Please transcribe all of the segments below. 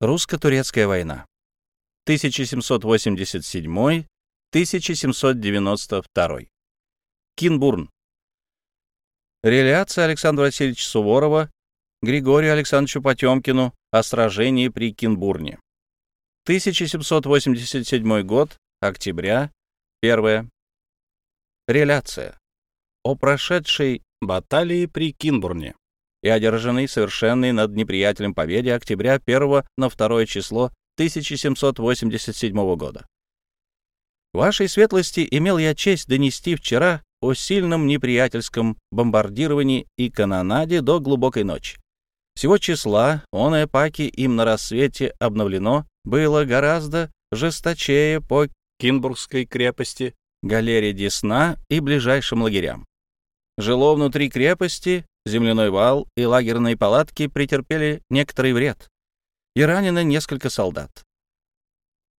Русско-турецкая война. 1787-1792. Кинбурн. Реляция Александра Васильевича Суворова Григорию Александровичу Потемкину о сражении при Кинбурне. 1787 год, октября, первое. Реляция. О прошедшей баталии при Кинбурне и одержанной совершенной над неприятелем победе октября 1 на 2 число 1787 года. Вашей светлости имел я честь донести вчера о сильном неприятельском бомбардировании и канонаде до глубокой ночи. Всего числа он эпаки им на рассвете обновлено было гораздо жесточее по Кинбургской крепости, галере Десна и ближайшим лагерям. Жило внутри крепости, земляной вал и лагерные палатки претерпели некоторый вред, и ранено несколько солдат.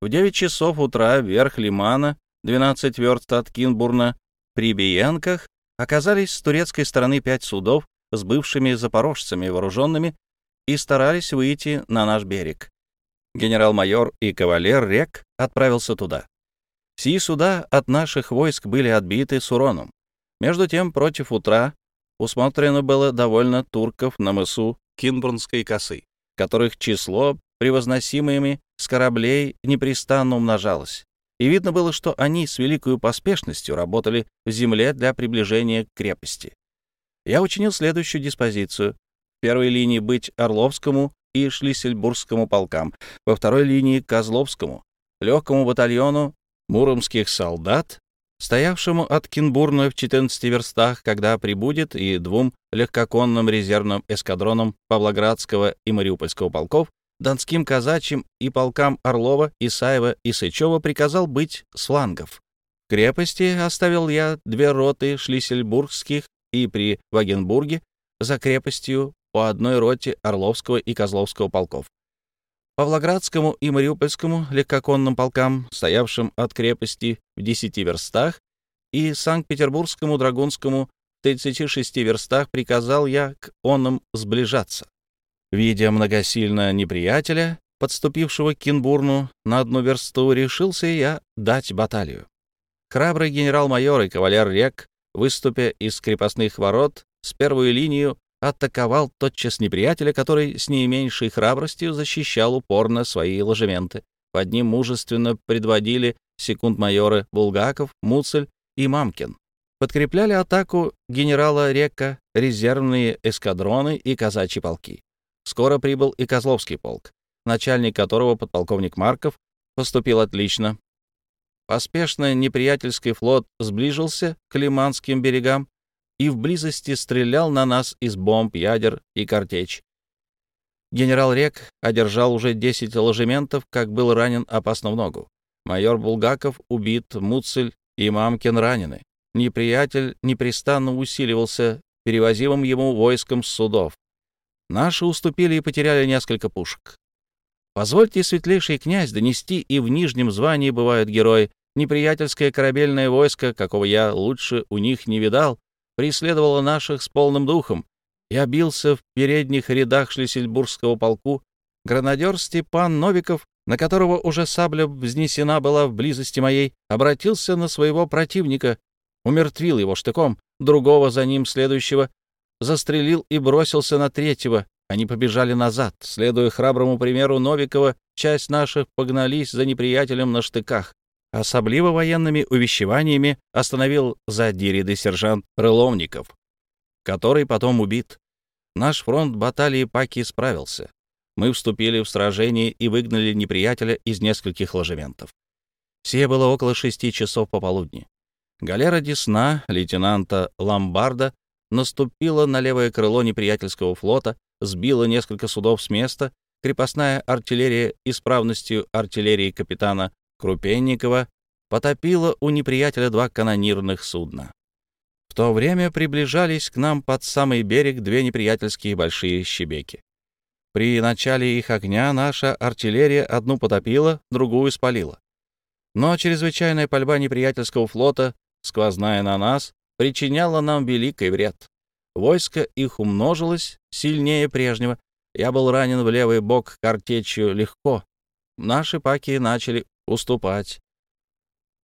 В 9 часов утра верх Лимана, 12 верст от Кинбурна, при Биенках, оказались с турецкой стороны пять судов с бывшими запорожцами вооруженными и старались выйти на наш берег. Генерал-майор и кавалер Рек отправился туда. Сии суда от наших войск были отбиты с уроном. Между тем, против утра усмотрено было довольно турков на мысу Кинбурнской косы, которых число, превозносимыми с кораблей, непрестанно умножалось. И видно было, что они с великой поспешностью работали в земле для приближения к крепости я учинил следующую диспозицию. В первой линии быть Орловскому и Шлиссельбургскому полкам, во второй линии — Козловскому, легкому батальону муромских солдат, стоявшему от Кинбурна в 14 верстах, когда прибудет, и двум легкоконным резервным эскадронам Павлоградского и Мариупольского полков, донским казачьим и полкам Орлова, Исаева и Сычева приказал быть с флангов. В крепости оставил я две роты шлиссельбургских и при Вагенбурге за крепостью по одной роте Орловского и Козловского полков. Павлоградскому и Мариупольскому легкоконным полкам, стоявшим от крепости в 10 верстах, и Санкт-Петербургскому драгунскому в 36 верстах приказал я к онным сближаться. Видя многосильно неприятеля, подступившего к Кинбурну на одну версту, решился я дать баталию. Храбрый генерал-майор и кавалер Рек выступя из крепостных ворот, с первую линию атаковал тотчас неприятеля, который с наименьшей храбростью защищал упорно свои ложементы. Под ним мужественно предводили секунд-майоры Булгаков, Муцель и Мамкин. Подкрепляли атаку генерала Река резервные эскадроны и казачьи полки. Скоро прибыл и Козловский полк, начальник которого подполковник Марков поступил отлично, Поспешно неприятельский флот сближился к Лиманским берегам и в близости стрелял на нас из бомб, ядер и картечь. Генерал Рек одержал уже 10 ложементов, как был ранен опасно в ногу. Майор Булгаков убит, Муцель и Мамкин ранены. Неприятель непрестанно усиливался перевозимым ему войском с судов. Наши уступили и потеряли несколько пушек. Позвольте, светлейший князь, донести и в нижнем звании бывают герои. Неприятельское корабельное войско, какого я лучше у них не видал, преследовало наших с полным духом. Я бился в передних рядах Шлиссельбургского полку. Гранадер Степан Новиков, на которого уже сабля взнесена была в близости моей, обратился на своего противника, умертвил его штыком, другого за ним следующего, застрелил и бросился на третьего, они побежали назад. Следуя храброму примеру Новикова, часть наших погнались за неприятелем на штыках. Особливо военными увещеваниями остановил сзади ряды сержант Рыловников, который потом убит. Наш фронт баталии Паки справился. Мы вступили в сражение и выгнали неприятеля из нескольких ложементов. Сие было около шести часов пополудни. Галера Десна, лейтенанта Ламбарда, наступила на левое крыло неприятельского флота, сбила несколько судов с места, крепостная артиллерия исправностью артиллерии капитана Крупенникова потопила у неприятеля два канонирных судна. В то время приближались к нам под самый берег две неприятельские большие щебеки. При начале их огня наша артиллерия одну потопила, другую спалила. Но чрезвычайная пальба неприятельского флота, сквозная на нас, причиняла нам великий вред. Войско их умножилось сильнее прежнего, Я был ранен в левый бок картечью легко. Наши паки начали уступать.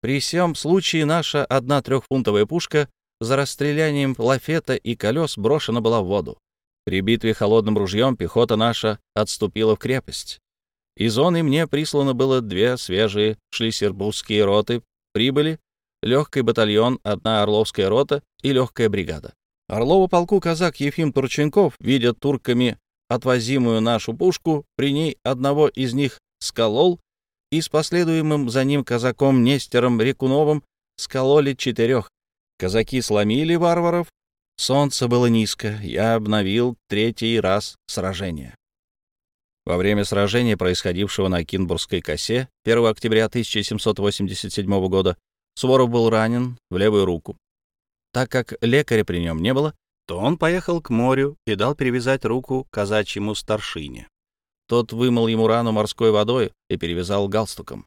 При всем случае наша одна трехфунтовая пушка за расстрелянием лафета и колес брошена была в воду. При битве холодным ружьем пехота наша отступила в крепость. Из зоны мне прислано было две свежие шлиссербургские роты. Прибыли легкий батальон, одна орловская рота и легкая бригада. Орлову полку казак Ефим Турченков, видя турками отвозимую нашу пушку, при ней одного из них сколол, и с последуемым за ним казаком Нестером Рекуновым скололи четырех. Казаки сломили варваров. Солнце было низко. Я обновил третий раз сражение. Во время сражения, происходившего на Кинбургской косе 1 октября 1787 года, Суворов был ранен в левую руку. Так как лекаря при нем не было, то он поехал к морю и дал перевязать руку казачьему старшине. Тот вымыл ему рану морской водой и перевязал галстуком.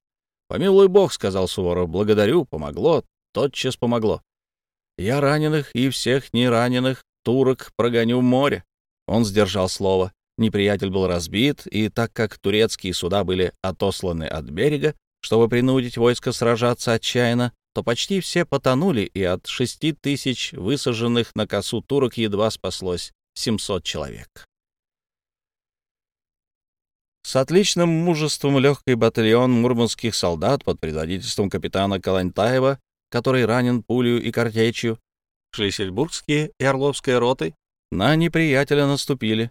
«Помилуй бог», — сказал Суворов, — «благодарю, помогло, тотчас помогло. Я раненых и всех нераненых турок прогоню в море». Он сдержал слово. Неприятель был разбит, и так как турецкие суда были отосланы от берега, чтобы принудить войско сражаться отчаянно, то почти все потонули, и от шести тысяч высаженных на косу турок едва спаслось 700 человек. С отличным мужеством легкий батальон мурманских солдат под предводительством капитана Калантаева, который ранен пулю и картечью, Шлиссельбургские и Орловская роты на неприятеля наступили,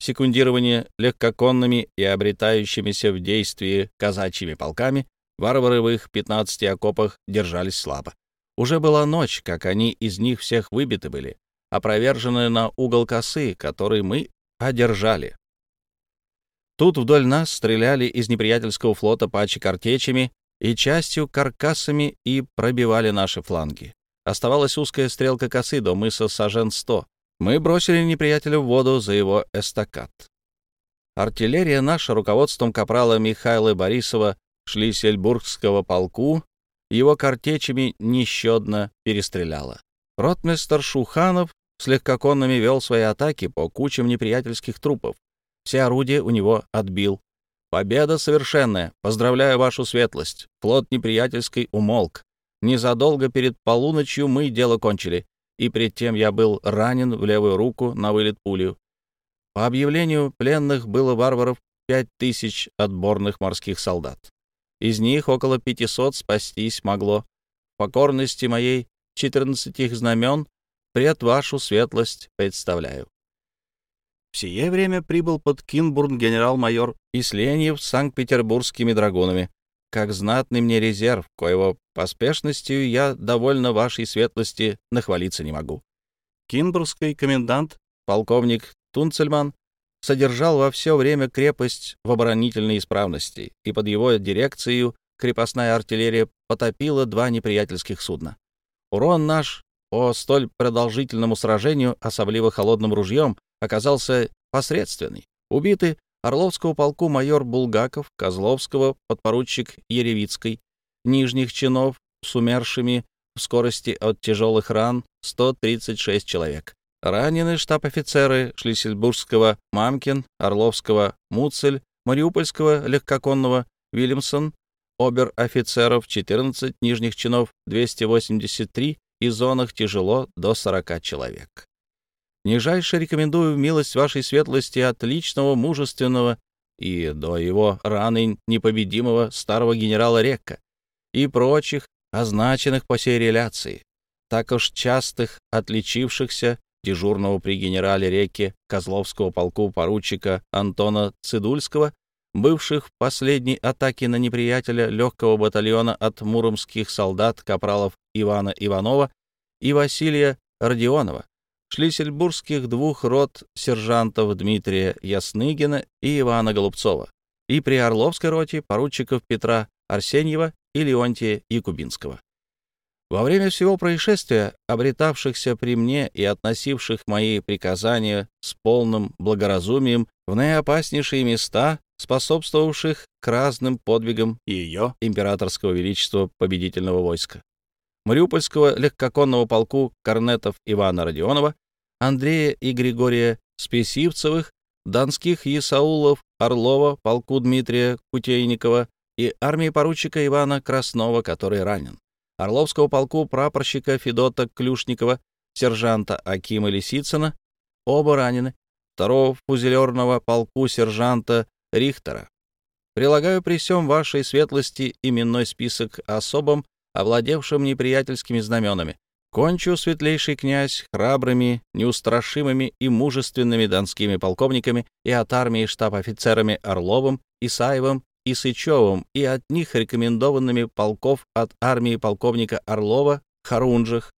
секундирование легкоконными и обретающимися в действии казачьими полками, варвары в их 15 окопах держались слабо. Уже была ночь, как они из них всех выбиты были, опровержены на угол косы, который мы одержали. Тут вдоль нас стреляли из неприятельского флота пачи картечами и частью каркасами и пробивали наши фланги. Оставалась узкая стрелка косы до мыса Сажен-100, мы бросили неприятеля в воду за его эстакад. Артиллерия наша руководством капрала Михаила Борисова Шлиссельбургского полку его картечами нещадно перестреляла. Ротмистер Шуханов с легкоконными вел свои атаки по кучам неприятельских трупов. Все орудия у него отбил. Победа совершенная. Поздравляю вашу светлость. Флот неприятельский умолк. Незадолго перед полуночью мы дело кончили и пред тем я был ранен в левую руку на вылет пулю. По объявлению пленных было варваров пять тысяч отборных морских солдат. Из них около 500 спастись могло. Покорности моей 14 их знамен пред вашу светлость представляю. В сие время прибыл под Кинбурн генерал-майор Исленьев с санкт-петербургскими драгунами, как знатный мне резерв, коего поспешностью я довольно вашей светлости нахвалиться не могу. Кинбургский комендант, полковник Тунцельман, содержал во все время крепость в оборонительной исправности, и под его дирекцией крепостная артиллерия потопила два неприятельских судна. Урон наш по столь продолжительному сражению, особливо холодным ружьем, оказался посредственный. Убиты Орловского полку майор Булгаков, Козловского подпоручик Еревицкой, нижних чинов с умершими в скорости от тяжелых ран 136 человек. Ранены штаб-офицеры Шлиссельбургского Мамкин, Орловского Муцель, Мариупольского легкоконного Вильямсон, обер-офицеров 14 нижних чинов 283 и зонах тяжело до 40 человек. Нижайше рекомендую милость вашей светлости отличного, мужественного и до его раны непобедимого старого генерала Рекка и прочих, означенных по сей реляции, так уж частых, отличившихся дежурного при генерале Реке Козловского полку поручика Антона Цидульского, бывших в последней атаке на неприятеля легкого батальона от муромских солдат капралов Ивана Иванова и Василия Родионова, шлиссельбургских двух рот сержантов Дмитрия Ясныгина и Ивана Голубцова, и при Орловской роте поручиков Петра Арсеньева и Леонтия Якубинского. Во время всего происшествия, обретавшихся при мне и относивших мои приказания с полным благоразумием в наиопаснейшие места, способствовавших к разным подвигам ее императорского величества победительного войска. Мариупольского легкоконного полку корнетов Ивана Родионова, Андрея и Григория Спесивцевых, донских Исаулов, Орлова, полку Дмитрия Кутейникова и армии поручика Ивана Краснова, который ранен, Орловского полку прапорщика Федота Клюшникова, сержанта Акима Лисицына, оба ранены, второго фузелерного полку сержанта Рихтера. Прилагаю при всем вашей светлости именной список особам, овладевшим неприятельскими знаменами. Кончу, светлейший князь, храбрыми, неустрашимыми и мужественными донскими полковниками и от армии штаб-офицерами Орловым, Исаевым и Сычевым, и от них рекомендованными полков от армии полковника Орлова, Харунжих,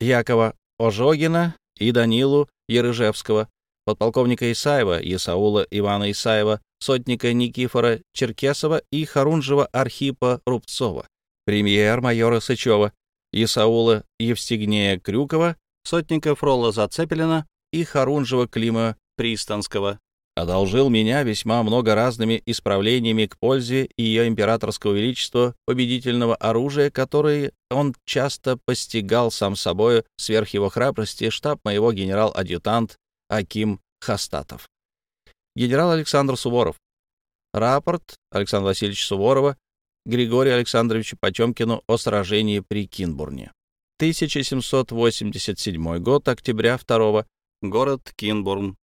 Якова Ожогина и Данилу Ерыжевского, подполковника Исаева, Исаула Ивана Исаева, сотника Никифора Черкесова и Харунжева Архипа Рубцова, премьер-майора Сычева, Исаула Евстигнея Крюкова, сотника Фрола Зацепелина и Харунжева Клима Пристанского, одолжил меня весьма много разными исправлениями к пользе ее императорского величества победительного оружия, которые он часто постигал сам собою сверх его храбрости штаб моего генерал-адъютант Аким Хастатов. Генерал Александр Суворов. Рапорт Александра Васильевича Суворова Григорию Александровичу Потемкину о сражении при Кинбурне. 1787 год, октября 2 город Кинбурн.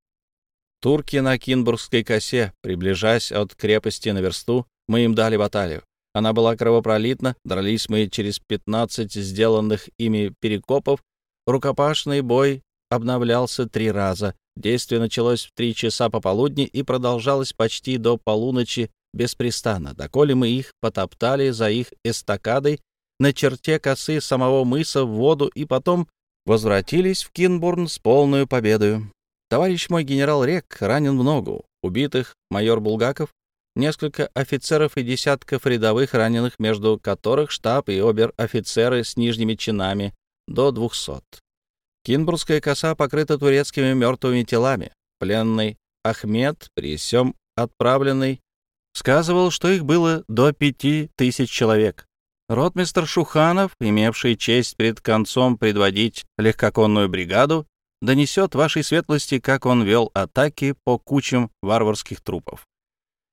Турки на Кинбургской косе, приближаясь от крепости на версту, мы им дали баталию. Она была кровопролитна, дрались мы через 15 сделанных ими перекопов. Рукопашный бой обновлялся три раза. Действие началось в три часа пополудни и продолжалось почти до полуночи беспрестанно, доколе мы их потоптали за их эстакадой на черте косы самого мыса в воду и потом возвратились в Кинбурн с полной победою. Товарищ мой генерал Рек ранен в ногу, убитых майор Булгаков, несколько офицеров и десятков рядовых раненых, между которых штаб и обер-офицеры с нижними чинами до двухсот. Кинбургская коса покрыта турецкими мертвыми телами. Пленный Ахмед, при всем отправленный сказывал, что их было до пяти тысяч человек. Ротмистр Шуханов, имевший честь перед концом предводить легкоконную бригаду, донесет вашей светлости, как он вел атаки по кучам варварских трупов.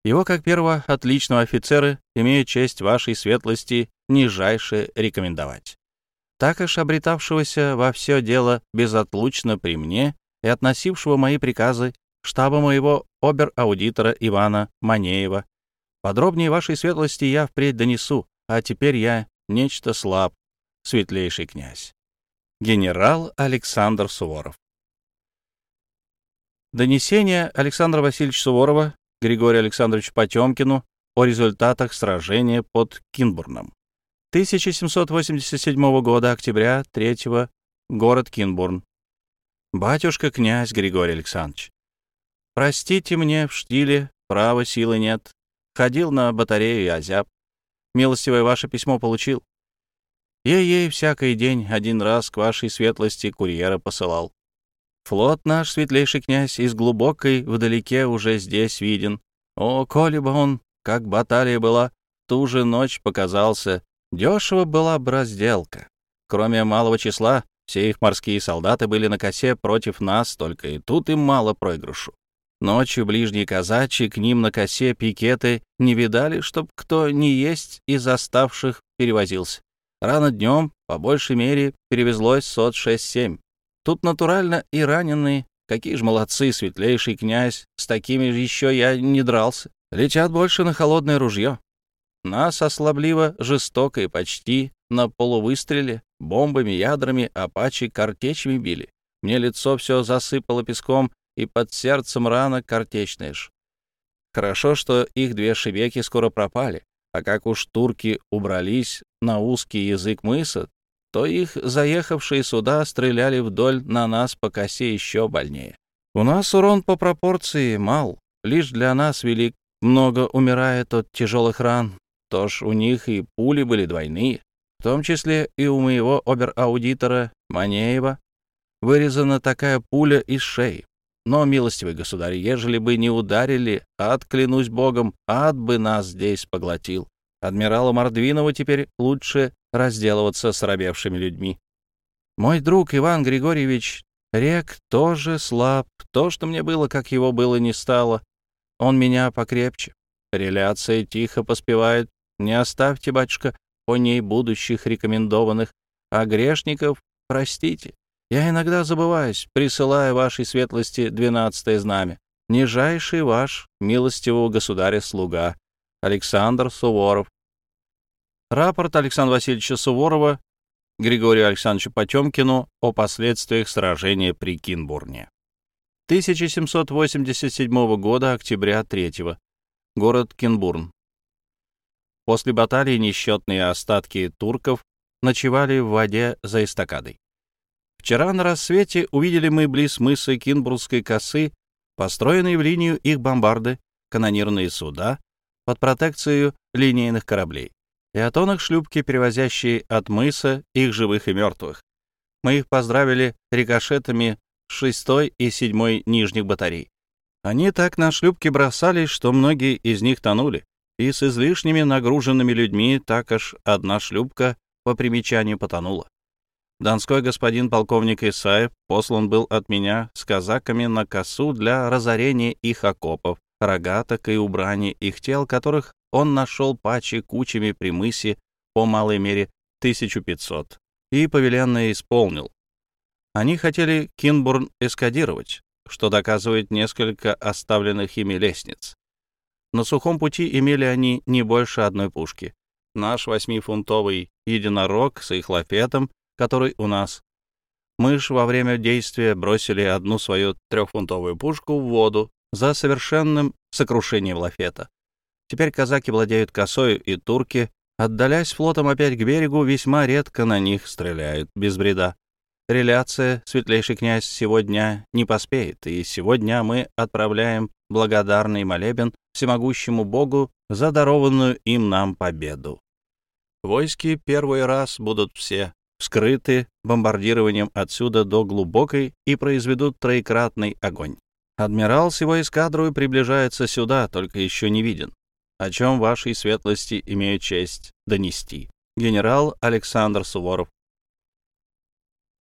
Его, как первого отличного офицера, имею честь вашей светлости нижайше рекомендовать. Так аж обретавшегося во все дело безотлучно при мне и относившего мои приказы штаба моего обер-аудитора Ивана Манеева, Подробнее вашей светлости я впредь донесу, а теперь я нечто слаб, светлейший князь. Генерал Александр Суворов. Донесение Александра Васильевича Суворова Григорию Александровичу Потемкину о результатах сражения под Кинбурном. 1787 года, октября 3 город Кинбурн. Батюшка князь Григорий Александрович, простите мне в штиле, права силы нет, Ходил на батарею и озяб. Милостивое ваше письмо получил. Ей-ей всякий день один раз к вашей светлости курьера посылал. Флот наш, светлейший князь, из глубокой вдалеке уже здесь виден. О, коли бы он, как баталия была, ту же ночь показался, дешево была бы разделка. Кроме малого числа, все их морские солдаты были на косе против нас, только и тут им мало проигрышу. Ночью ближние казачьи к ним на косе пикеты не видали, чтоб кто не есть из оставших перевозился. Рано днем, по большей мере, перевезлось сот шесть-семь. Тут натурально и раненые. Какие же молодцы, светлейший князь, с такими же еще я не дрался. Летят больше на холодное ружье. Нас ослабливо, жестоко и почти на полувыстреле, бомбами, ядрами, апачи, картечами били. Мне лицо все засыпало песком, и под сердцем рана картечная ж. Хорошо, что их две шибеки скоро пропали, а как уж турки убрались на узкий язык мыса, то их заехавшие сюда стреляли вдоль на нас по косе еще больнее. У нас урон по пропорции мал, лишь для нас велик, много умирает от тяжелых ран, то ж у них и пули были двойные, в том числе и у моего обер-аудитора Манеева вырезана такая пуля из шеи. Но, милостивый государь, ежели бы не ударили, ад, клянусь богом, ад бы нас здесь поглотил. Адмиралу Мордвинову теперь лучше разделываться с робевшими людьми. Мой друг Иван Григорьевич Рек тоже слаб. То, что мне было, как его было, не стало. Он меня покрепче. Реляция тихо поспевает. Не оставьте, батюшка, по ней будущих рекомендованных, а грешников простите. Я иногда забываюсь, присылая вашей светлости двенадцатое знамя. Нижайший ваш, милостивого государя-слуга, Александр Суворов. Рапорт Александра Васильевича Суворова Григорию Александровичу Потемкину о последствиях сражения при Кинбурне. 1787 года, октября 3 Город Кинбурн. После баталии несчетные остатки турков ночевали в воде за эстакадой. Вчера на рассвете увидели мы близ мыса Кинбурнской косы построенные в линию их бомбарды, канонирные суда под протекцией линейных кораблей и о тонах шлюпки, перевозящие от мыса их живых и мертвых. Мы их поздравили рикошетами шестой и седьмой нижних батарей. Они так на шлюпки бросались, что многие из них тонули, и с излишними нагруженными людьми так аж одна шлюпка по примечанию потонула. Донской господин полковник Исаев послан был от меня с казаками на косу для разорения их окопов, рогаток и убрания их тел, которых он нашел пачи кучами при мысе по малой мере 1500 и повеленное исполнил. Они хотели Кинбурн эскадировать, что доказывает несколько оставленных ими лестниц. На сухом пути имели они не больше одной пушки. Наш восьмифунтовый единорог с их лафетом, который у нас. Мы ж во время действия бросили одну свою трехфунтовую пушку в воду за совершенным сокрушением лафета. Теперь казаки владеют косою, и турки, отдалясь флотом опять к берегу, весьма редко на них стреляют, без бреда. Реляция, светлейший князь, сегодня не поспеет, и сегодня мы отправляем благодарный молебен всемогущему Богу за дарованную им нам победу. Войски первый раз будут все вскрыты бомбардированием отсюда до глубокой и произведут троекратный огонь. Адмирал с его эскадрой приближается сюда, только еще не виден о чем вашей светлости имею честь донести. Генерал Александр Суворов.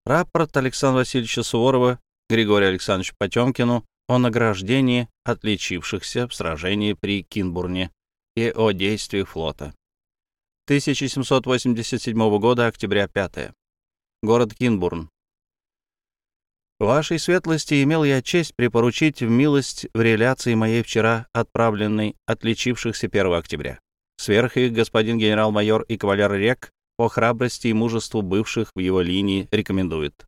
Рапорт Александра Васильевича Суворова Григорию Александровичу Потемкину о награждении отличившихся в сражении при Кинбурне и о действиях флота. 1787 года, октября 5. Город Кинбурн, Вашей светлости имел я честь припоручить в милость в реляции моей вчера отправленной отличившихся 1 октября. Сверх их господин генерал-майор и кавалер Рек по храбрости и мужеству бывших в его линии рекомендует.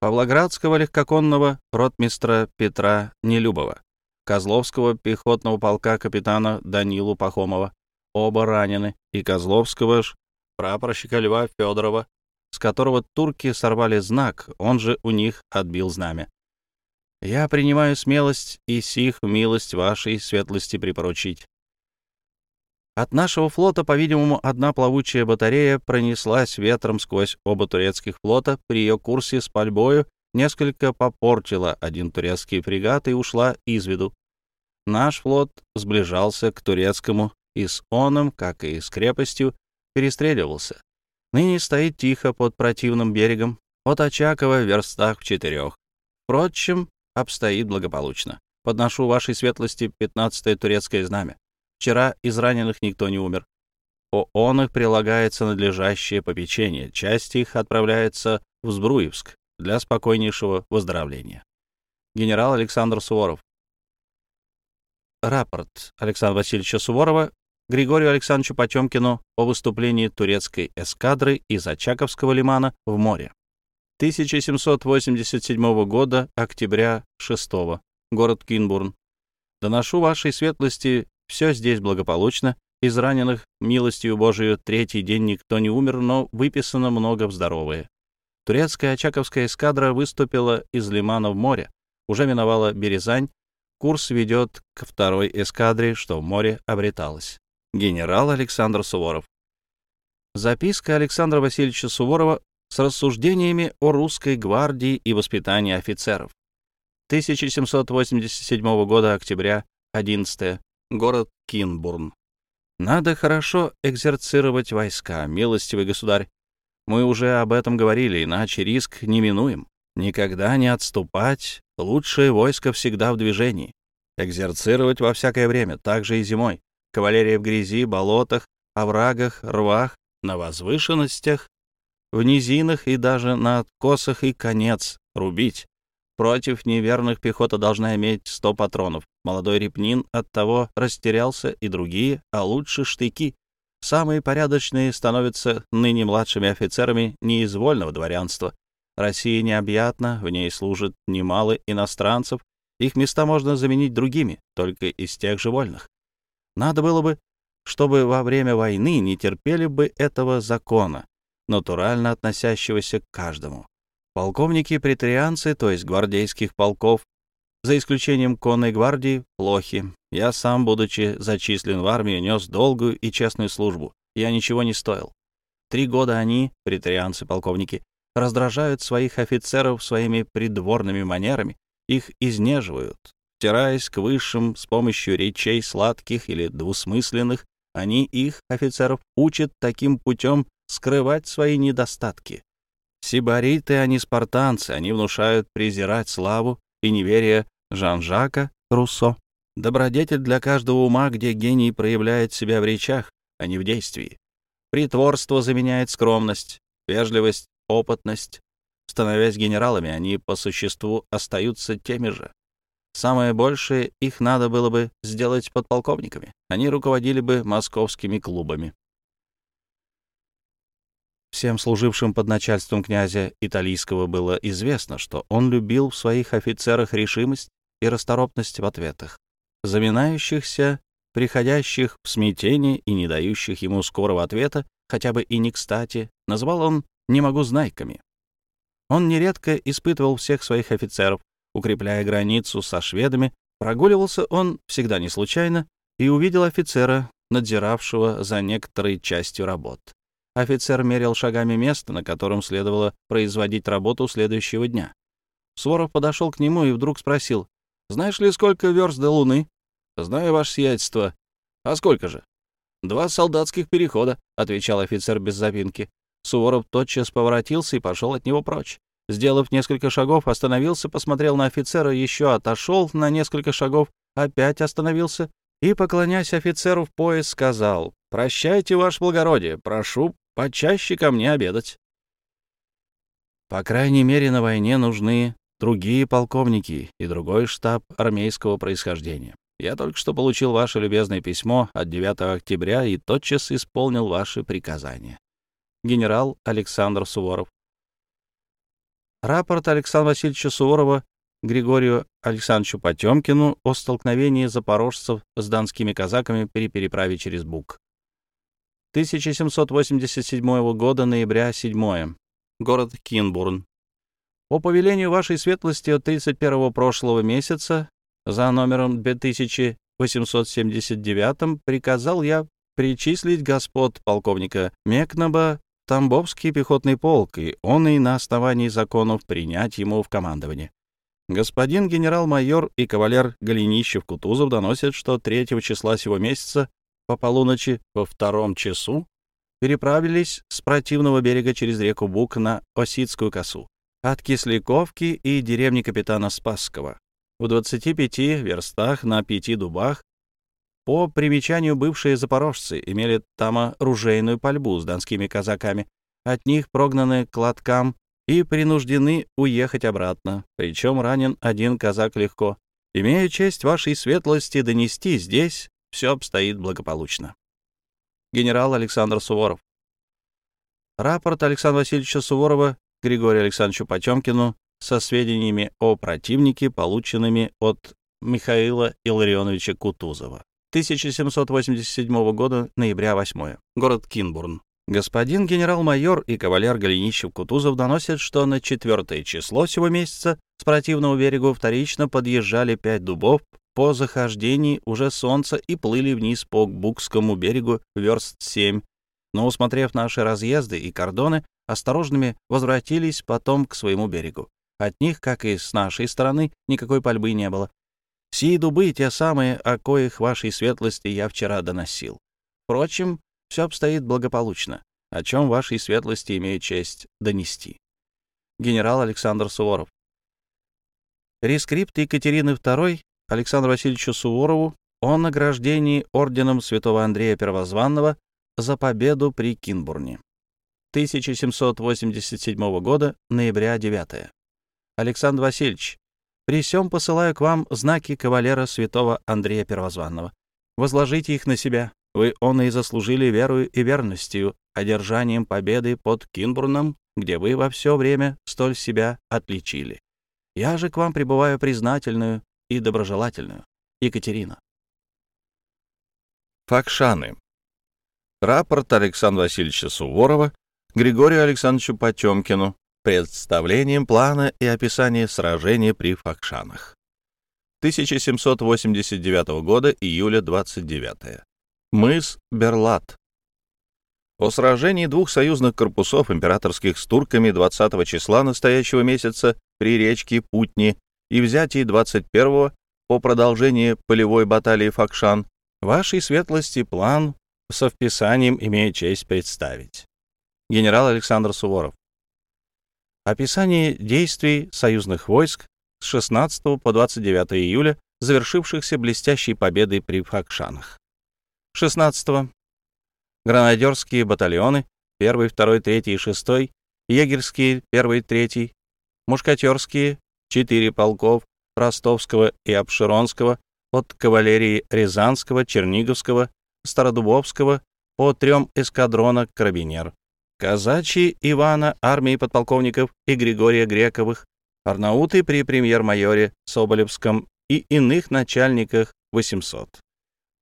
Павлоградского легкоконного ротмистра Петра Нелюбова, Козловского пехотного полка капитана Данилу Пахомова, оба ранены, и Козловского прапорщика Льва Федорова, с которого турки сорвали знак, он же у них отбил знамя. Я принимаю смелость и сих милость вашей светлости припоручить. От нашего флота, по-видимому, одна плавучая батарея пронеслась ветром сквозь оба турецких флота, при ее курсе с пальбою несколько попортила один турецкий фрегат и ушла из виду. Наш флот сближался к турецкому и с оном, как и с крепостью, перестреливался ныне стоит тихо под противным берегом, от Очакова в верстах в четырех. Впрочем, обстоит благополучно. Подношу вашей светлости пятнадцатое турецкое знамя. Вчера из раненых никто не умер. По он их прилагается надлежащее попечение. Часть их отправляется в Збруевск для спокойнейшего выздоровления. Генерал Александр Суворов. Рапорт Александра Васильевича Суворова Григорию Александровичу Потемкину о выступлении турецкой эскадры из Очаковского лимана в море. 1787 года, октября 6 город Кинбурн. Доношу вашей светлости, все здесь благополучно, из раненых, милостью Божию, третий день никто не умер, но выписано много в здоровые. Турецкая Очаковская эскадра выступила из лимана в море, уже миновала Березань, курс ведет к второй эскадре, что в море обреталось генерал Александр Суворов. Записка Александра Васильевича Суворова с рассуждениями о русской гвардии и воспитании офицеров. 1787 года, октября, 11 город Кинбурн. Надо хорошо экзерцировать войска, милостивый государь. Мы уже об этом говорили, иначе риск неминуем. Никогда не отступать, лучшее войско всегда в движении. Экзерцировать во всякое время, также и зимой. Кавалерия в грязи, болотах, оврагах, рвах, на возвышенностях, в низинах и даже на откосах и конец рубить. Против неверных пехота должна иметь сто патронов. Молодой Репнин от того растерялся и другие, а лучше штыки. Самые порядочные становятся ныне младшими офицерами неизвольного дворянства. Россия необъятна, в ней служит немало иностранцев, их места можно заменить другими, только из тех же вольных. Надо было бы, чтобы во время войны не терпели бы этого закона, натурально относящегося к каждому. Полковники-претарианцы, то есть гвардейских полков, за исключением конной гвардии, плохи. Я сам, будучи зачислен в армию, нес долгую и честную службу. Я ничего не стоил. Три года они, претарианцы-полковники, раздражают своих офицеров своими придворными манерами, их изнеживают. Втираясь к высшим с помощью речей сладких или двусмысленных, они их, офицеров, учат таким путем скрывать свои недостатки. Сибариты, они спартанцы, они внушают презирать славу и неверие Жан-Жака Руссо. Добродетель для каждого ума, где гений проявляет себя в речах, а не в действии. Притворство заменяет скромность, вежливость, опытность. Становясь генералами, они по существу остаются теми же. Самое большее их надо было бы сделать подполковниками. Они руководили бы московскими клубами. Всем служившим под начальством князя Италийского было известно, что он любил в своих офицерах решимость и расторопность в ответах, заминающихся, приходящих в смятение и не дающих ему скорого ответа, хотя бы и не кстати, назвал он «не могу знайками». Он нередко испытывал всех своих офицеров, укрепляя границу со шведами, прогуливался он всегда не случайно и увидел офицера, надзиравшего за некоторой частью работ. Офицер мерил шагами место, на котором следовало производить работу следующего дня. Своров подошел к нему и вдруг спросил, «Знаешь ли, сколько верст до Луны?» «Знаю, ваше сиятельство». «А сколько же?» «Два солдатских перехода», — отвечал офицер без запинки. Суворов тотчас поворотился и пошел от него прочь. Сделав несколько шагов, остановился, посмотрел на офицера, еще отошел на несколько шагов, опять остановился и, поклонясь офицеру в пояс, сказал, «Прощайте, ваше благородие, прошу почаще ко мне обедать». По крайней мере, на войне нужны другие полковники и другой штаб армейского происхождения. Я только что получил ваше любезное письмо от 9 октября и тотчас исполнил ваши приказания. Генерал Александр Суворов. Рапорт Александра Васильевича Суворова Григорию Александровичу Потемкину о столкновении запорожцев с донскими казаками при переправе через Буг. 1787 года, ноября 7. Город Кинбурн. По повелению вашей светлости от 31 прошлого месяца за номером 2879 приказал я причислить господ полковника Мекнаба Тамбовский пехотный полк, и он и на основании законов принять ему в командование. Господин генерал-майор и кавалер Голенищев-Кутузов доносят, что 3 числа сего месяца по полуночи во втором часу переправились с противного берега через реку Бук на Осицкую косу от Кисляковки и деревни капитана Спасского. В 25 верстах на пяти дубах по примечанию бывшие запорожцы имели там оружейную пальбу с донскими казаками. От них прогнаны к лоткам и принуждены уехать обратно, причем ранен один казак легко. Имею честь вашей светлости донести здесь все обстоит благополучно. Генерал Александр Суворов. Рапорт Александра Васильевича Суворова Григорию Александровичу Потемкину со сведениями о противнике, полученными от Михаила Илларионовича Кутузова. 1787 года, ноября 8. Город Кинбурн. Господин генерал-майор и кавалер Голенищев-Кутузов доносят, что на четвертое число сего месяца с противного берегу вторично подъезжали пять дубов по захождении уже солнца и плыли вниз по Букскому берегу верст семь, но, усмотрев наши разъезды и кордоны, осторожными возвратились потом к своему берегу. От них, как и с нашей стороны, никакой пальбы не было. Сии дубы — те самые, о коих вашей светлости я вчера доносил. Впрочем, все обстоит благополучно, о чем вашей светлости имею честь донести. генерал Александр Суворов. Рескрипт Екатерины II Александру Васильевичу Суворову о награждении орденом святого Андрея Первозванного за победу при Кинбурне. 1787 года, ноября 9. Александр Васильевич, при сём посылаю к вам знаки кавалера святого Андрея Первозванного. Возложите их на себя. Вы он и заслужили верою и верностью, одержанием победы под Кинбурном, где вы во все время столь себя отличили. Я же к вам пребываю признательную и доброжелательную. Екатерина. Факшаны. Рапорт Александра Васильевича Суворова Григорию Александровичу Потемкину представлением плана и описания сражения при Факшанах. 1789 года, июля 29. Мыс Берлат. О сражении двух союзных корпусов императорских с турками 20 числа настоящего месяца при речке Путни и взятии 21 по продолжении полевой баталии Факшан, вашей светлости план со вписанием имею честь представить генерал Александр Суворов. Описание действий союзных войск с 16 по 29 июля, завершившихся блестящей победой при Факшанах. 16. Гранадерские батальоны 1, 2, 3 и 6, егерские 1, 3, мушкатерские 4 полков Ростовского и Обширонского от кавалерии Рязанского, Черниговского, Стародубовского по трем эскадрона карабинер казачьи Ивана, армии подполковников и Григория Грековых, арнауты при премьер-майоре Соболевском и иных начальниках 800.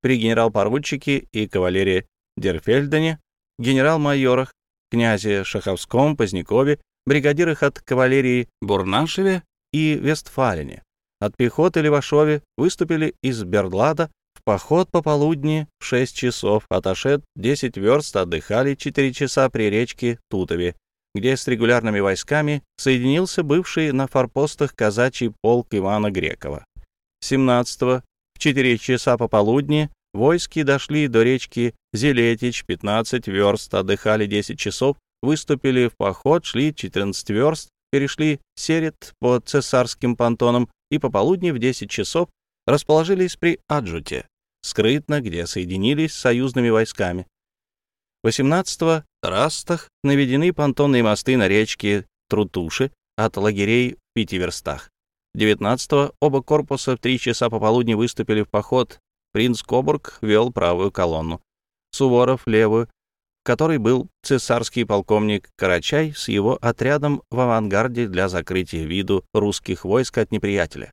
При генерал-поручике и кавалерии Дерфельдене, генерал-майорах, князе Шаховском, Позднякове, бригадирах от кавалерии Бурнашеве и Вестфалине. От пехоты Левашове выступили из Бердлада поход пополудни в 6 часов, отошед 10 верст, отдыхали 4 часа при речке Тутове, где с регулярными войсками соединился бывший на форпостах казачий полк Ивана Грекова. 17 в 4 часа пополудни войски дошли до речки Зелетич, 15 верст, отдыхали 10 часов, выступили в поход, шли 14 верст, перешли Серет по цесарским понтонам и пополудни в 10 часов расположились при Аджуте, скрытно, где соединились с союзными войсками. 18-го в Растах наведены понтонные мосты на речке Трутуши от лагерей в пяти верстах. 19-го оба корпуса в три часа пополудни выступили в поход. Принц Кобург вел правую колонну, Суворов — левую, в которой был цесарский полковник Карачай с его отрядом в авангарде для закрытия виду русских войск от неприятеля.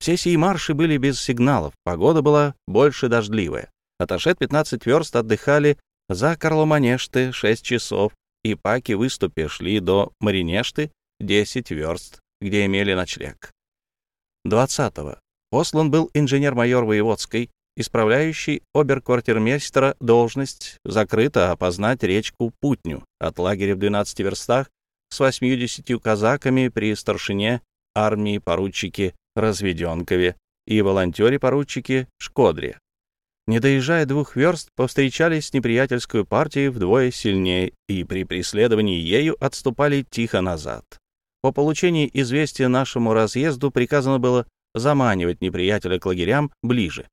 Все сии марши были без сигналов, погода была больше дождливая. Отошед 15 верст отдыхали за Карломанешты 6 часов, и паки выступе шли до Маринешты 10 верст, где имели ночлег. 20-го послан был инженер-майор Воеводской, исправляющий оберквартирмейстера должность, закрыто опознать речку Путню от лагеря в 12 верстах с 80 казаками при старшине армии поручике Разведенкове и волонтере-поручике Шкодре. Не доезжая двух верст, повстречались с неприятельской партией вдвое сильнее и при преследовании ею отступали тихо назад. По получении известия нашему разъезду приказано было заманивать неприятеля к лагерям ближе.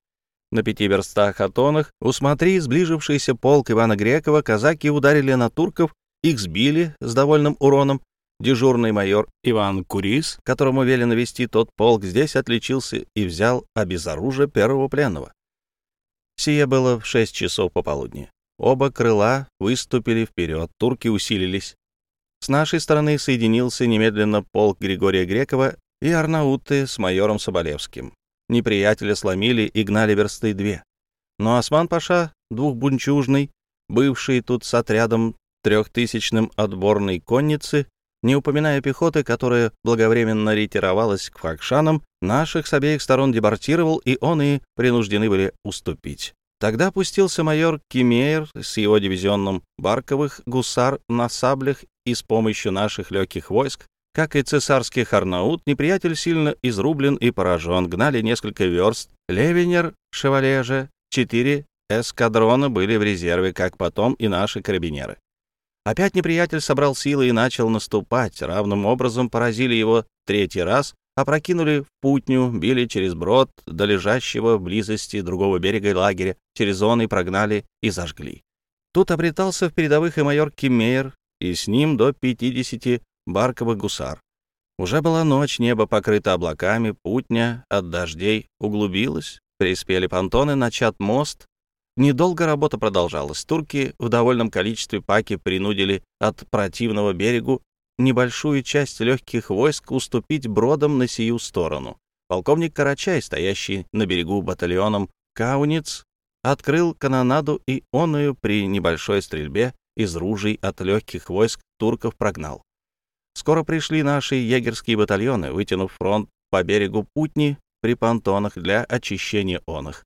На пяти верстах Атонах, усмотри сближившийся полк Ивана Грекова, казаки ударили на турков, их сбили с довольным уроном, Дежурный майор Иван Курис, которому велено вести тот полк, здесь отличился и взял обезоружие первого пленного. Сие было в шесть часов пополудни. Оба крыла выступили вперед, турки усилились. С нашей стороны соединился немедленно полк Григория Грекова и арнауты с майором Соболевским. Неприятеля сломили и гнали версты две. Но Осман-паша, двухбунчужный, бывший тут с отрядом трехтысячным отборной конницы, не упоминая пехоты, которая благовременно ретировалась к факшанам, наших с обеих сторон дебортировал, и он и принуждены были уступить. Тогда пустился майор Кимейер с его дивизионным Барковых гусар на саблях и с помощью наших легких войск, как и цесарских арнаут, неприятель сильно изрублен и поражен, гнали несколько верст. Левенер, Шевалеже, четыре эскадрона были в резерве, как потом и наши карабинеры. Опять неприятель собрал силы и начал наступать. Равным образом поразили его третий раз, опрокинули в путню, били через брод до лежащего в близости другого берега лагеря, через он и прогнали и зажгли. Тут обретался в передовых и майор Киммейер, и с ним до 50 барковых гусар. Уже была ночь, небо покрыто облаками, путня от дождей углубилась, приспели понтоны, начат мост. Недолго работа продолжалась. Турки в довольном количестве паки принудили от противного берегу небольшую часть легких войск уступить бродом на сию сторону. Полковник Карачай, стоящий на берегу батальоном Кауниц, открыл канонаду и оную при небольшой стрельбе из ружей от легких войск турков прогнал. Скоро пришли наши егерские батальоны, вытянув фронт по берегу Путни при понтонах для очищения оных.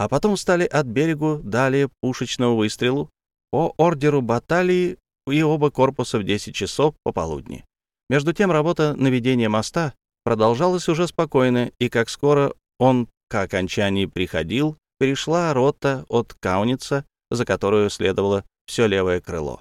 А потом стали от берегу далее пушечного выстрелу по ордеру баталии и оба корпуса в 10 часов пополудни. Между тем работа наведения моста продолжалась уже спокойно, и как скоро он к окончании приходил, перешла рота от Кауница, за которую следовало все левое крыло.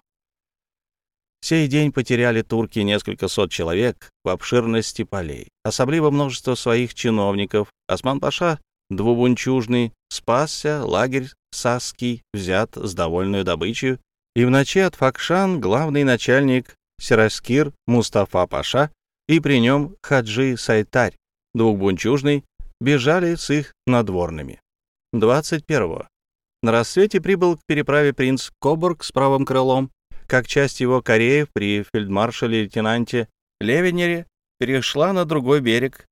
Сей день потеряли турки несколько сот человек в обширности полей, особливо множество своих чиновников. Осман-паша, двубунчужный, спасся, лагерь Саский взят с довольную добычей, и в ночи от Факшан главный начальник Сираскир Мустафа Паша и при нем Хаджи Сайтарь, двухбунчужный, бежали с их надворными. 21-го. На рассвете прибыл к переправе принц Кобург с правым крылом, как часть его Кореев при фельдмаршале-лейтенанте Левенере перешла на другой берег,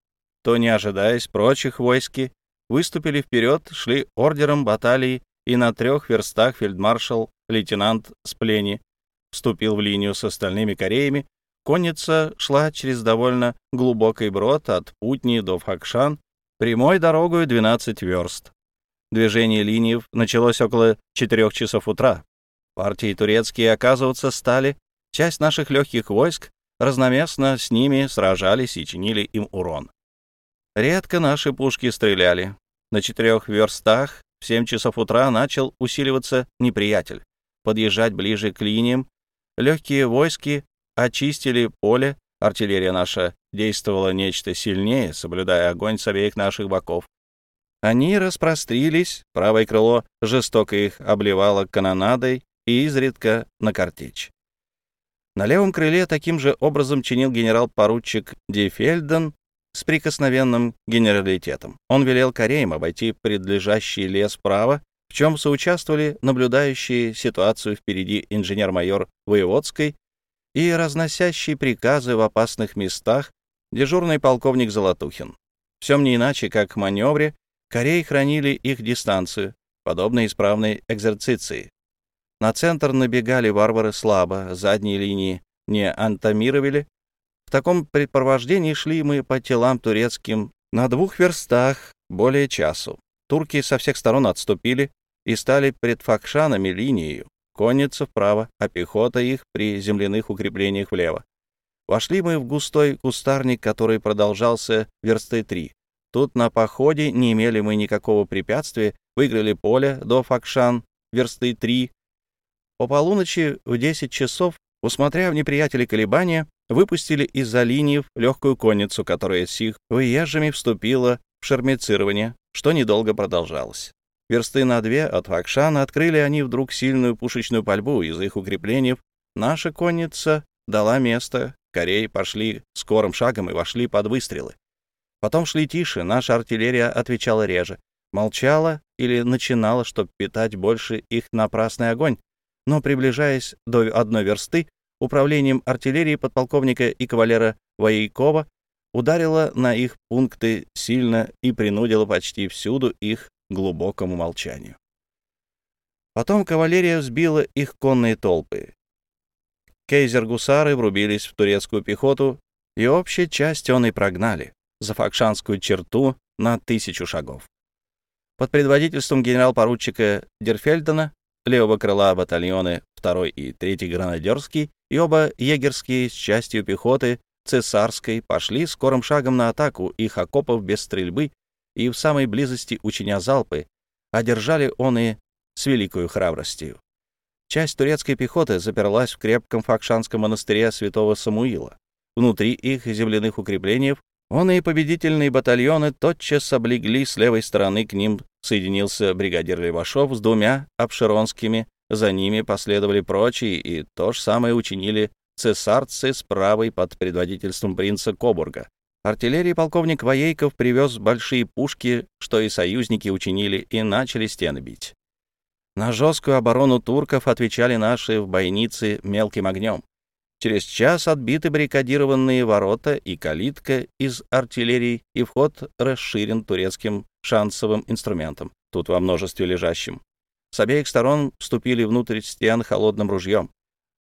то, не ожидаясь прочих войски, выступили вперед, шли ордером баталии, и на трех верстах фельдмаршал-лейтенант Сплени вступил в линию с остальными Кореями, конница шла через довольно глубокий брод от Путни до Факшан, прямой дорогой 12 верст. Движение линий началось около 4 часов утра. Партии турецкие оказываться стали, часть наших легких войск разноместно с ними сражались и чинили им урон. Редко наши пушки стреляли. На четырех верстах в 7 часов утра начал усиливаться неприятель. Подъезжать ближе к линиям. Легкие войски очистили поле, артиллерия наша действовала нечто сильнее, соблюдая огонь с обеих наших боков. Они распрострились, правое крыло жестоко их обливало канонадой, и изредка на картечь. На левом крыле таким же образом чинил генерал-поручик Дефельден с прикосновенным генералитетом. Он велел кореям обойти предлежащий лес вправо, в чем соучаствовали наблюдающие ситуацию впереди инженер-майор Воеводской и разносящий приказы в опасных местах дежурный полковник Золотухин. Всем не иначе, как в маневре, Кореи хранили их дистанцию, подобно исправной экзерциции. На центр набегали варвары слабо, задние линии не антомировали. В таком предпровождении шли мы по телам турецким на двух верстах более часу. Турки со всех сторон отступили и стали пред факшанами линией, конница вправо, а пехота их при земляных укреплениях влево. Вошли мы в густой кустарник, который продолжался версты три. Тут на походе не имели мы никакого препятствия, выиграли поле до Факшан, версты три, по полуночи в 10 часов, усмотря в неприятеле колебания, выпустили из-за линии легкую конницу, которая с их выезжами вступила в шармицирование, что недолго продолжалось. Версты на две от Вакшана открыли они вдруг сильную пушечную пальбу из их укреплений. Наша конница дала место, Кореи пошли скорым шагом и вошли под выстрелы. Потом шли тише, наша артиллерия отвечала реже, молчала или начинала, чтобы питать больше их напрасный огонь, но, приближаясь до одной версты, управлением артиллерии подполковника и кавалера Воейкова ударило на их пункты сильно и принудило почти всюду их глубокому молчанию. Потом кавалерия взбила их конные толпы. Кейзер-гусары врубились в турецкую пехоту, и общая часть он и прогнали за Факшанскую черту на тысячу шагов. Под предводительством генерал-поручика Дерфельдена левого крыла батальоны 2 и 3 гранадерский и оба егерские с частью пехоты цесарской пошли скорым шагом на атаку их окопов без стрельбы и в самой близости учиня залпы, одержали он и с великою храбростью. Часть турецкой пехоты заперлась в крепком Факшанском монастыре святого Самуила. Внутри их земляных укреплений он и победительные батальоны тотчас облегли с левой стороны, к ним соединился бригадир Левашов с двумя обширонскими, за ними последовали прочие, и то же самое учинили цесарцы с правой под предводительством принца Кобурга. Артиллерии полковник Воейков привез большие пушки, что и союзники учинили, и начали стены бить. На жесткую оборону турков отвечали наши в бойнице мелким огнем. Через час отбиты баррикадированные ворота и калитка из артиллерии, и вход расширен турецким шансовым инструментом, тут во множестве лежащим. С обеих сторон вступили внутрь стен холодным ружьем.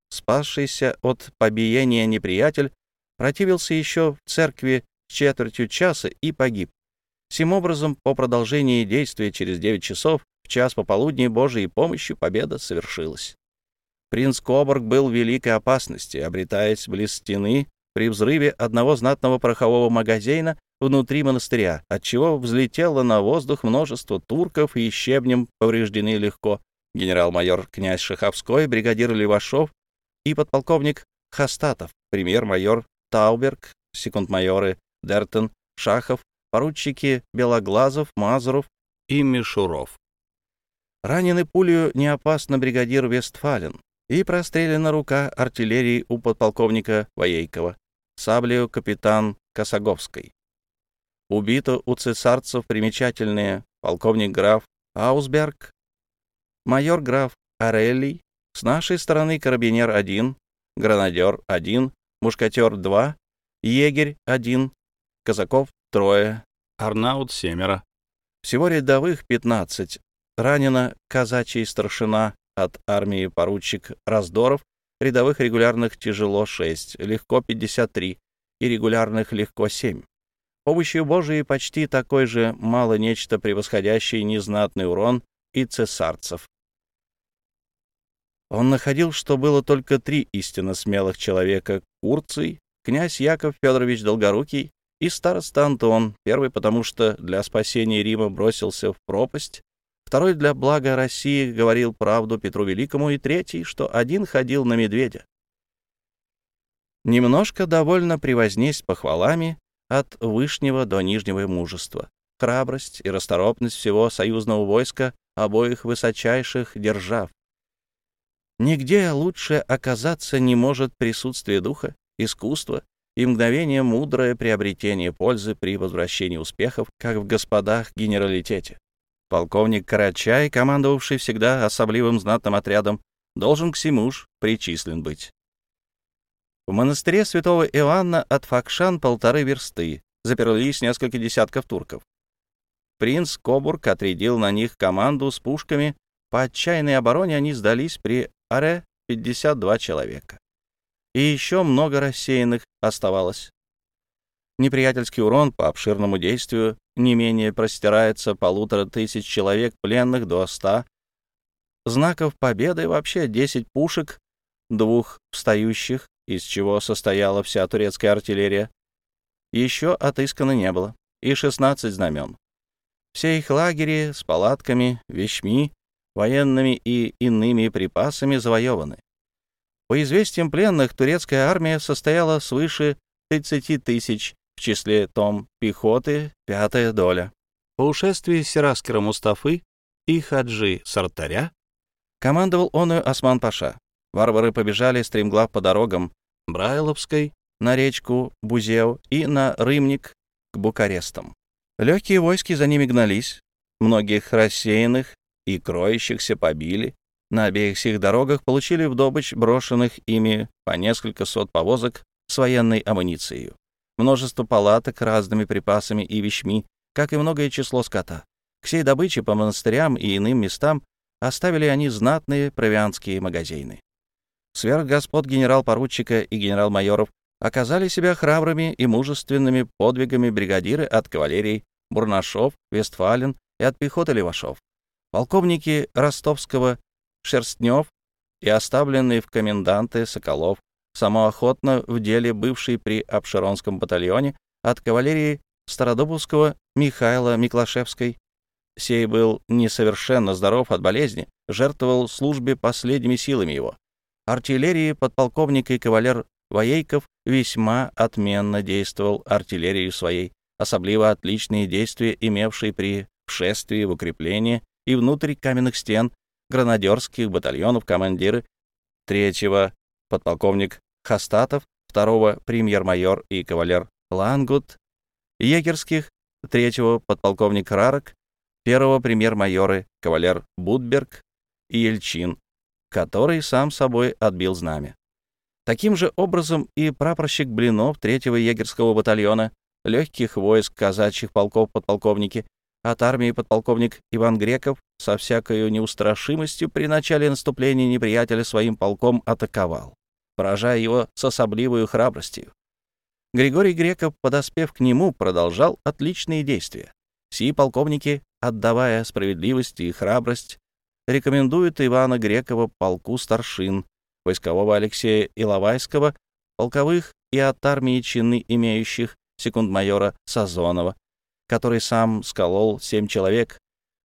Спасшийся от побиения неприятель противился еще в церкви четвертью часа и погиб. Сим образом, по продолжении действия через 9 часов, в час пополудни Божией помощью победа совершилась. Принц Коборг был в великой опасности, обретаясь близ стены при взрыве одного знатного порохового магазина внутри монастыря, отчего взлетело на воздух множество турков и щебнем повреждены легко генерал-майор князь Шаховской, бригадир Левашов и подполковник Хастатов, премьер-майор Тауберг, секунд-майоры Дертон, Шахов, поручики Белоглазов, Мазуров и Мишуров. Раненый пулю не опасно бригадир Вестфален и прострелена рука артиллерии у подполковника Воейкова, саблею капитан Косоговской. Убито у цесарцев примечательные полковник граф Аусберг, майор граф Орелли, с нашей стороны карабинер 1, гранадер 1, мушкатер 2, егерь 1, казаков трое, арнаут семеро. Всего рядовых 15, Ранена казачий старшина от армии поручик Раздоров, рядовых регулярных тяжело 6, легко 53 и регулярных легко 7. Помощью Божией почти такой же мало нечто превосходящий незнатный урон и цесарцев. Он находил, что было только три истинно смелых человека — Курций, князь Яков Федорович Долгорукий и староста Антон, первый потому что для спасения Рима бросился в пропасть, второй для блага России говорил правду Петру Великому, и третий, что один ходил на медведя. Немножко довольно превознесть похвалами от вышнего до нижнего мужества, храбрость и расторопность всего союзного войска обоих высочайших держав. Нигде лучше оказаться не может присутствие духа, искусства и мгновение мудрое приобретение пользы при возвращении успехов, как в господах генералитете. Полковник Карачай, командовавший всегда особливым знатным отрядом, должен к всему ж причислен быть. В монастыре святого Иоанна от Факшан полторы версты, заперлись несколько десятков турков. Принц Кобург отрядил на них команду с пушками, по отчаянной обороне они сдались при Аре 52 человека. И еще много рассеянных оставалось. Неприятельский урон по обширному действию не менее простирается полутора тысяч человек пленных до ста. Знаков победы вообще 10 пушек, двух встающих, из чего состояла вся турецкая артиллерия, еще отыскано не было, и 16 знамен. Все их лагеря с палатками, вещми, военными и иными припасами завоеваны. По известиям пленных, турецкая армия состояла свыше 30 тысяч в числе том пехоты пятая доля. По ушествии Сираскера Мустафы и Хаджи Сартаря командовал он и Осман-Паша. Варвары побежали стремглав по дорогам Брайловской на речку Бузеу и на Рымник к Букарестам. Легкие войски за ними гнались, многих рассеянных и кроющихся побили, на обеих сих дорогах получили в добычь брошенных ими по несколько сот повозок с военной амуницией множество палаток разными припасами и вещми, как и многое число скота. К сей добыче по монастырям и иным местам оставили они знатные провианские магазины. Сверх господ генерал-поручика и генерал-майоров оказали себя храбрыми и мужественными подвигами бригадиры от кавалерии Бурнашов, Вестфален и от пехоты Левашов, полковники Ростовского, Шерстнев и оставленные в коменданты Соколов, самоохотно в деле бывший при Обширонском батальоне от кавалерии Стародубовского Михаила Миклашевской, сей был несовершенно здоров от болезни, жертвовал службе последними силами его. Артиллерии подполковник и кавалер Воейков весьма отменно действовал артиллерию своей, особливо отличные действия, имевшие при вшествии в укрепление и внутрь каменных стен гранадерских батальонов командиры третьего подполковник Хастатов, второго премьер-майор и кавалер Лангут, егерских третьего подполковник Рарок, первого премьер-майоры кавалер Будберг и Ельчин, который сам собой отбил знамя. Таким же образом и прапорщик Блинов третьего егерского батальона, легких войск казачьих полков подполковники, от армии подполковник Иван Греков со всякой неустрашимостью при начале наступления неприятеля своим полком атаковал, поражая его с особливой храбростью. Григорий Греков, подоспев к нему, продолжал отличные действия. Сии полковники, отдавая справедливость и храбрость, рекомендуют Ивана Грекова полку старшин, войскового Алексея Иловайского, полковых и от армии чины имеющих секунд-майора Сазонова, который сам сколол семь человек,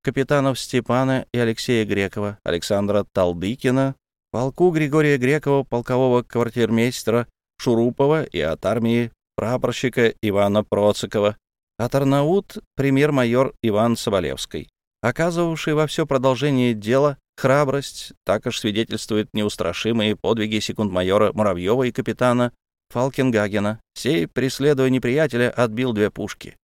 капитанов Степана и Алексея Грекова, Александра Талдыкина, полку Григория Грекова, полкового квартирмейстера Шурупова и от армии прапорщика Ивана Процикова, от Арнаут премьер-майор Иван Соболевский, оказывавший во все продолжение дела храбрость, так уж свидетельствуют неустрашимые подвиги секунд-майора Муравьева и капитана Фалкенгагена. Сей, преследуя неприятеля, отбил две пушки.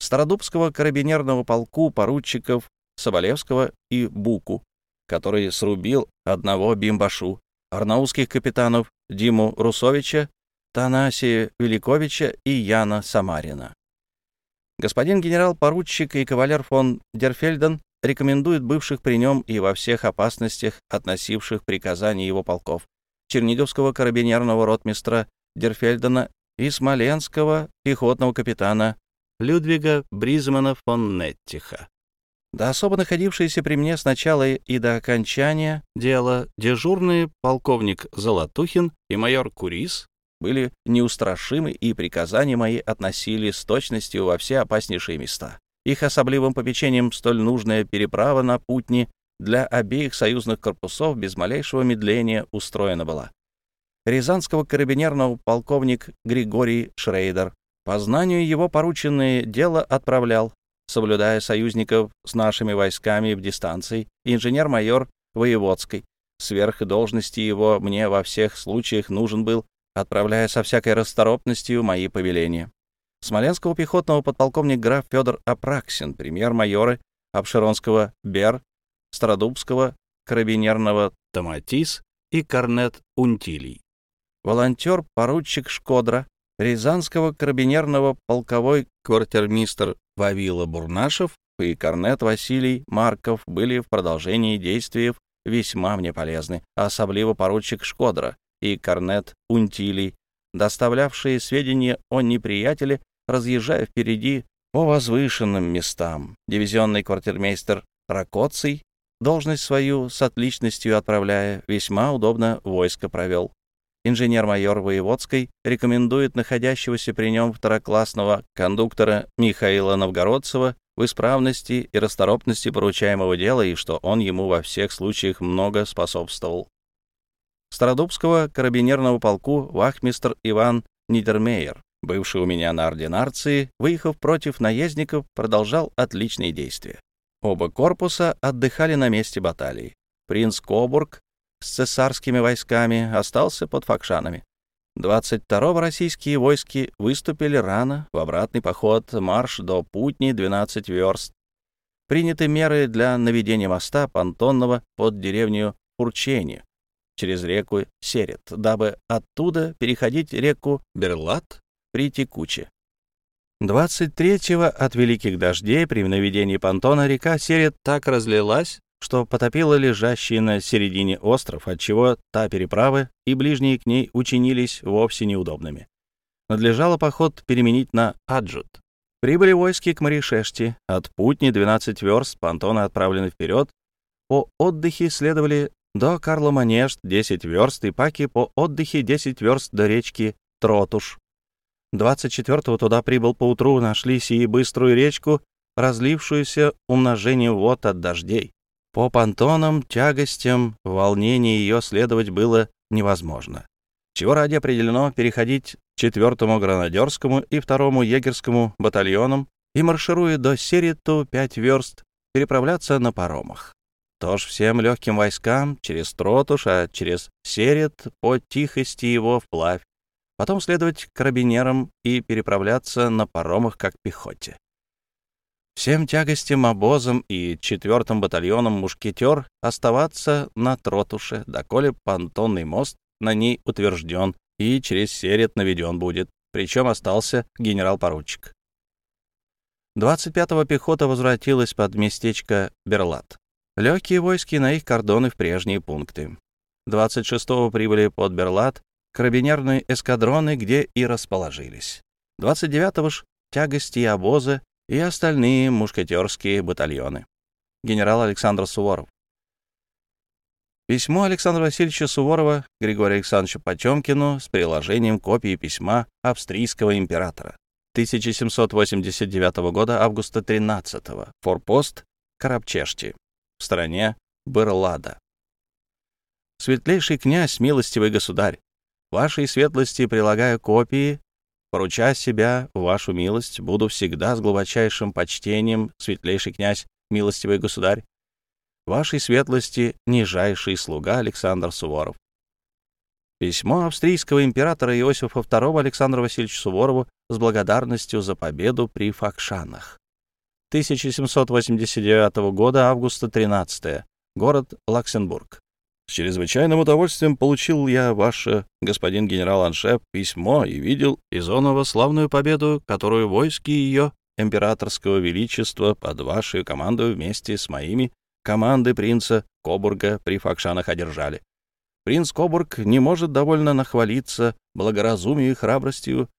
Стародубского карабинерного полку поручиков Соболевского и Буку, который срубил одного бимбашу, арнаутских капитанов Диму Русовича, Танасия Великовича и Яна Самарина. Господин генерал-поручик и кавалер фон Дерфельден рекомендует бывших при нем и во всех опасностях, относивших приказания его полков, черниговского карабинерного ротмистра Дерфельдена и смоленского пехотного капитана Людвига Бризмана фон Неттиха. Да особо находившиеся при мне с начала и до окончания дела дежурные полковник Золотухин и майор Курис были неустрашимы, и приказания мои относили с точностью во все опаснейшие места. Их особливым попечением столь нужная переправа на Путни для обеих союзных корпусов без малейшего медления устроена была. Рязанского карабинерного полковник Григорий Шрейдер по знанию его порученное дело отправлял, соблюдая союзников с нашими войсками в дистанции, инженер-майор Воеводской. Сверх должности его мне во всех случаях нужен был, отправляя со всякой расторопностью мои повеления. Смоленского пехотного подполковник граф Федор Апраксин, премьер-майоры Обширонского Бер, Стародубского карабинерного Томатис и корнет Унтилий. Волонтер поручик Шкодра, Рязанского карабинерного полковой квартирмистр Вавила Бурнашев и корнет Василий Марков были в продолжении действий весьма мне полезны, особливо поручик Шкодра и корнет Унтилий, доставлявшие сведения о неприятеле разъезжая впереди по возвышенным местам. Дивизионный квартирмейстер Ракоций, должность свою с отличностью отправляя, весьма удобно войско провел. Инженер-майор Воеводской рекомендует находящегося при нем второклассного кондуктора Михаила Новгородцева в исправности и расторопности поручаемого дела и что он ему во всех случаях много способствовал. Стародубского карабинерного полку вахмистр Иван Нидермейер бывший у меня на ординарции, выехав против наездников, продолжал отличные действия. Оба корпуса отдыхали на месте баталии. Принц Кобург с цесарскими войсками остался под Факшанами. 22-го российские войски выступили рано, в обратный поход, марш до Путни 12 верст. Приняты меры для наведения моста понтонного под деревню Урчени через реку Серет, дабы оттуда переходить реку Берлат при текуче. 23-го от великих дождей при наведении понтона река Серет так разлилась, что потопила лежащий на середине остров, отчего та переправы и ближние к ней учинились вовсе неудобными. Надлежало поход переменить на Аджут. Прибыли войски к Маришешти, от Путни 12 верст, понтоны отправлены вперед, по отдыхе следовали до Карла Манежд 10 верст и паки по отдыхе 10 верст до речки Тротуш. 24-го туда прибыл поутру, нашли сии быструю речку, разлившуюся умножением вод от дождей. По понтонам, тягостям, волнению ее следовать было невозможно. Чего ради определено переходить четвертому гранадерскому и второму егерскому батальонам и, маршируя до Сериту пять верст, переправляться на паромах. Тоже всем легким войскам через Тротуш, а через Серет по тихости его вплавь, потом следовать карабинерам и переправляться на паромах как пехоте. Всем тягостям обозом и четвертым батальоном мушкетер оставаться на Тротуше, доколе понтонный мост на ней утвержден и через Серет наведен будет, причем остался генерал-поручик. 25-го пехота возвратилась под местечко Берлат. Легкие войски на их кордоны в прежние пункты. 26-го прибыли под Берлат карабинерные эскадроны, где и расположились. 29-го ж тягости и обозы и остальные мушкетерские батальоны. Генерал Александр Суворов. Письмо Александра Васильевича Суворова Григорию Александровичу Потемкину с приложением копии письма австрийского императора. 1789 года, августа 13 -го. Форпост Карабчешти. В стране Берлада. Светлейший князь, милостивый государь, вашей светлости прилагаю копии Поруча себя вашу милость, буду всегда с глубочайшим почтением, светлейший князь, милостивый государь, вашей светлости нижайший слуга Александр Суворов. Письмо австрийского императора Иосифа II Александру Васильевичу Суворову с благодарностью за победу при Факшанах. 1789 года, августа 13 город Лаксембург. С чрезвычайным удовольствием получил я ваше, господин генерал-аншеф, письмо и видел Изонова славную победу, которую войски ее императорского величества под вашей командой вместе с моими команды принца Кобурга при Факшанах одержали. Принц Кобург не может довольно нахвалиться благоразумию и храбростью,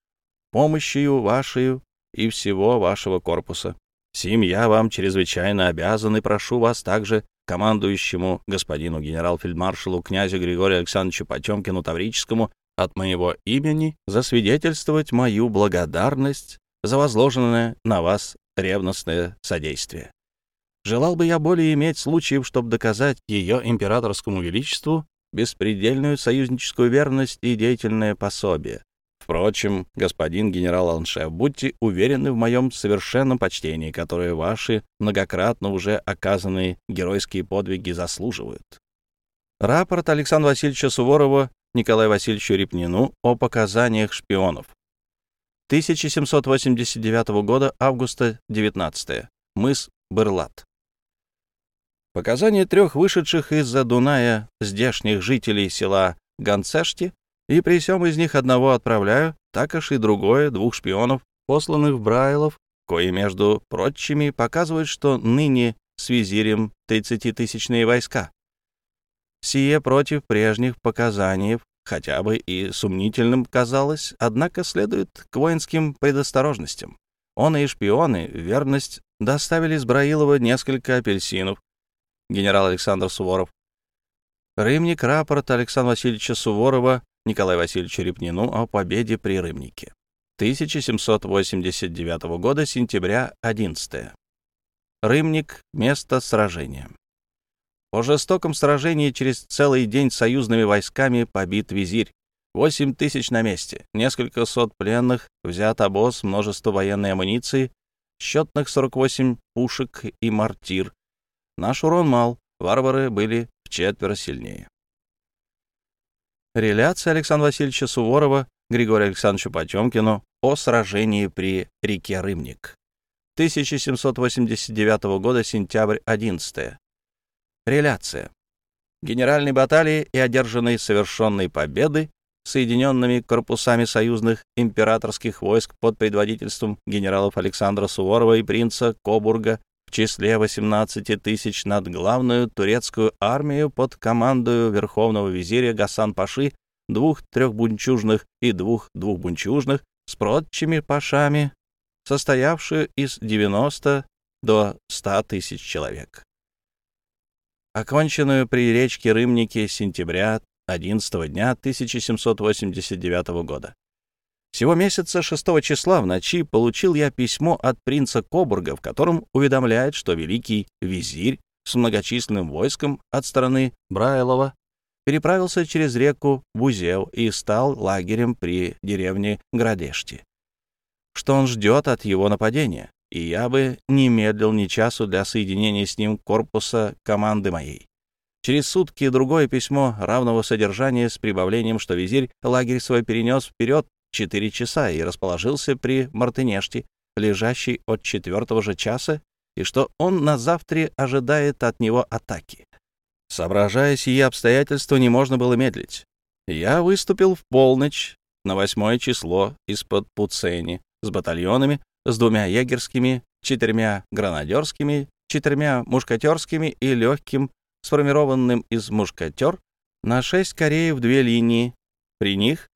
помощью вашей и всего вашего корпуса. Сим я вам чрезвычайно обязан и прошу вас также командующему господину генерал-фельдмаршалу князю Григорию Александровичу Потемкину Таврическому от моего имени засвидетельствовать мою благодарность за возложенное на вас ревностное содействие. Желал бы я более иметь случаев, чтобы доказать ее императорскому величеству беспредельную союзническую верность и деятельное пособие, Впрочем, господин генерал-аншеф, будьте уверены в моем совершенном почтении, которое ваши многократно уже оказанные геройские подвиги заслуживают. Рапорт Александра Васильевича Суворова Николаю Васильевичу Репнину о показаниях шпионов. 1789 года, августа 19 Мыс Берлат. Показания трех вышедших из-за Дуная здешних жителей села Ганцешти и при всем из них одного отправляю, так аж и другое, двух шпионов, посланных в Брайлов, кои, между прочими, показывают, что ныне с визирем тридцатитысячные войска. Сие против прежних показаний, хотя бы и сомнительным казалось, однако следует к воинским предосторожностям. Он и шпионы, верность, доставили с Браилова несколько апельсинов. Генерал Александр Суворов. Рымник рапорт Александра Васильевича Суворова Николаю Васильевичу Репнину о победе при Рымнике. 1789 года, сентября 11. Рымник — место сражения. По жестоком сражении через целый день союзными войсками побит визирь. Восемь тысяч на месте, несколько сот пленных, взят обоз, множество военной амуниции, счетных 48 пушек и мортир. Наш урон мал, варвары были в четверо сильнее. Реляция Александра Васильевича Суворова Григорию Александровичу Потемкину о сражении при реке Рымник. 1789 года, сентябрь 11. Реляция. Генеральной баталии и одержанной совершенной победы соединенными корпусами союзных императорских войск под предводительством генералов Александра Суворова и принца Кобурга числе 18 тысяч над главную турецкую армию под командою верховного визиря Гасан-Паши, двух трехбунчужных и двух двухбунчужных с прочими пашами, состоявшую из 90 до 100 тысяч человек. Оконченную при речке Рымнике сентября 11 дня 1789 года. Всего месяца 6 числа в ночи получил я письмо от принца Кобурга, в котором уведомляет, что великий визирь с многочисленным войском от стороны Брайлова переправился через реку Бузев и стал лагерем при деревне Градешти. Что он ждет от его нападения, и я бы не медлил ни часу для соединения с ним корпуса команды моей. Через сутки другое письмо равного содержания с прибавлением, что визирь лагерь свой перенес вперед четыре часа и расположился при Мартынеште, лежащей от четвертого же часа, и что он на завтра ожидает от него атаки. Соображая сие обстоятельства, не можно было медлить. Я выступил в полночь на восьмое число из-под Пуцени с батальонами, с двумя егерскими, четырьмя гранадерскими, четырьмя мушкатерскими и легким, сформированным из мушкатер, на шесть кореев две линии. При них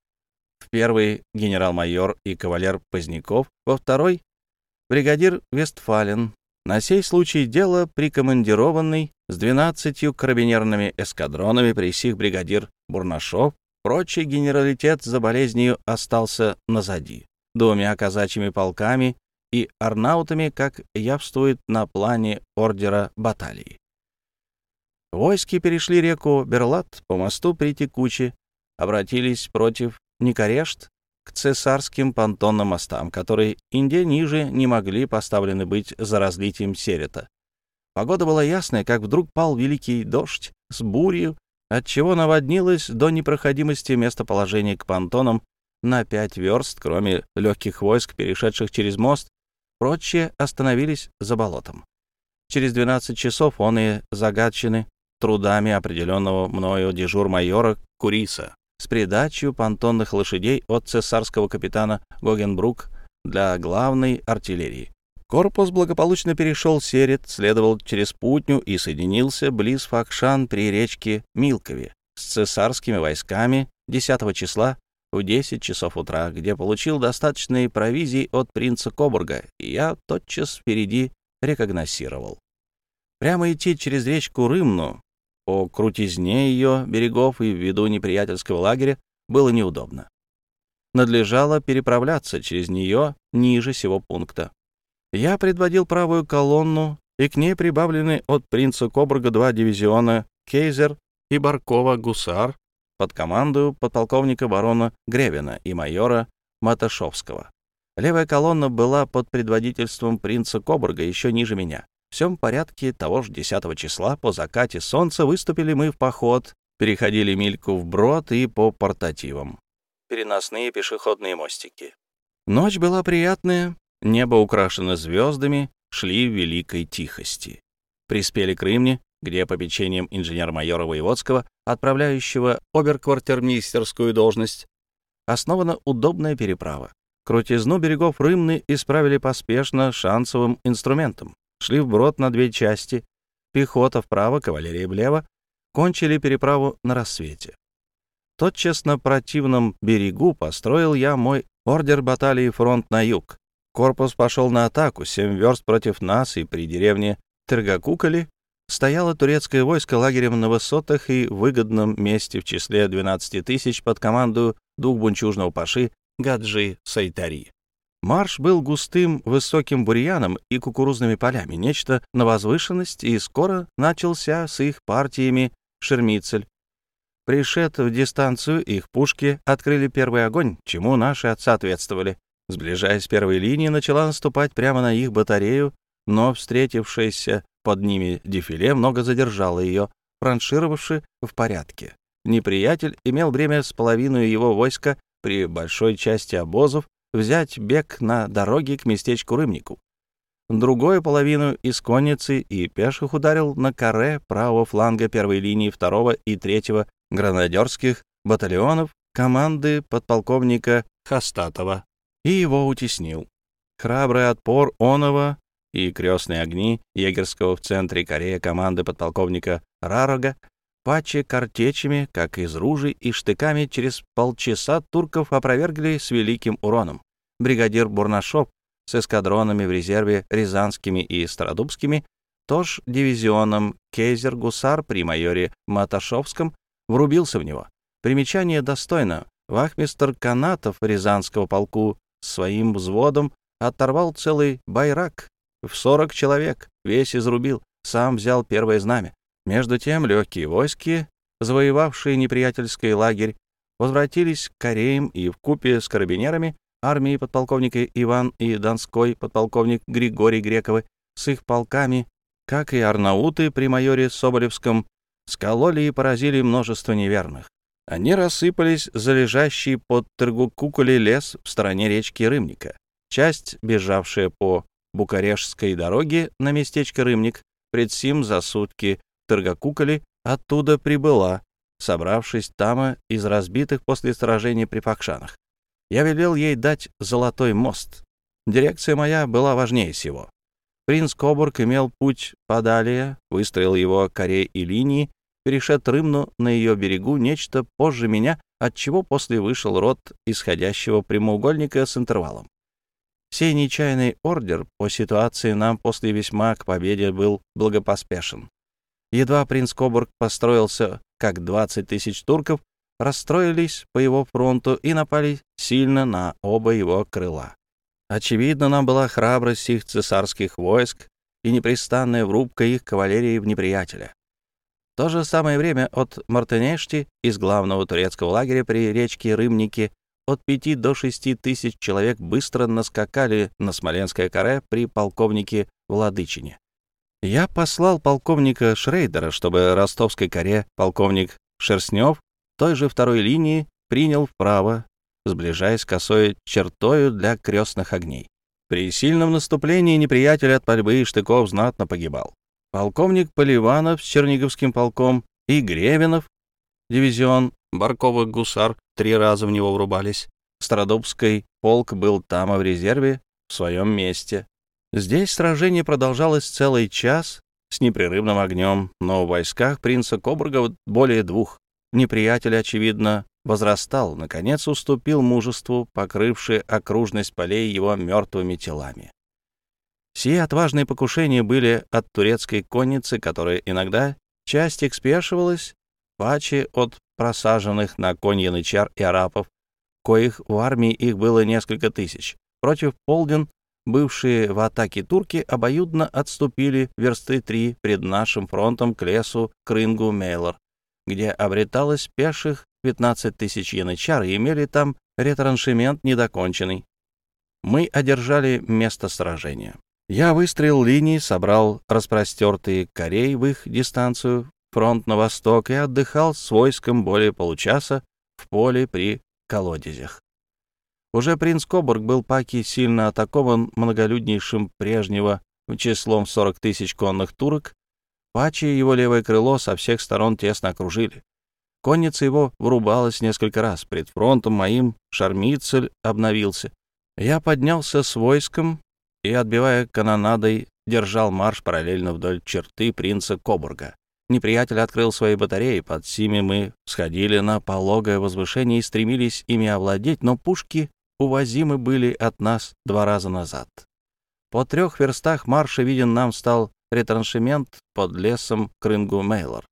в первый генерал-майор и кавалер Поздняков, во второй — бригадир Вестфален. На сей случай дело прикомандированный с двенадцатью карабинерными эскадронами при сих бригадир Бурнашов, прочий генералитет за болезнью остался назади, двумя казачьими полками и арнаутами, как явствует на плане ордера баталии. Войски перешли реку Берлат по мосту при Текуче, обратились против Никарешт к цесарским понтонным мостам, которые Индия ниже не могли поставлены быть за разлитием серета. Погода была ясная, как вдруг пал великий дождь с бурью, отчего наводнилось до непроходимости местоположения к понтонам на пять верст, кроме легких войск, перешедших через мост, прочие остановились за болотом. Через 12 часов он и загадчены трудами определенного мною дежур-майора Куриса с придачей понтонных лошадей от цесарского капитана Гогенбрук для главной артиллерии. Корпус благополучно перешел Серет, следовал через Путню и соединился близ Факшан при речке Милкове с цесарскими войсками 10 числа в 10 часов утра, где получил достаточные провизии от принца Кобурга, и я тотчас впереди рекогносировал. Прямо идти через речку Рымну по крутизне ее берегов и в виду неприятельского лагеря было неудобно. Надлежало переправляться через нее ниже сего пункта. Я предводил правую колонну, и к ней прибавлены от принца Кобурга два дивизиона Кейзер и Баркова гусар под команду подполковника барона Гревина и майора Маташовского. Левая колонна была под предводительством принца Кобурга еще ниже меня. Всем порядке того же 10 числа по закате солнца выступили мы в поход, переходили Мильку вброд и по портативам. Переносные пешеходные мостики. Ночь была приятная, небо украшено звездами, шли в великой тихости. Приспели к Рымне, где по печеньям инженер-майора Воеводского, отправляющего оберквартирмейстерскую должность, основана удобная переправа. Крутизну берегов Рымны исправили поспешно шансовым инструментом шли вброд на две части, пехота вправо, кавалерия влево, кончили переправу на рассвете. Тотчас на противном берегу построил я мой ордер баталии фронт на юг. Корпус пошел на атаку, семь верст против нас, и при деревне Тергакукали стояло турецкое войско лагерем на высотах и выгодном месте в числе 12 тысяч под команду двух бунчужного паши Гаджи Сайтари. Марш был густым высоким бурьяном и кукурузными полями, нечто на возвышенность, и скоро начался с их партиями Шермицель. Пришед в дистанцию, их пушки открыли первый огонь, чему наши отсоответствовали. Сближаясь первой линии, начала наступать прямо на их батарею, но встретившаяся под ними дефиле много задержало ее, франшировавши в порядке. Неприятель имел время с половиной его войска при большой части обозов взять бег на дороге к местечку Рымнику. Другую половину из конницы и пеших ударил на каре правого фланга первой линии второго и третьего гранадерских батальонов команды подполковника Хастатова и его утеснил. Храбрый отпор Онова и крестные огни егерского в центре Корея команды подполковника Рарога паче картечами, как из ружей и штыками, через полчаса турков опровергли с великим уроном. Бригадир Бурнашов с эскадронами в резерве рязанскими и стародубскими, тоже дивизионом Кейзер-Гусар при майоре Маташовском врубился в него. Примечание достойно. Вахмистр Канатов Рязанского полку своим взводом оторвал целый байрак в сорок человек, весь изрубил, сам взял первое знамя. Между тем легкие войски, завоевавшие неприятельский лагерь, возвратились к Кореям и в купе с карабинерами армии подполковника Иван и Донской подполковник Григорий Грековы с их полками, как и арнауты при майоре Соболевском, скололи и поразили множество неверных. Они рассыпались за лежащий под Тыргукукули лес в стороне речки Рымника. Часть, бежавшая по Букарешской дороге на местечко Рымник, предсим за сутки Тыргокуколи, оттуда прибыла, собравшись там из разбитых после сражения при Факшанах. Я велел ей дать золотой мост. Дирекция моя была важнее всего. Принц Кобург имел путь подалее, выстроил его корей и линии, перешед Рымну на ее берегу нечто позже меня, отчего после вышел род исходящего прямоугольника с интервалом. Сей нечаянный ордер по ситуации нам после весьма к победе был благопоспешен. Едва принц Кобург построился, как 20 тысяч турков расстроились по его фронту и напали сильно на оба его крыла. Очевидно, нам была храбрость их цесарских войск и непрестанная врубка их кавалерии в неприятеля. В то же самое время от Мартенешти из главного турецкого лагеря при речке Рымники от пяти до шести тысяч человек быстро наскакали на Смоленское каре при полковнике Владычине. Я послал полковника Шрейдера, чтобы ростовской коре полковник Шерстнев той же второй линии принял вправо, сближаясь косой чертою для крестных огней. При сильном наступлении неприятель от пальбы и штыков знатно погибал полковник Поливанов с Черниговским полком и Гревинов, дивизион Барковых гусар, три раза в него врубались. Стародубский полк был там, а в резерве, в своем месте. Здесь сражение продолжалось целый час с непрерывным огнем, но в войсках принца Кобурга более двух. Неприятель, очевидно, возрастал, наконец уступил мужеству, покрывший окружность полей его мертвыми телами. Сие отважные покушения были от турецкой конницы, которая иногда часть их спешивалась, паче от просаженных на конь янычар и арапов, коих в армии их было несколько тысяч. Против полден бывшие в атаке турки обоюдно отступили версты три пред нашим фронтом к лесу Крынгу-Мейлор, где обреталось пеших 15 тысяч янычар и имели там ретраншемент недоконченный. Мы одержали место сражения. Я выстроил линии, собрал распростертые корей в их дистанцию, фронт на восток и отдыхал с войском более получаса в поле при колодезях. Уже принц Кобург был паки сильно атакован многолюднейшим прежнего числом 40 тысяч конных турок. Пачи его левое крыло со всех сторон тесно окружили. Конница его врубалась несколько раз. Пред фронтом моим Шармицель обновился. Я поднялся с войском и, отбивая канонадой, держал марш параллельно вдоль черты принца Кобурга. Неприятель открыл свои батареи, под сими мы сходили на пологое возвышение и стремились ими овладеть, но пушки увозимы были от нас два раза назад. По трех верстах марша виден нам стал ретраншемент под лесом Крынгу-Мейлор.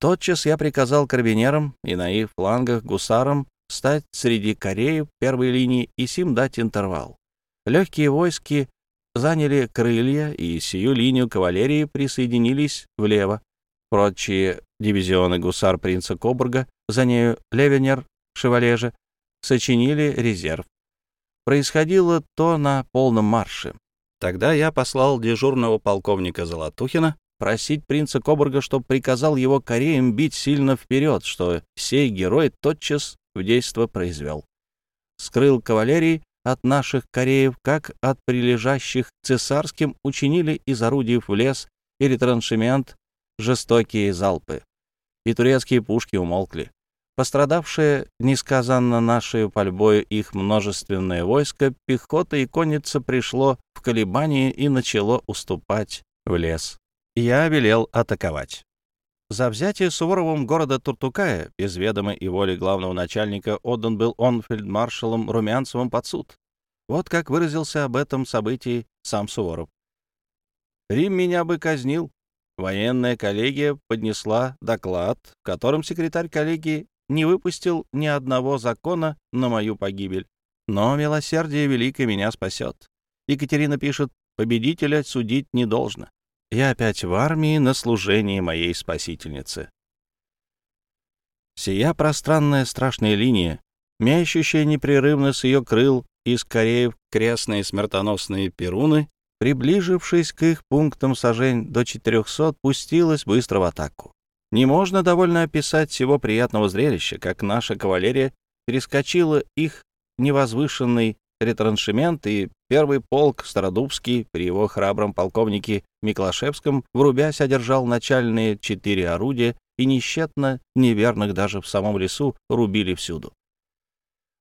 Тотчас я приказал карабинерам и на их флангах гусарам встать среди кореев первой линии и сим дать интервал. Легкие войски заняли крылья, и сию линию кавалерии присоединились влево. Прочие дивизионы гусар принца Кобурга, за нею Левенер, Шевалеже, сочинили резерв. Происходило то на полном марше. Тогда я послал дежурного полковника Золотухина просить принца Кобурга, чтобы приказал его кореям бить сильно вперед, что сей герой тотчас в действо произвел. Скрыл кавалерии от наших кореев, как от прилежащих цесарским, учинили из орудий в лес или траншемент жестокие залпы. И турецкие пушки умолкли. Пострадавшие несказанно нашей пальбой их множественное войско, пехота и конница пришло в колебание и начало уступать в лес. Я велел атаковать. За взятие Суворовым города Туртукая, без ведома и воли главного начальника, отдан был он фельдмаршалом Румянцевым под суд. Вот как выразился об этом событии сам Суворов. «Рим меня бы казнил». Военная коллегия поднесла доклад, в котором секретарь коллегии не выпустил ни одного закона на мою погибель. Но милосердие великое меня спасет. Екатерина пишет, победителя судить не должно. Я опять в армии на служении моей спасительницы. Сия пространная страшная линия, мящущая непрерывно с ее крыл и скорее крестные смертоносные перуны, приближившись к их пунктам сажень до 400, пустилась быстро в атаку. Не можно довольно описать всего приятного зрелища, как наша кавалерия перескочила их невозвышенный ретраншемент, и первый полк Стародубский при его храбром полковнике Миклашевском, врубясь, одержал начальные четыре орудия и нещетно неверных даже в самом лесу рубили всюду.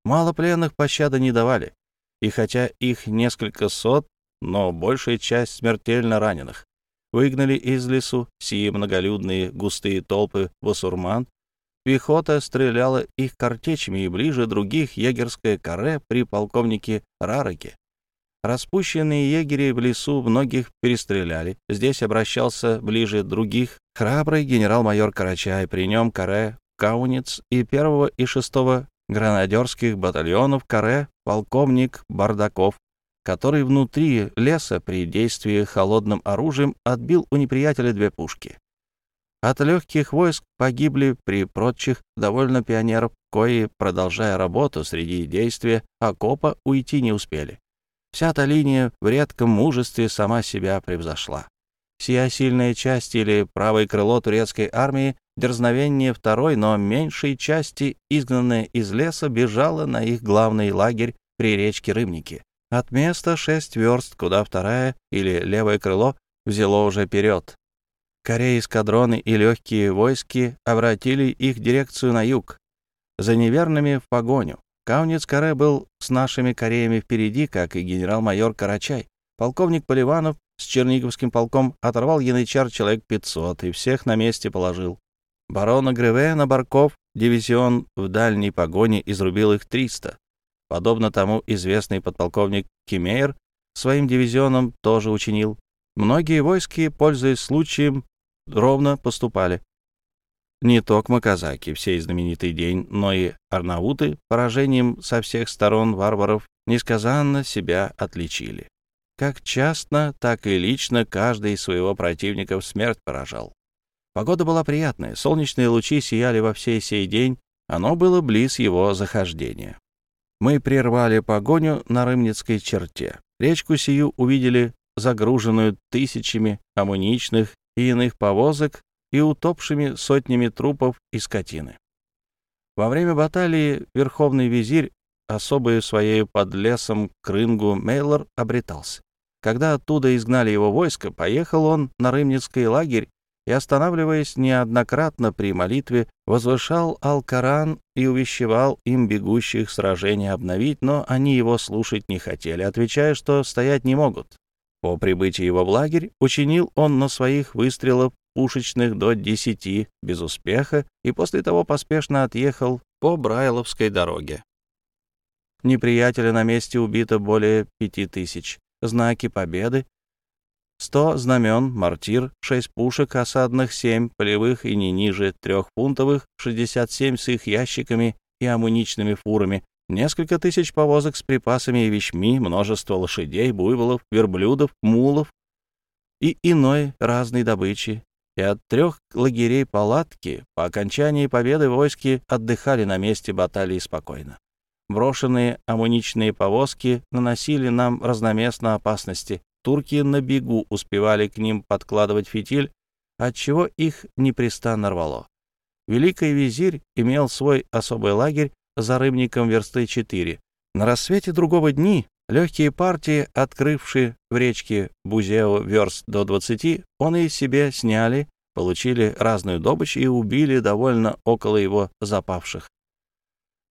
Мало пленных пощады не давали, и хотя их несколько сот, но большая часть смертельно раненых. Выгнали из лесу сии многолюдные густые толпы басурман, Пехота стреляла их картечами, и ближе других егерское каре при полковнике Рараке. Распущенные егери в лесу многих перестреляли. Здесь обращался ближе других храбрый генерал-майор Карачай, при нем каре Каунец и первого и шестого гранадерских батальонов каре полковник Бардаков, который внутри леса при действии холодным оружием отбил у неприятеля две пушки. От легких войск погибли при прочих довольно пионеров, кои, продолжая работу среди действия окопа, уйти не успели. Вся та линия в редком мужестве сама себя превзошла. Сия сильная часть или правое крыло турецкой армии, дерзновение второй, но меньшей части, изгнанная из леса, бежала на их главный лагерь при речке Рымники. От места шесть верст, куда вторая или левое крыло взяло уже вперед, Кореи эскадроны и легкие войски обратили их дирекцию на юг, за неверными в погоню. Каунец Каре был с нашими Кореями впереди, как и генерал-майор Карачай. Полковник Поливанов с Черниговским полком оторвал янычар человек 500 и всех на месте положил. Барона Греве на Барков дивизион в дальней погоне изрубил их 300. Подобно тому известный подполковник Кимейр своим дивизионом тоже учинил. Многие войски, пользуясь случаем, ровно поступали. Не только казаки в знаменитый день, но и арнауты поражением со всех сторон варваров несказанно себя отличили. Как частно, так и лично каждый из своего противника в смерть поражал. Погода была приятная, солнечные лучи сияли во всей сей день, оно было близ его захождения. Мы прервали погоню на Рымницкой черте. Речку сию увидели загруженную тысячами амуничных и иных повозок и утопшими сотнями трупов и скотины. Во время баталии верховный визирь, особою своей под лесом Крынгу Мейлор, обретался. Когда оттуда изгнали его войско, поехал он на Рымницкий лагерь и, останавливаясь неоднократно при молитве, возвышал Ал-Коран и увещевал им бегущих сражения обновить, но они его слушать не хотели, отвечая, что стоять не могут. По прибытии его в лагерь учинил он на своих выстрелах пушечных до десяти без успеха и после того поспешно отъехал по Брайловской дороге. Неприятеля на месте убито более пяти тысяч. Знаки победы. Сто знамен, мортир, шесть пушек осадных, семь полевых и не ниже трехфунтовых, шестьдесят семь с их ящиками и амуничными фурами, Несколько тысяч повозок с припасами и вещми, множество лошадей, буйволов, верблюдов, мулов и иной разной добычи. И от трех лагерей палатки по окончании победы войски отдыхали на месте баталии спокойно. Брошенные амуничные повозки наносили нам разноместно опасности. Турки на бегу успевали к ним подкладывать фитиль, отчего их непрестанно рвало. Великий визирь имел свой особый лагерь за рыбником версты 4. На рассвете другого дни легкие партии, открывшие в речке Бузео верст до 20, он и себе сняли, получили разную добычь и убили довольно около его запавших.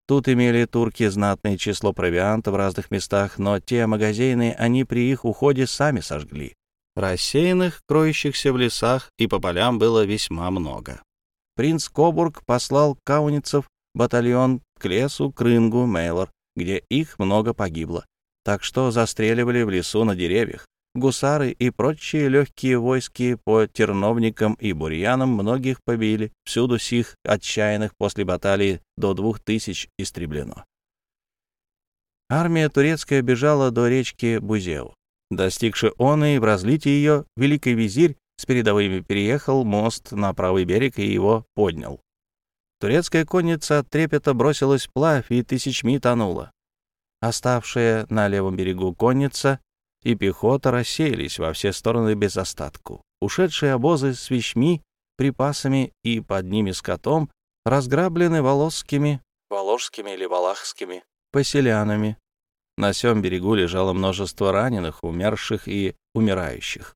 Тут имели турки знатное число провианта в разных местах, но те магазины они при их уходе сами сожгли. Рассеянных, кроющихся в лесах и по полям было весьма много. Принц Кобург послал кауницев батальон к лесу Крынгу Мейлор, где их много погибло. Так что застреливали в лесу на деревьях, гусары и прочие легкие войски по терновникам и бурьянам многих побили, всюду сих отчаянных после баталии до двух тысяч истреблено. Армия турецкая бежала до речки Бузеу. Достигши он и в разлитии ее, великий визирь с передовыми переехал мост на правый берег и его поднял. Турецкая конница от трепета бросилась вплавь и тысячми тонула. Оставшая на левом берегу конница и пехота рассеялись во все стороны без остатку. Ушедшие обозы с вещми, припасами и под ними скотом разграблены волосскими, воложскими или валахскими поселянами. На всем берегу лежало множество раненых, умерших и умирающих.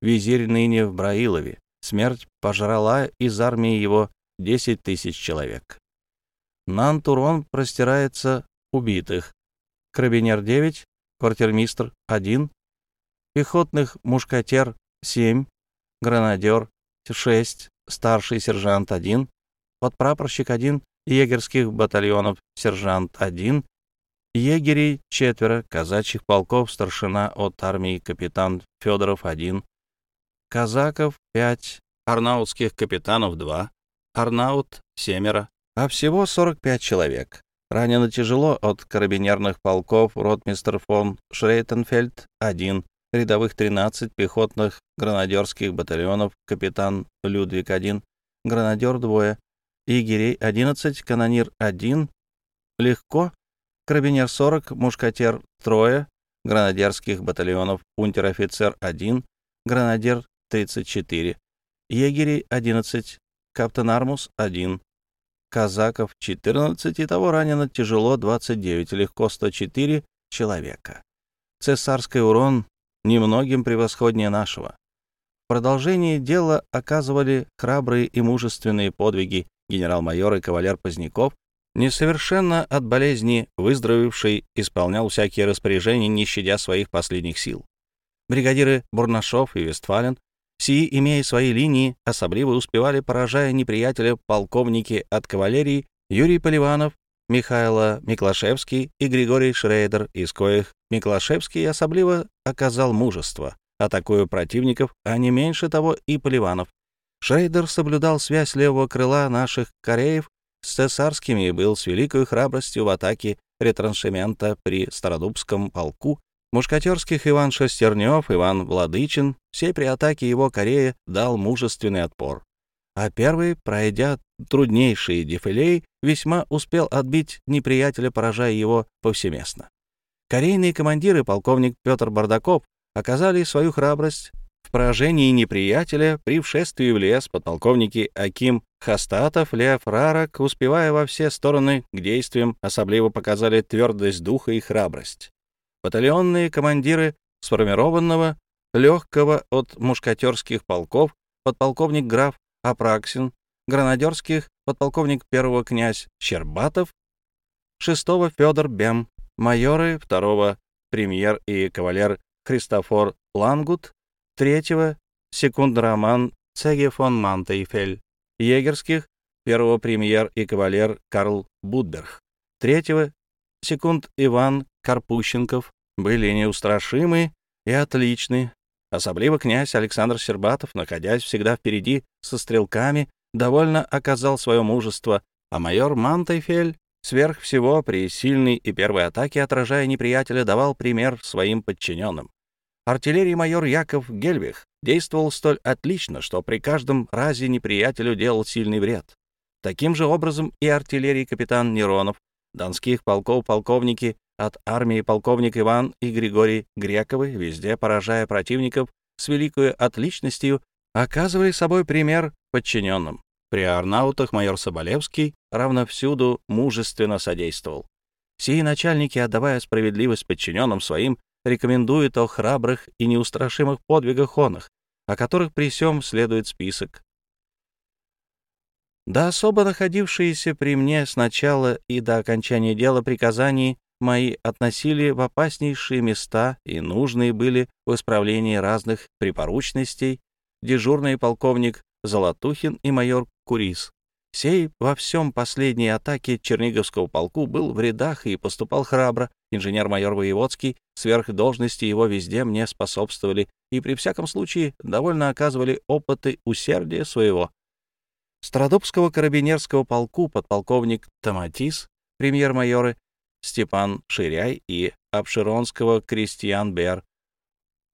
Визирь ныне в Браилове. Смерть пожрала из армии его 10 тысяч человек. Нантурон простирается убитых. Карабинер 9, квартирмистр 1, пехотных мушкатер 7, гранадер 6, старший сержант 1, подпрапорщик 1, егерских батальонов сержант 1, егерей четверо, казачьих полков старшина от армии капитан Федоров 1, казаков 5, арнаутских капитанов 2, арнаут семеро, а всего 45 человек. Ранено тяжело от карабинерных полков ротмистер фон Шрейтенфельд — один, рядовых 13 пехотных гранадерских батальонов, капитан Людвиг — один, гранадер — двое, егерей — 11, канонир — один, легко, карабинер — 40, мушкатер — трое, гранадерских батальонов, унтер-офицер — один, гранадер — 34, егерей — 11, каптан Армус — один, казаков 14, и того ранено тяжело 29, легко 104 человека. Цесарский урон немногим превосходнее нашего. В продолжении дела оказывали храбрые и мужественные подвиги генерал-майор и кавалер Поздняков, несовершенно от болезни выздоровевший, исполнял всякие распоряжения, не щадя своих последних сил. Бригадиры Бурнашов и Вестфален Сии, имея свои линии, особливо успевали, поражая неприятеля полковники от кавалерии Юрий Поливанов, Михайло Миклашевский и Григорий Шрейдер, из коих Миклашевский особливо оказал мужество, атакуя противников, а не меньше того и Поливанов. Шрейдер соблюдал связь левого крыла наших кореев с цесарскими и был с великой храбростью в атаке ретраншемента при Стародубском полку Мушкатерских Иван Шестернев, Иван Владычин, всей при атаке его Корея дал мужественный отпор. А первый, пройдя труднейшие дефилей, весьма успел отбить неприятеля, поражая его повсеместно. Корейные командиры, полковник Петр Бардаков, оказали свою храбрость в поражении неприятеля при вшествии в лес подполковники Аким Хастатов, Лев Рарак, успевая во все стороны к действиям, особливо показали твердость духа и храбрость батальонные командиры сформированного легкого от мушкатерских полков подполковник граф Апраксин, гранадерских подполковник первого князь Щербатов, шестого Федор Бем, майоры второго премьер и кавалер Христофор Лангут, третьего секунд-роман Цеге фон Мантейфель, егерских первого премьер и кавалер Карл Будберг, третьего секунд Иван Карпущенков были неустрашимы и отличны. Особливо князь Александр Щербатов, находясь всегда впереди со стрелками, довольно оказал свое мужество, а майор Мантайфель сверх всего при сильной и первой атаке, отражая неприятеля, давал пример своим подчиненным. Артиллерий майор Яков Гельвих действовал столь отлично, что при каждом разе неприятелю делал сильный вред. Таким же образом и артиллерий капитан Неронов, донских полков полковники от армии полковник Иван и Григорий Грековы, везде поражая противников с великой отличностью, оказывали собой пример подчиненным. При Арнаутах майор Соболевский равновсюду мужественно содействовал. Сии начальники, отдавая справедливость подчиненным своим, рекомендуют о храбрых и неустрашимых подвигах онах, о которых при сём следует список. Да особо находившиеся при мне с начала и до окончания дела приказаний мои относили в опаснейшие места и нужные были в исправлении разных припоручностей дежурный полковник Золотухин и майор Курис. Сей во всем последней атаке Черниговского полку был в рядах и поступал храбро. Инженер-майор Воеводский, сверх должности его везде мне способствовали и при всяком случае довольно оказывали опыты усердия своего. Стародубского карабинерского полку подполковник Томатис, премьер-майоры Степан Ширяй и Обширонского Кристиан Бер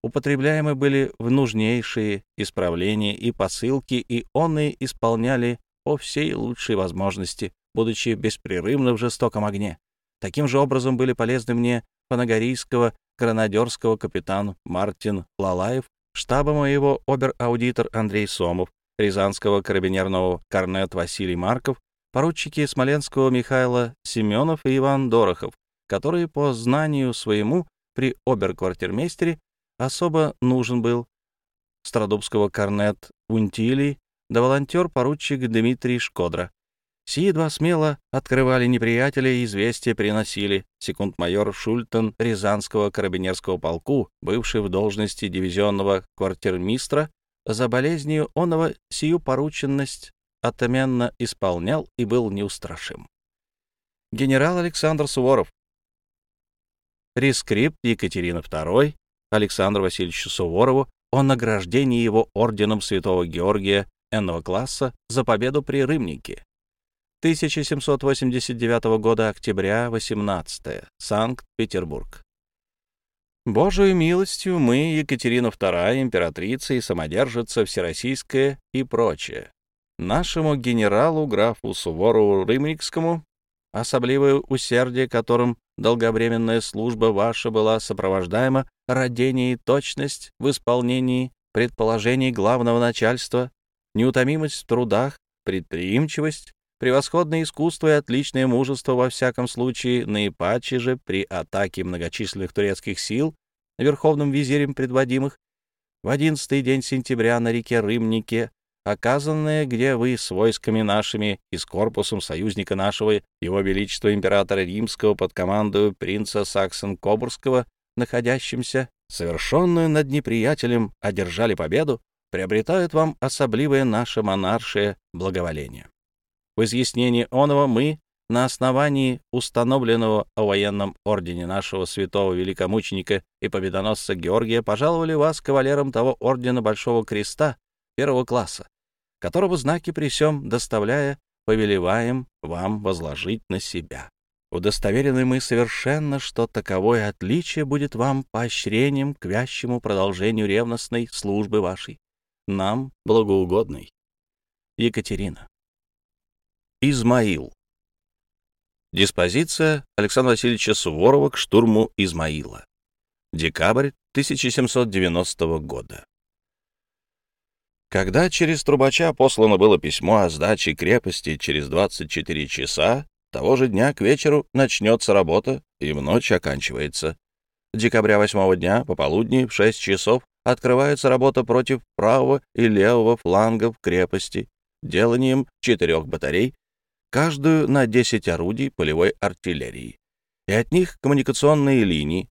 употребляемы были в нужнейшие исправления и посылки, и онные исполняли по всей лучшей возможности, будучи беспрерывно в жестоком огне. Таким же образом были полезны мне панагорийского гранадерского капитан Мартин Лалаев, штаба моего обер-аудитор Андрей Сомов, рязанского карабинерного корнет Василий Марков, поручики Смоленского Михаила Семенов и Иван Дорохов, которые по знанию своему при оберквартирмейстере особо нужен был, Стародубского корнет Унтилий, да волонтер-поручик Дмитрий Шкодра. Сие два смело открывали неприятеля и известия приносили. Секунд-майор Шультен Рязанского карабинерского полку, бывший в должности дивизионного квартирмистра, за болезнью оного сию порученность отменно исполнял и был неустрашим. Генерал Александр Суворов. Рескрипт Екатерины II Александру Васильевичу Суворову о награждении его орденом Святого Георгия N класса за победу при Рымнике. 1789 года, октября, 18 Санкт-Петербург. Божию милостью мы, Екатерина II, императрица и самодержица Всероссийская и прочее, нашему генералу графу Суворову Рымникскому, особливое усердие которым долговременная служба ваша была сопровождаема родение и точность в исполнении предположений главного начальства, неутомимость в трудах, предприимчивость, превосходное искусство и отличное мужество во всяком случае, наипаче же при атаке многочисленных турецких сил, верховным визирем предводимых, в одиннадцатый день сентября на реке Рымнике, оказанное, где вы с войсками нашими и с корпусом союзника нашего, его величества императора римского под командою принца Саксон-Кобурского, находящимся, совершенную над неприятелем, одержали победу, приобретают вам особливое наше монаршее благоволение. В изъяснении оного мы, на основании установленного о военном ордене нашего святого великомученика и победоносца Георгия, пожаловали вас кавалером того ордена Большого Креста первого класса, которого знаки при сём доставляя, повелеваем вам возложить на себя. Удостоверены мы совершенно, что таковое отличие будет вам поощрением к вящему продолжению ревностной службы вашей, нам благоугодной. Екатерина. Измаил. Диспозиция Александра Васильевича Суворова к штурму Измаила. Декабрь 1790 года. Когда через трубача послано было письмо о сдаче крепости через 24 часа, того же дня к вечеру начнется работа и в ночь оканчивается. Декабря 8 дня, пополудни, в 6 часов, открывается работа против правого и левого флангов крепости деланием четырех батарей, каждую на 10 орудий полевой артиллерии, и от них коммуникационные линии,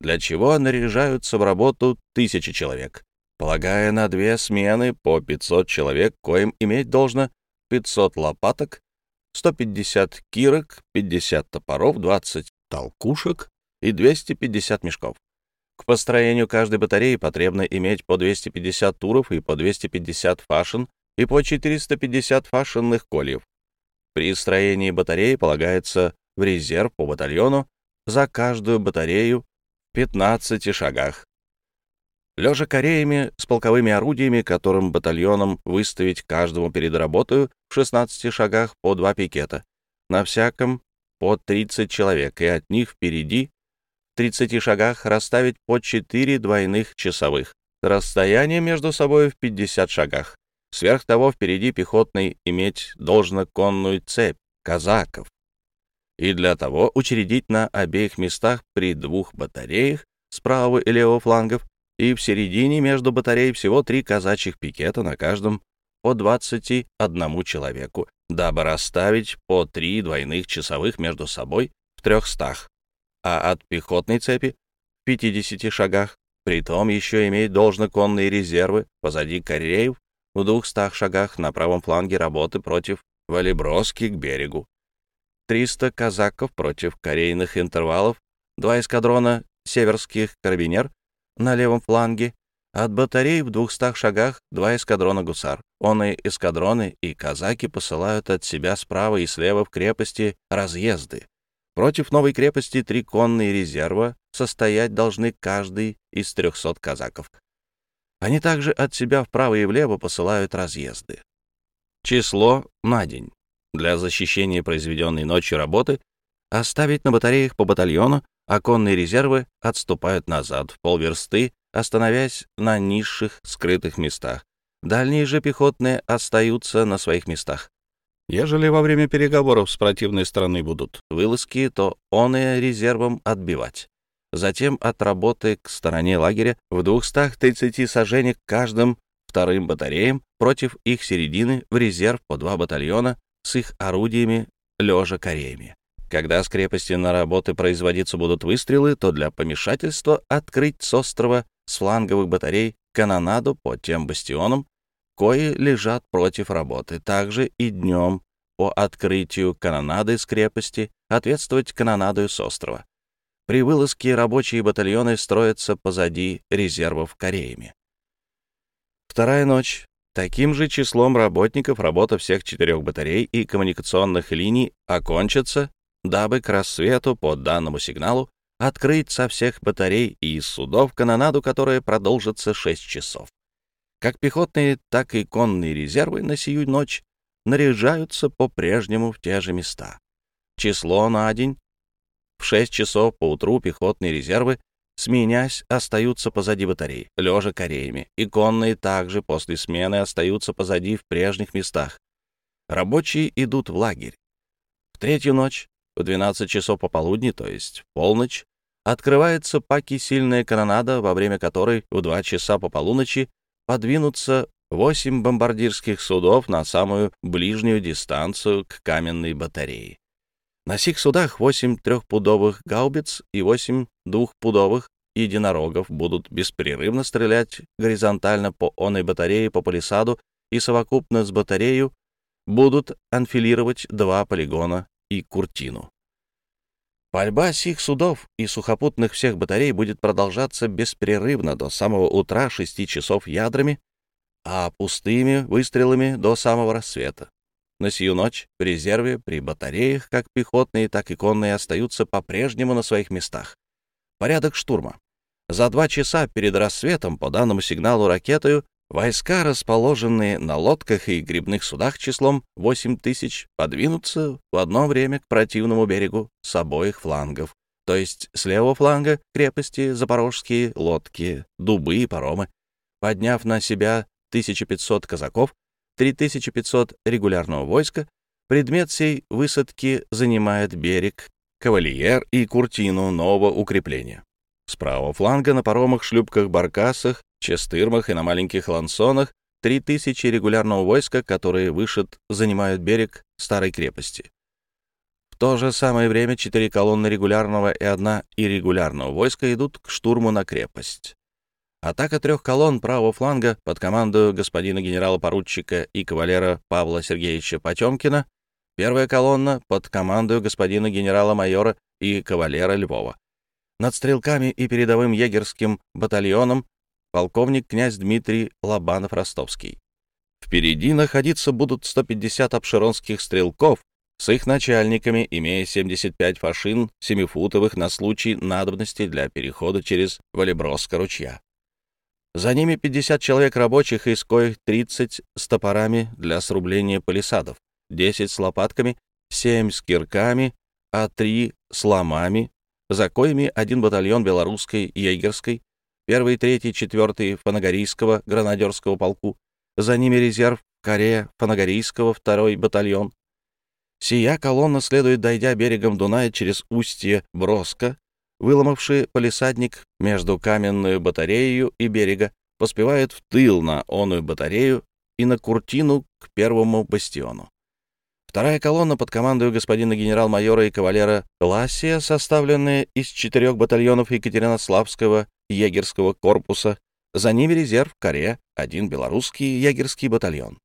для чего наряжаются в работу тысячи человек, полагая на две смены по 500 человек, коим иметь должно 500 лопаток, 150 кирок, 50 топоров, 20 толкушек и 250 мешков. К построению каждой батареи потребно иметь по 250 туров и по 250 фашин и по 450 фашинных кольев. При строении батареи полагается в резерв по батальону за каждую батарею в 15 шагах. Лежа кореями с полковыми орудиями, которым батальоном выставить каждому перед работой в 16 шагах по два пикета, на всяком по 30 человек, и от них впереди в 30 шагах расставить по 4 двойных часовых. Расстояние между собой в 50 шагах. Сверх того, впереди пехотной иметь должно конную цепь казаков. И для того учредить на обеих местах при двух батареях с и левого флангов и в середине между батарей всего три казачьих пикета на каждом по 21 человеку, дабы расставить по три двойных часовых между собой в трехстах, а от пехотной цепи в 50 шагах, притом еще иметь должно конные резервы позади кореев в двухстах шагах на правом фланге работы против Валиброски к берегу. 300 казаков против корейных интервалов, два эскадрона северских карабинер на левом фланге, от батарей в двухстах шагах два эскадрона гусар. Оные эскадроны и казаки посылают от себя справа и слева в крепости разъезды. Против новой крепости три конные резерва состоять должны каждый из трехсот казаков. Они также от себя вправо и влево посылают разъезды. Число на день. Для защищения произведенной ночью работы оставить на батареях по батальону, а конные резервы отступают назад в полверсты, остановясь на низших скрытых местах. Дальние же пехотные остаются на своих местах. Ежели во время переговоров с противной стороны будут вылазки, то он и резервом отбивать. Затем от работы к стороне лагеря в 230 сажениях каждым вторым батареям против их середины в резерв по два батальона с их орудиями лежа кореями. Когда с крепости на работы производиться будут выстрелы, то для помешательства открыть с острова с фланговых батарей канонаду по тем бастионам, кои лежат против работы. Также и днем по открытию канонады с крепости ответствовать канонадою с острова. При вылазке рабочие батальоны строятся позади резервов Кореями. Вторая ночь. Таким же числом работников работа всех четырех батарей и коммуникационных линий окончится, дабы к рассвету по данному сигналу открыть со всех батарей и из судов канонаду, которая продолжится 6 часов. Как пехотные, так и конные резервы на сию ночь наряжаются по-прежнему в те же места. Число на день. В 6 часов по утру пехотные резервы, сменясь, остаются позади батарей, лежа кореями, и конные также после смены остаются позади в прежних местах. Рабочие идут в лагерь. В третью ночь, в 12 часов пополудни, то есть полночь, открывается паки сильная канонада, во время которой в 2 часа по полуночи подвинутся восемь бомбардирских судов на самую ближнюю дистанцию к каменной батарее. На сих судах восемь трехпудовых гаубиц и восемь двухпудовых единорогов будут беспрерывно стрелять горизонтально по оной батарее по палисаду и совокупно с батарею будут анфилировать два полигона и куртину. Пальба сих судов и сухопутных всех батарей будет продолжаться беспрерывно до самого утра шести часов ядрами, а пустыми выстрелами до самого рассвета. На сию ночь в резерве при батареях как пехотные, так и конные остаются по-прежнему на своих местах. Порядок штурма. За два часа перед рассветом по данному сигналу ракетою Войска, расположенные на лодках и грибных судах числом 8 тысяч, подвинутся в одно время к противному берегу с обоих флангов, то есть с левого фланга крепости запорожские лодки, дубы и паромы, подняв на себя 1500 казаков, 3500 регулярного войска, предмет сей высадки занимает берег, кавальер и куртину нового укрепления. С правого фланга на паромах, шлюпках-баркасах Честырмах и на маленьких лансонах три тысячи регулярного войска, которые вышед занимают берег старой крепости. В то же самое время четыре колонны регулярного и одна иррегулярного войска идут к штурму на крепость. Атака трех колонн правого фланга под командою господина генерала-поручика и кавалера Павла Сергеевича Потемкина, первая колонна под командою господина генерала-майора и кавалера Львова. Над стрелками и передовым егерским батальоном полковник князь Дмитрий Лобанов-Ростовский. Впереди находиться будут 150 обширонских стрелков с их начальниками, имея 75 фашин семифутовых на случай надобности для перехода через Валеброско ручья. За ними 50 человек рабочих, из коих 30 с топорами для срубления палисадов, 10 с лопатками, 7 с кирками, а 3 с ломами, за коими один батальон белорусской егерской, первый, третий, четвертый Фанагорийского гранадерского полку, за ними резерв Корея Фанагорийского второй батальон. Сия колонна следует, дойдя берегом Дуная через устье Броска, выломавший полисадник между каменную батарею и берега, поспевает в тыл на оную батарею и на Куртину к первому бастиону. Вторая колонна под командой господина генерал-майора и кавалера Лассия, составленная из четырех батальонов Екатеринославского егерского корпуса, за ними резерв Коре, один белорусский егерский батальон.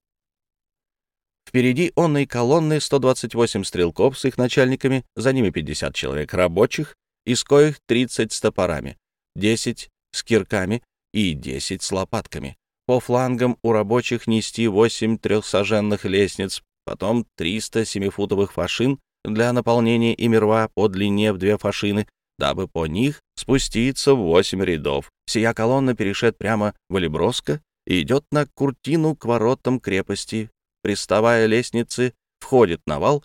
Впереди онной колонны 128 стрелков с их начальниками, за ними 50 человек рабочих, из коих 30 с топорами, 10 с кирками и 10 с лопатками. По флангам у рабочих нести 8 трехсаженных лестниц, потом 300 семифутовых фашин для наполнения ими рва по длине в две фашины, дабы по них спуститься в 8 рядов. Сия колонна перешет прямо в Алиброско и идет на Куртину к воротам крепости приставая лестницы, входит на вал,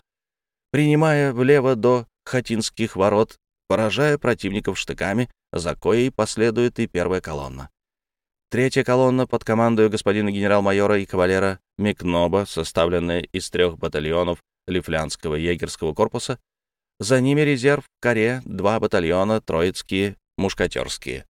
принимая влево до Хатинских ворот, поражая противников штыками, за коей последует и первая колонна. Третья колонна под командой господина генерал-майора и кавалера Микноба, составленная из трех батальонов Лифлянского егерского корпуса, за ними резерв в коре, два батальона, троицкие, мушкатерские.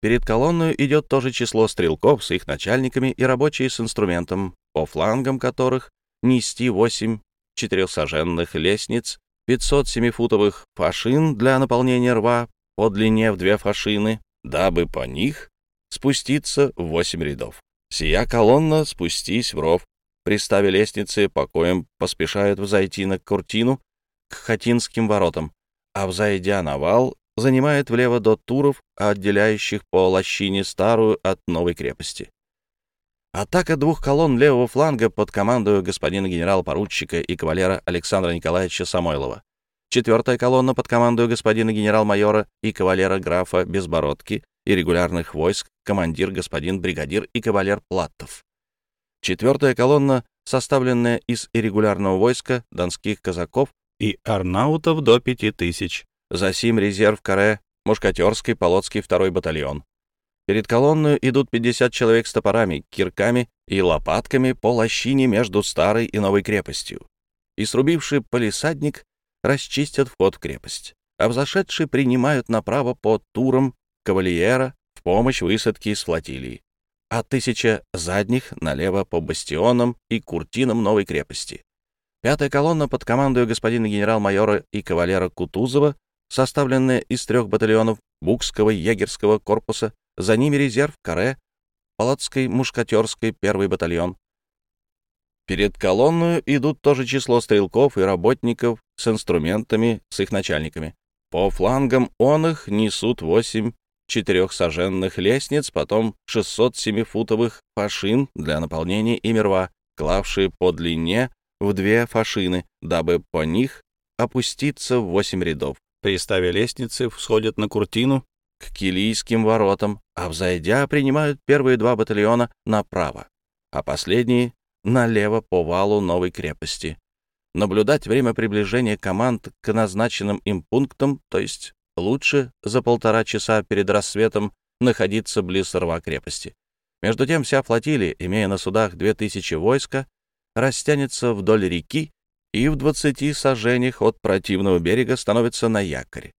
Перед колонной идет тоже число стрелков с их начальниками и рабочие с инструментом, по флангам которых нести восемь четырехсаженных лестниц, 500 семифутовых фашин для наполнения рва по длине в две фашины, дабы по них спуститься в восемь рядов. Сия колонна спустись в ров, приставе лестницы, по коим поспешают взойти на Куртину Хатинским воротам, а взойдя на вал, занимает влево до туров, отделяющих по лощине старую от новой крепости. Атака двух колонн левого фланга под командою господина генерал-поручика и кавалера Александра Николаевича Самойлова. Четвертая колонна под командою господина генерал-майора и кавалера графа Безбородки и регулярных войск командир господин бригадир и кавалер Платтов. Четвертая колонна, составленная из иррегулярного войска, донских казаков и арнаутов до пяти тысяч. Засим резерв каре, мушкатерский, полоцкий второй батальон. Перед колонной идут 50 человек с топорами, кирками и лопатками по лощине между старой и новой крепостью. И срубивший полисадник расчистят вход в крепость. Взошедшие принимают направо по турам кавальера в помощь высадке из флотилии. А тысяча задних налево по бастионам и куртинам новой крепости. Пятая колонна под командой господина генерал-майора и кавалера Кутузова, составленная из трех батальонов Букского егерского корпуса, за ними резерв Каре, Палатской мушкатерской первый батальон. Перед колонную идут тоже число стрелков и работников с инструментами, с их начальниками. По флангам он их несут восемь четырехсаженных лестниц, потом 607-футовых фашин для наполнения ими рва, клавшие по длине в две фашины, дабы по них опуститься в восемь рядов. При ставе лестницы всходят на куртину к Килийским воротам, а взойдя, принимают первые два батальона направо, а последние — налево по валу новой крепости. Наблюдать время приближения команд к назначенным им пунктам, то есть лучше за полтора часа перед рассветом находиться близ рва крепости. Между тем вся флотилия, имея на судах две тысячи войска, растянется вдоль реки и в двадцати сажениях от противного берега становится на якоре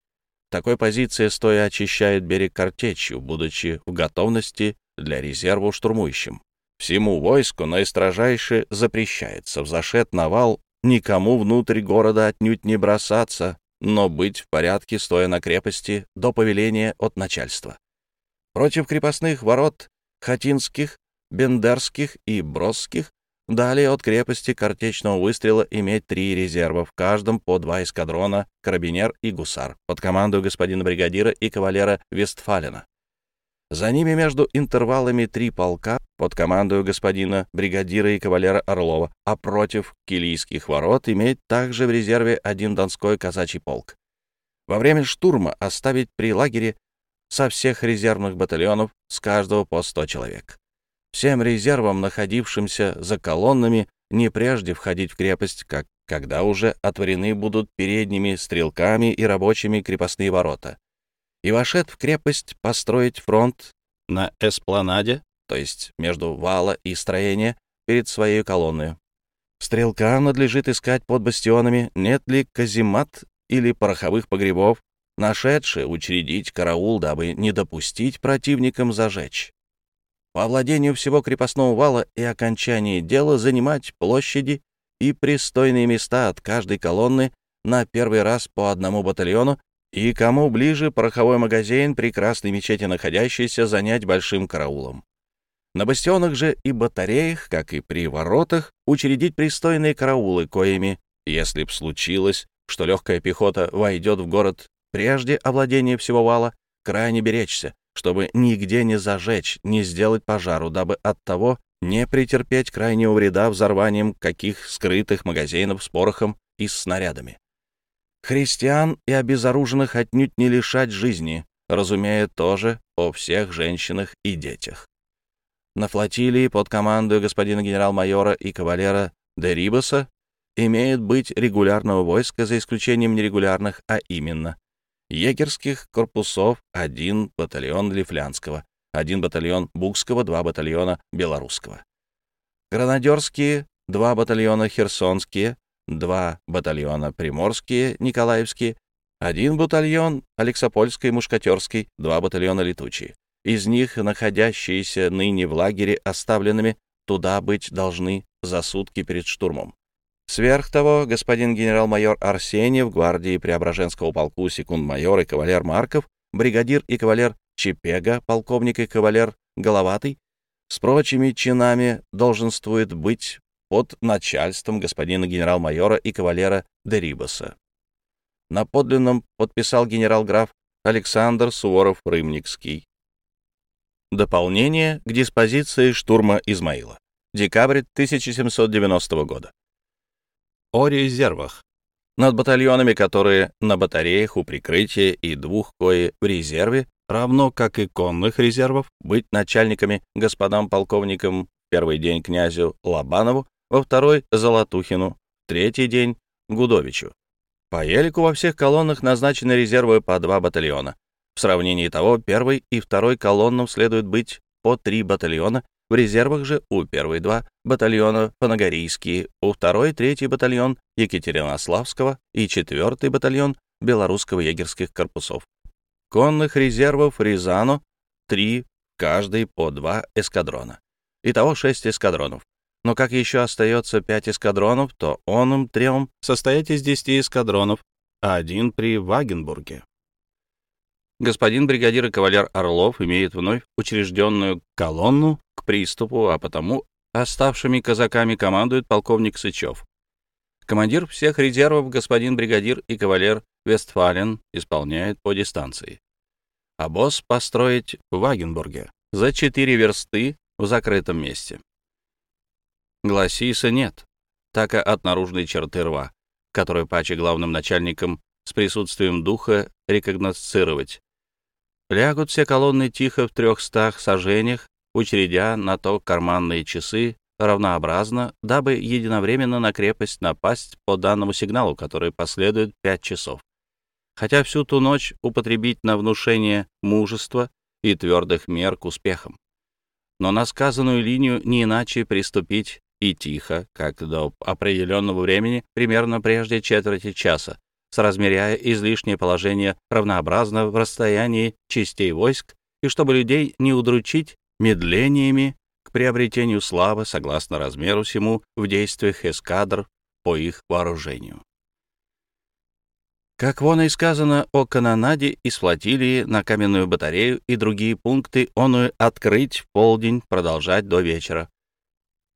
такой позиции стоя очищает берег картечью, будучи в готовности для резерва штурмующим. Всему войску наистрожайше запрещается взошед на вал никому внутрь города отнюдь не бросаться, но быть в порядке, стоя на крепости, до повеления от начальства. Против крепостных ворот Хатинских, Бендерских и Бросских Далее от крепости картечного выстрела иметь три резерва, в каждом по два эскадрона, карабинер и гусар, под командой господина бригадира и кавалера Вестфалена. За ними между интервалами три полка под командой господина бригадира и кавалера Орлова, а против килийских ворот иметь также в резерве один донской казачий полк. Во время штурма оставить при лагере со всех резервных батальонов с каждого по 100 человек всем резервам, находившимся за колоннами, не прежде входить в крепость, как когда уже отворены будут передними стрелками и рабочими крепостные ворота. И вошед в крепость построить фронт на эспланаде, то есть между вала и строения, перед своей колонной. Стрелкам надлежит искать под бастионами, нет ли каземат или пороховых погребов, нашедшие учредить караул, дабы не допустить противникам зажечь по владению всего крепостного вала и окончании дела занимать площади и пристойные места от каждой колонны на первый раз по одному батальону и кому ближе пороховой магазин при красной мечети находящийся занять большим караулом. На бастионах же и батареях, как и при воротах, учредить пристойные караулы, коими, если б случилось, что легкая пехота войдет в город прежде овладения всего вала, крайне беречься, чтобы нигде не зажечь, не сделать пожару, дабы от того не претерпеть крайнего вреда взорванием каких скрытых магазинов с порохом и с снарядами. Христиан и обезоруженных отнюдь не лишать жизни, разумея тоже о всех женщинах и детях. На флотилии под командой господина генерал-майора и кавалера де Рибаса имеет быть регулярного войска, за исключением нерегулярных, а именно егерских корпусов один батальон Лифлянского, один батальон Букского, два батальона Белорусского. Гранадерские, два батальона Херсонские, два батальона Приморские, Николаевские, один батальон Алексопольской, Мушкатерской, два батальона Летучие. Из них, находящиеся ныне в лагере оставленными, туда быть должны за сутки перед штурмом. Сверх того, господин генерал-майор Арсеньев, гвардии Преображенского полку секунд-майор и кавалер Марков, бригадир и кавалер Чепега, полковник и кавалер Головатый, с прочими чинами долженствует быть под начальством господина генерал-майора и кавалера Дерибаса. На подлинном подписал генерал-граф Александр Суворов-Рымникский. Дополнение к диспозиции штурма Измаила. Декабрь 1790 года. О резервах. Над батальонами, которые на батареях у прикрытия и двух кои в резерве, равно как и конных резервов, быть начальниками господам полковникам первый день князю Лобанову, во второй — Золотухину, третий день — Гудовичу. По елику во всех колоннах назначены резервы по два батальона. В сравнении того, первой и второй колоннам следует быть по три батальона, в резервах же у первой два батальона Панагорийские, у второй третий батальон Екатеринославского и четвертый батальон Белорусского егерских корпусов. Конных резервов Рязано три, каждый по два эскадрона. Итого шесть эскадронов. Но как еще остается пять эскадронов, то он им трем состоять из десяти эскадронов, а один при Вагенбурге. Господин бригадир и кавалер Орлов имеет вновь учрежденную колонну к приступу, а потому оставшими казаками командует полковник Сычев. Командир всех резервов господин бригадир и кавалер Вестфален исполняет по дистанции. А босс построить в Вагенбурге за четыре версты в закрытом месте. Гласиса нет, так и от наружной черты рва, которую паче главным начальником с присутствием духа рекогносцировать. Лягут все колонны тихо в трехстах сажениях, учредя на то карманные часы равнообразно, дабы единовременно на крепость напасть по данному сигналу, который последует пять часов. Хотя всю ту ночь употребить на внушение мужества и твердых мер к успехам. Но на сказанную линию не иначе приступить и тихо, как до определенного времени, примерно прежде четверти часа, соразмеряя излишнее положение равнообразно в расстоянии частей войск, и чтобы людей не удручить медлениями к приобретению славы согласно размеру всему в действиях эскадр по их вооружению. Как вон и сказано о канонаде из флотилии на каменную батарею и другие пункты, он открыть в полдень, продолжать до вечера,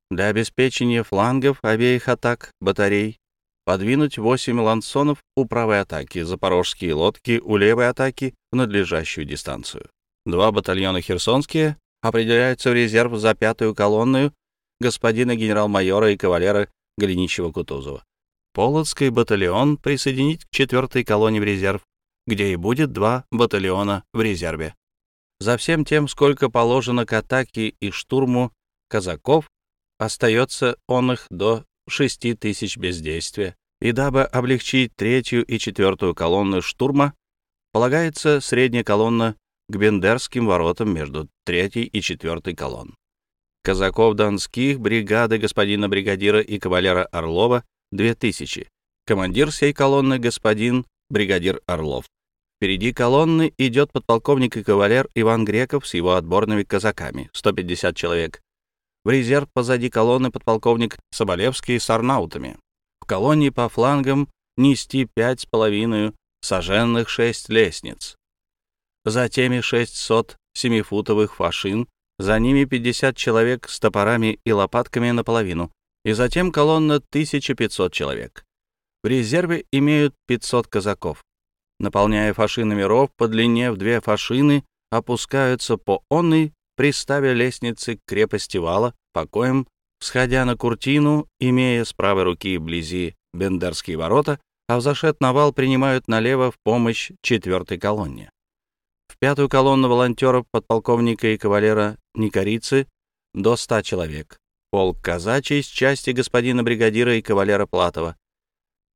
для обеспечения флангов обеих атак батарей подвинуть 8 лансонов у правой атаки, запорожские лодки у левой атаки в надлежащую дистанцию. Два батальона херсонские определяются в резерв за пятую колонную господина генерал-майора и кавалера Голенищева-Кутузова. Полоцкий батальон присоединить к четвертой колонне в резерв, где и будет два батальона в резерве. За всем тем, сколько положено к атаке и штурму казаков, остается он их до 6 тысяч бездействия, и дабы облегчить третью и четвертую колонны штурма, полагается средняя колонна к Бендерским воротам между третьей и четвертой колонн. Казаков донских бригады господина бригадира и кавалера Орлова — 2000. Командир всей колонны господин бригадир Орлов. Впереди колонны идет подполковник и кавалер Иван Греков с его отборными казаками, 150 человек в резерв позади колонны подполковник Соболевский с арнаутами. Колонне по флангам нести пять с половиной соженных шесть лестниц. За теми шестьсот семифутовых фашин за ними 50 человек с топорами и лопатками наполовину, и затем колонна 1500 человек. В резерве имеют 500 казаков. Наполняя фашинами ров по длине в две фашины, опускаются по онной, приставя лестницы к крепости вала, покоем, сходя на куртину, имея с правой руки вблизи Бендерские ворота, а взошед на вал принимают налево в помощь четвертой колонне. В пятую колонну волонтеров подполковника и кавалера Никорицы до ста человек. Полк казачий с части господина бригадира и кавалера Платова.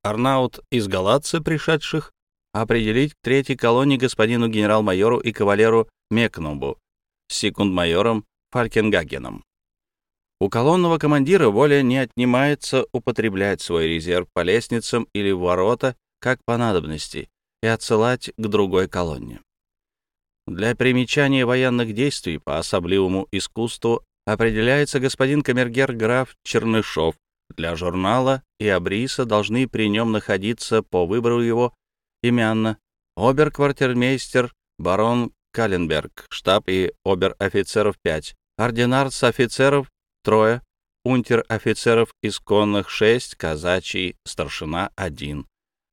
Арнаут из Галатца пришедших определить к третьей колонне господину генерал-майору и кавалеру Мекнубу с секунд-майором Фалькенгагеном. У колонного командира воля не отнимается употреблять свой резерв по лестницам или в ворота, как по надобности, и отсылать к другой колонне. Для примечания военных действий по особливому искусству определяется господин камергер граф Чернышов. Для журнала и абриса должны при нем находиться по выбору его имянно обер-квартирмейстер барон Каленберг, штаб и обер-офицеров 5, ординарц офицеров трое, унтер-офицеров из конных шесть, казачий старшина один,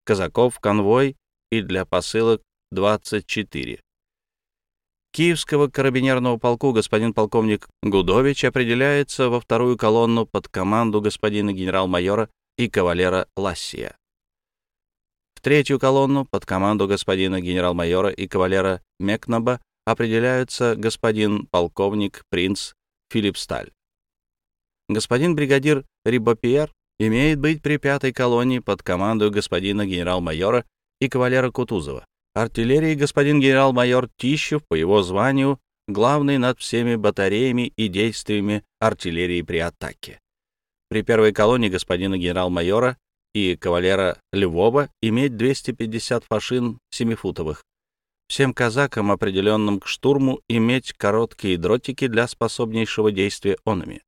казаков конвой и для посылок 24. Киевского карабинерного полку господин полковник Гудович определяется во вторую колонну под команду господина генерал-майора и кавалера Лассия. В третью колонну под команду господина генерал-майора и кавалера Мекнаба определяются господин полковник принц Филипп Сталь. Господин бригадир Рибопьер имеет быть при пятой колонии под командой господина генерал-майора и кавалера Кутузова артиллерии господин генерал-майор Тищев по его званию главный над всеми батареями и действиями артиллерии при атаке. При первой колонии господина генерал-майора и кавалера Львова иметь 250 фашин семифутовых. Всем казакам, определенным к штурму, иметь короткие дротики для способнейшего действия онами.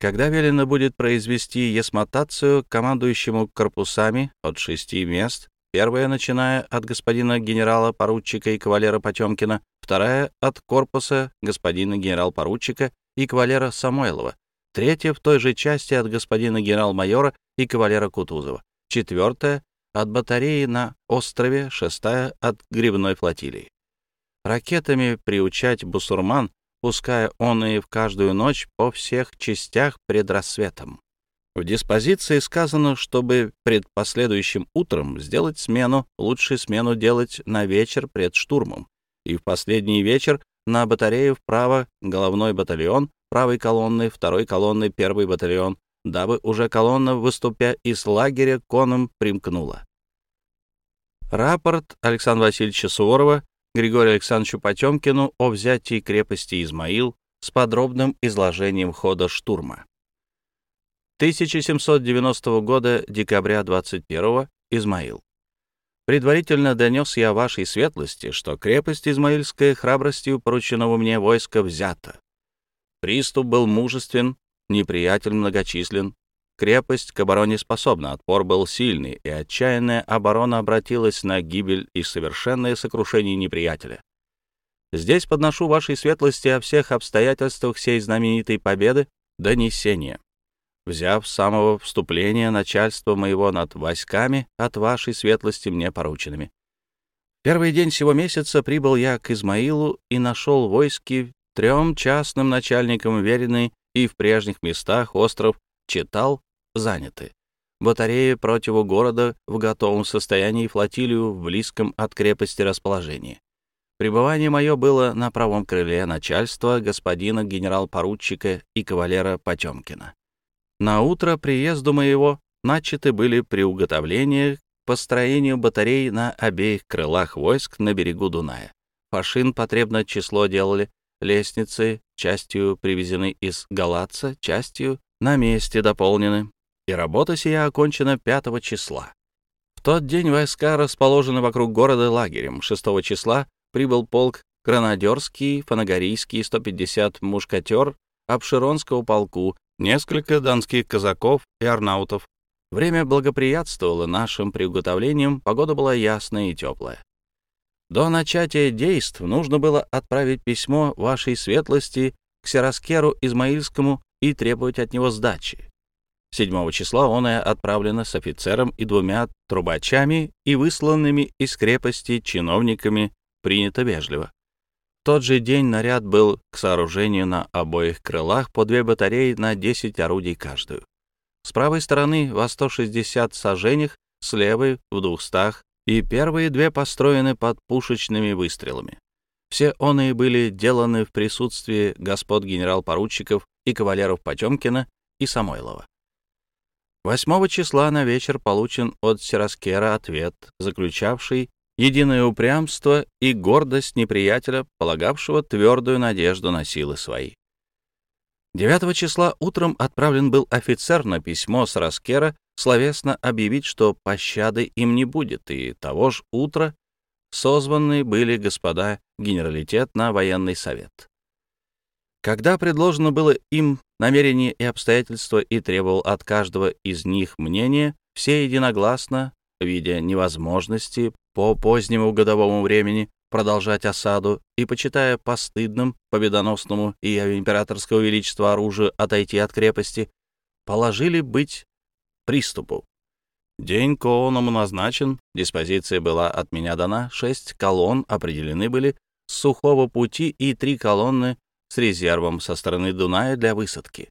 Когда велено будет произвести есмотацию командующему корпусами от шести мест Первая, начиная от господина генерала-поручика и кавалера Потемкина, вторая — от корпуса господина генерал-поручика и кавалера Самойлова, третья — в той же части от господина генерал-майора и кавалера Кутузова, четвертая — от батареи на острове, шестая — от грибной флотилии. Ракетами приучать бусурман, пуская он и в каждую ночь по всех частях пред рассветом. В диспозиции сказано, чтобы пред последующим утром сделать смену, лучше смену делать на вечер пред штурмом, и в последний вечер на батарею вправо головной батальон, правой колонны, второй колонны первый батальон, дабы уже колонна, выступя из лагеря, коном примкнула. Рапорт Александра Васильевича Суворова Григорию Александровичу Потемкину о взятии крепости Измаил с подробным изложением хода штурма. 1790 года, декабря 21 Измаил. Предварительно донес я вашей светлости, что крепость Измаильская храбростью порученного мне войска взята. Приступ был мужествен, неприятель многочислен, крепость к обороне способна, отпор был сильный, и отчаянная оборона обратилась на гибель и совершенное сокрушение неприятеля. Здесь подношу вашей светлости о всех обстоятельствах сей знаменитой победы донесение взяв с самого вступления начальство моего над войсками от вашей светлости мне порученными. Первый день сего месяца прибыл я к Измаилу и нашел войски трем частным начальникам веренный и в прежних местах остров Читал заняты. Батареи противу города в готовом состоянии флотилию в близком от крепости расположении. Пребывание мое было на правом крыле начальства господина генерал-поручика и кавалера Потемкина. На утро приезду моего начаты были приуготовления к построению батарей на обеих крылах войск на берегу Дуная. Фашин потребно число делали, лестницы частью привезены из Галатца, частью на месте дополнены, и работа сия окончена 5 числа. В тот день войска расположены вокруг города лагерем. 6 числа прибыл полк Гранадерский, Фанагорийский, 150 мушкатер Обширонского полку, несколько донских казаков и арнаутов. Время благоприятствовало нашим приготовлениям, погода была ясная и теплая. До начатия действ нужно было отправить письмо вашей светлости к Сераскеру Измаильскому и требовать от него сдачи. 7 числа он отправлено с офицером и двумя трубачами и высланными из крепости чиновниками принято вежливо. В тот же день наряд был к сооружению на обоих крылах по две батареи на 10 орудий каждую. С правой стороны во 160 сажениях, с левой в 200, и первые две построены под пушечными выстрелами. Все оные были деланы в присутствии господ генерал-поручиков и кавалеров Потемкина и Самойлова. 8 числа на вечер получен от Сираскера ответ, заключавший единое упрямство и гордость неприятеля, полагавшего твердую надежду на силы свои. 9 числа утром отправлен был офицер на письмо с Раскера словесно объявить, что пощады им не будет, и того же утра созваны были господа генералитет на военный совет. Когда предложено было им намерение и обстоятельства и требовал от каждого из них мнения, все единогласно, видя невозможности по позднему годовому времени продолжать осаду и, почитая постыдным, победоносному и императорского величества оружию отойти от крепости, положили быть приступу. День Кооному назначен, диспозиция была от меня дана, шесть колонн определены были с сухого пути и три колонны с резервом со стороны Дуная для высадки.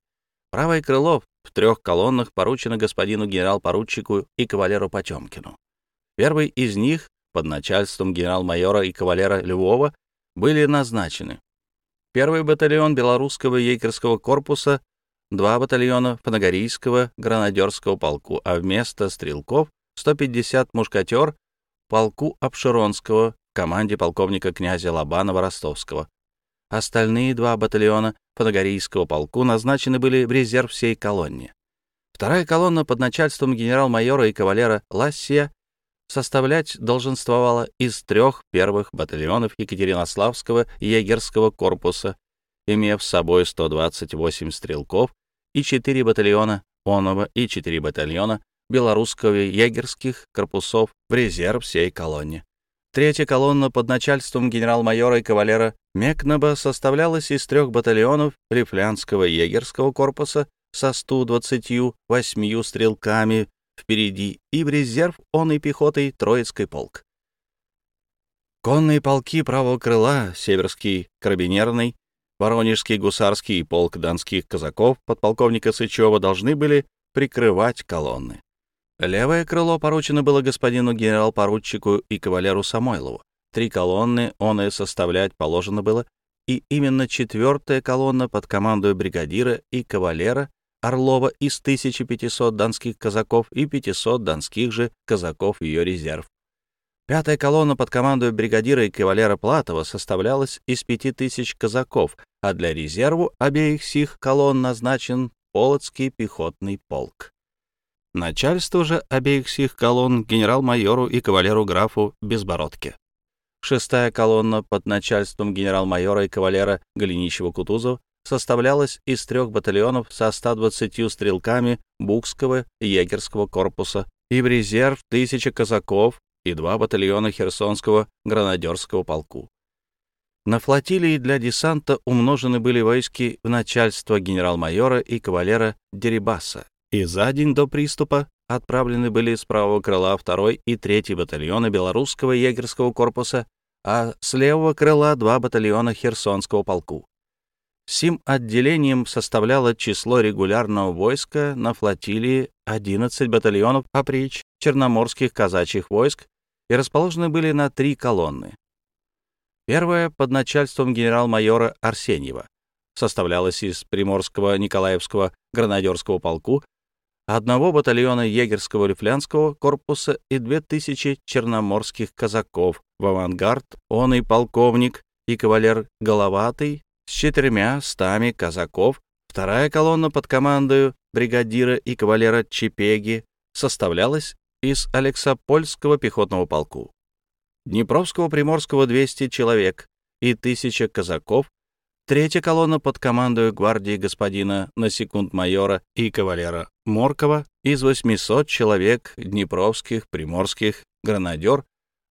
Правое крыло в трех колоннах поручено господину генерал-поручику и кавалеру Потемкину. Первый из них под начальством генерал-майора и кавалера Львова были назначены. Первый батальон Белорусского ейкерского корпуса, два батальона Фанагорийского гранадерского полку, а вместо стрелков 150 мушкатер полку Обширонского команде полковника князя Лобанова Ростовского, Остальные два батальона Панагорийского полку назначены были в резерв всей колонне. Вторая колонна под начальством генерал-майора и кавалера Лассия составлять долженствовала из трех первых батальонов Екатеринославского егерского корпуса, имев с собой 128 стрелков и 4 батальона Онова и 4 батальона белорусского егерских корпусов в резерв всей колонне. Третья колонна под начальством генерал-майора и кавалера Мекнаба составлялась из трех батальонов Рифлянского егерского корпуса со 128 стрелками впереди и в резерв он и пехотой Троицкий полк. Конные полки правого крыла, Северский карабинерный, Воронежский гусарский и полк донских казаков подполковника Сычева должны были прикрывать колонны. Левое крыло поручено было господину генерал-поручику и кавалеру Самойлову. Три колонны он и составлять положено было, и именно четвертая колонна под командой бригадира и кавалера Орлова из 1500 донских казаков и 500 донских же казаков ее резерв. Пятая колонна под командой бригадира и кавалера Платова составлялась из 5000 казаков, а для резерву обеих сих колонн назначен Полоцкий пехотный полк. Начальство же обеих сих колонн генерал-майору и кавалеру-графу Безбородке. Шестая колонна под начальством генерал-майора и кавалера Голенищева-Кутузова составлялась из трех батальонов со 120 стрелками Букского и егерского корпуса и в резерв тысяча казаков и два батальона Херсонского гранадерского полку. На флотилии для десанта умножены были войски в начальство генерал-майора и кавалера Дерибаса и за день до приступа отправлены были с правого крыла 2 и 3 батальоны Белорусского егерского корпуса, а с левого крыла два батальона Херсонского полку. Сим отделением составляло число регулярного войска на флотилии 11 батальонов опричь черноморских казачьих войск и расположены были на три колонны. Первая под начальством генерал-майора Арсеньева составлялась из Приморского Николаевского гранадерского полку одного батальона егерского рифлянского корпуса и две тысячи черноморских казаков. В авангард он и полковник, и кавалер Головатый с четырьмя стами казаков. Вторая колонна под командою бригадира и кавалера Чепеги составлялась из Алексопольского пехотного полку. Днепровского Приморского 200 человек и тысяча казаков Третья колонна под командой гвардии господина на секунд-майора и кавалера Моркова из 800 человек днепровских, приморских, гранадер,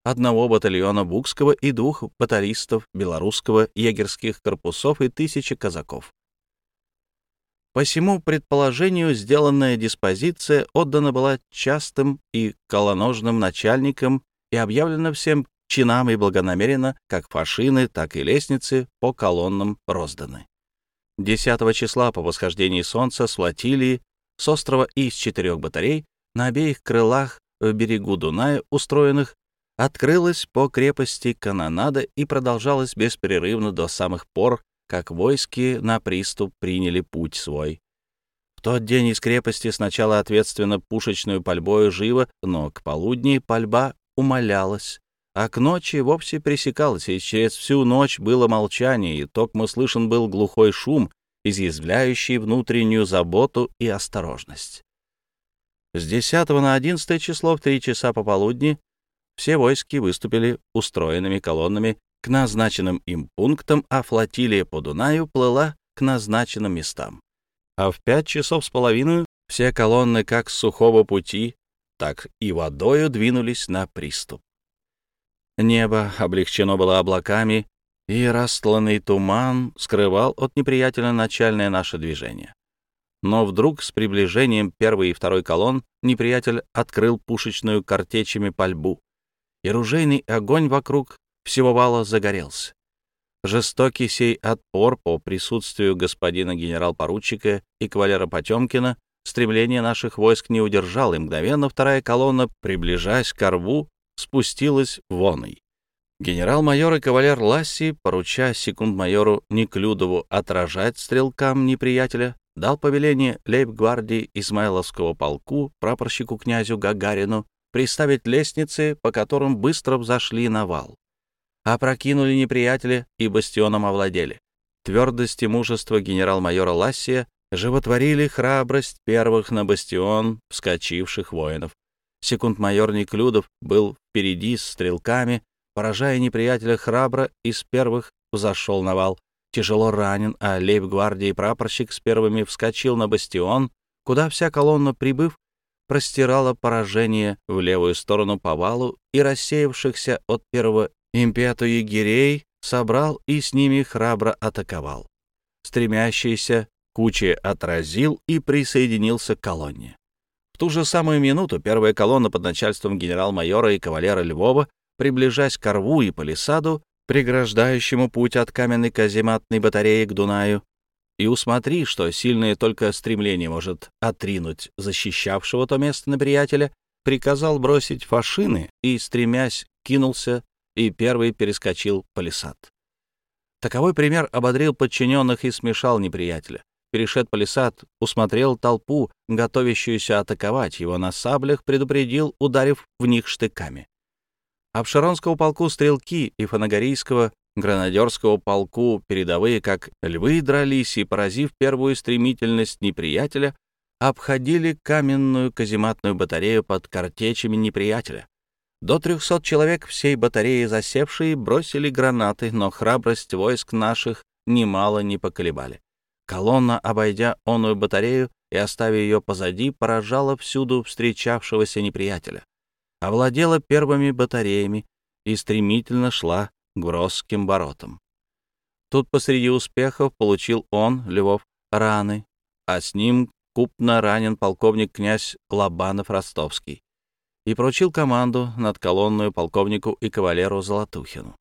одного батальона Букского и двух батаристов белорусского егерских корпусов и тысячи казаков. По всему предположению, сделанная диспозиция отдана была частым и колоножным начальникам и объявлена всем чинам и благонамеренно, как фашины, так и лестницы по колоннам розданы. 10 числа по восхождении солнца с флотилии с острова из четырех батарей на обеих крылах в берегу Дуная, устроенных, открылась по крепости канонада и продолжалась беспрерывно до самых пор, как войски на приступ приняли путь свой. В тот день из крепости сначала ответственно пушечную пальбою живо, но к полудни пальба умолялась, а к ночи вовсе пресекалась, и через всю ночь было молчание, и токмо слышен был глухой шум, изъязвляющий внутреннюю заботу и осторожность. С 10 на 11 число в три часа пополудни все войски выступили устроенными колоннами к назначенным им пунктам, а флотилия по Дунаю плыла к назначенным местам. А в пять часов с половиной все колонны как с сухого пути, так и водою двинулись на приступ. Небо облегчено было облаками, и растланный туман скрывал от неприятеля начальное наше движение. Но вдруг с приближением первой и второй колонн неприятель открыл пушечную картечами пальбу, и ружейный огонь вокруг всего вала загорелся. Жестокий сей отпор по присутствию господина генерал-поручика и кавалера Потемкина стремление наших войск не удержал, и мгновенно вторая колонна, приближаясь к рву, спустилась воной. Генерал-майор и кавалер Ласси, поруча секунд-майору Неклюдову отражать стрелкам неприятеля, дал повеление лейб-гвардии Измайловского полку прапорщику князю Гагарину приставить лестницы, по которым быстро взошли на вал. Опрокинули неприятеля и бастионом овладели. Твердость и мужество генерал-майора Лассия животворили храбрость первых на бастион вскочивших воинов. Секунд-майор Неклюдов был впереди с стрелками, поражая неприятеля храбро, из первых взошел на вал. Тяжело ранен, а лейб-гвардии прапорщик с первыми вскочил на бастион, куда вся колонна, прибыв, простирала поражение в левую сторону по валу и рассеявшихся от первого импету егерей собрал и с ними храбро атаковал. Стремящийся кучи отразил и присоединился к колонне. Ту же самую минуту первая колонна под начальством генерал-майора и кавалера Львова, приближаясь к рву и палисаду, преграждающему путь от каменной казематной батареи к Дунаю, и усмотри, что сильное только стремление может отринуть защищавшего то место на приятеля, приказал бросить фашины и, стремясь, кинулся и первый перескочил палисад. Таковой пример ободрил подчиненных и смешал неприятеля перешед палисад, усмотрел толпу, готовящуюся атаковать его на саблях, предупредил, ударив в них штыками. Обширонского полку стрелки и фанагорийского гранадерского полку передовые, как львы, дрались и, поразив первую стремительность неприятеля, обходили каменную казематную батарею под картечами неприятеля. До трехсот человек всей батареи засевшие бросили гранаты, но храбрость войск наших немало не поколебали. Колонна, обойдя оную батарею и оставив ее позади, поражала всюду встречавшегося неприятеля. Овладела первыми батареями и стремительно шла к Гросским воротам. Тут посреди успехов получил он, Львов, раны, а с ним купно ранен полковник князь Лобанов-Ростовский и поручил команду над колонную полковнику и кавалеру Золотухину.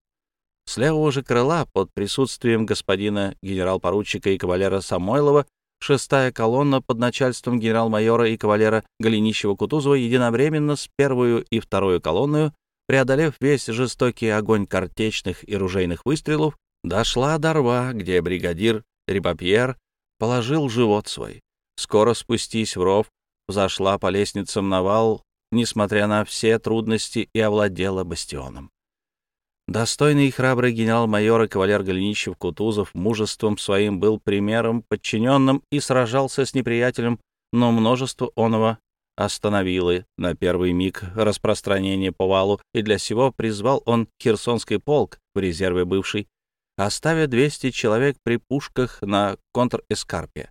С левого же крыла, под присутствием господина генерал-поручика и кавалера Самойлова, шестая колонна под начальством генерал-майора и кавалера Голенищева-Кутузова единовременно с первую и вторую колонную, преодолев весь жестокий огонь картечных и ружейных выстрелов, дошла до рва, где бригадир Рибапьер положил живот свой. Скоро спустись в ров, взошла по лестницам на вал, несмотря на все трудности, и овладела бастионом. Достойный и храбрый генерал-майор и кавалер Голенищев-Кутузов мужеством своим был примером подчиненным и сражался с неприятелем, но множество оного остановило на первый миг распространение по валу, и для сего призвал он Херсонский полк в резерве бывший, оставя 200 человек при пушках на контр-эскарпе.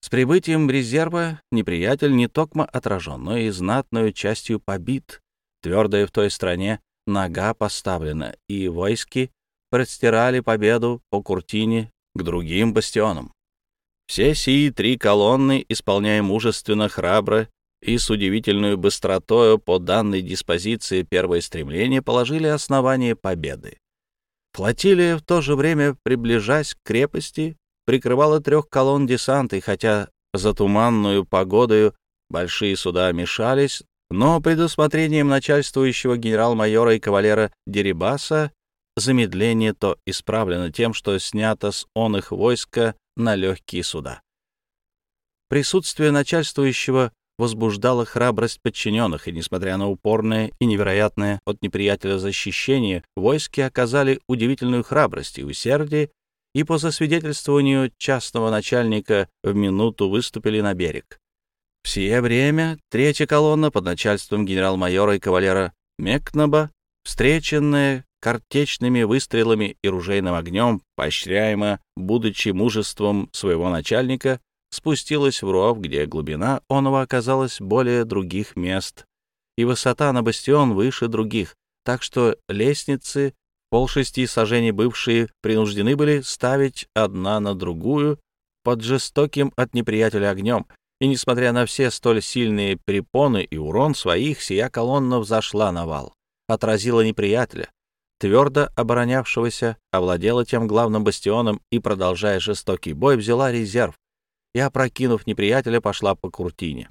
С прибытием резерва неприятель не токмо отражен, но и знатную частью побит. Твердое в той стране нога поставлена, и войски простирали победу по Куртине к другим бастионам. Все сии три колонны, исполняя мужественно, храбро и с удивительной быстротою по данной диспозиции первое стремление, положили основание победы. Флотилия, в то же время приближаясь к крепости, прикрывала трех колонн десанта, и хотя за туманную погодою большие суда мешались, но предусмотрением начальствующего генерал-майора и кавалера Дерибаса замедление то исправлено тем, что снято с он их войска на легкие суда. Присутствие начальствующего возбуждало храбрость подчиненных, и, несмотря на упорное и невероятное от неприятеля защищение, войски оказали удивительную храбрость и усердие, и по засвидетельствованию частного начальника в минуту выступили на берег. В сие время третья колонна под начальством генерал-майора и кавалера Мекнаба, встреченная картечными выстрелами и ружейным огнем, поощряемо, будучи мужеством своего начальника, спустилась в ров, где глубина оного оказалась более других мест, и высота на бастион выше других, так что лестницы, полшести сажений бывшие, принуждены были ставить одна на другую под жестоким от неприятеля огнем, и, несмотря на все столь сильные препоны и урон своих, сия колонна взошла на вал, отразила неприятеля, твердо оборонявшегося, овладела тем главным бастионом и, продолжая жестокий бой, взяла резерв, и, опрокинув неприятеля, пошла по Куртине.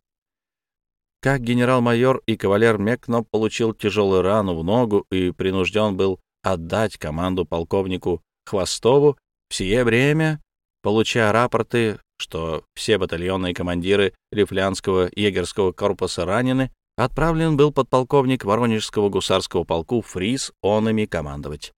Как генерал-майор и кавалер Мекно получил тяжелую рану в ногу и принужден был отдать команду полковнику Хвостову, в сие время, получая рапорты, что все батальонные командиры Рифлянского егерского корпуса ранены, отправлен был подполковник Воронежского гусарского полку Фрис он ими командовать.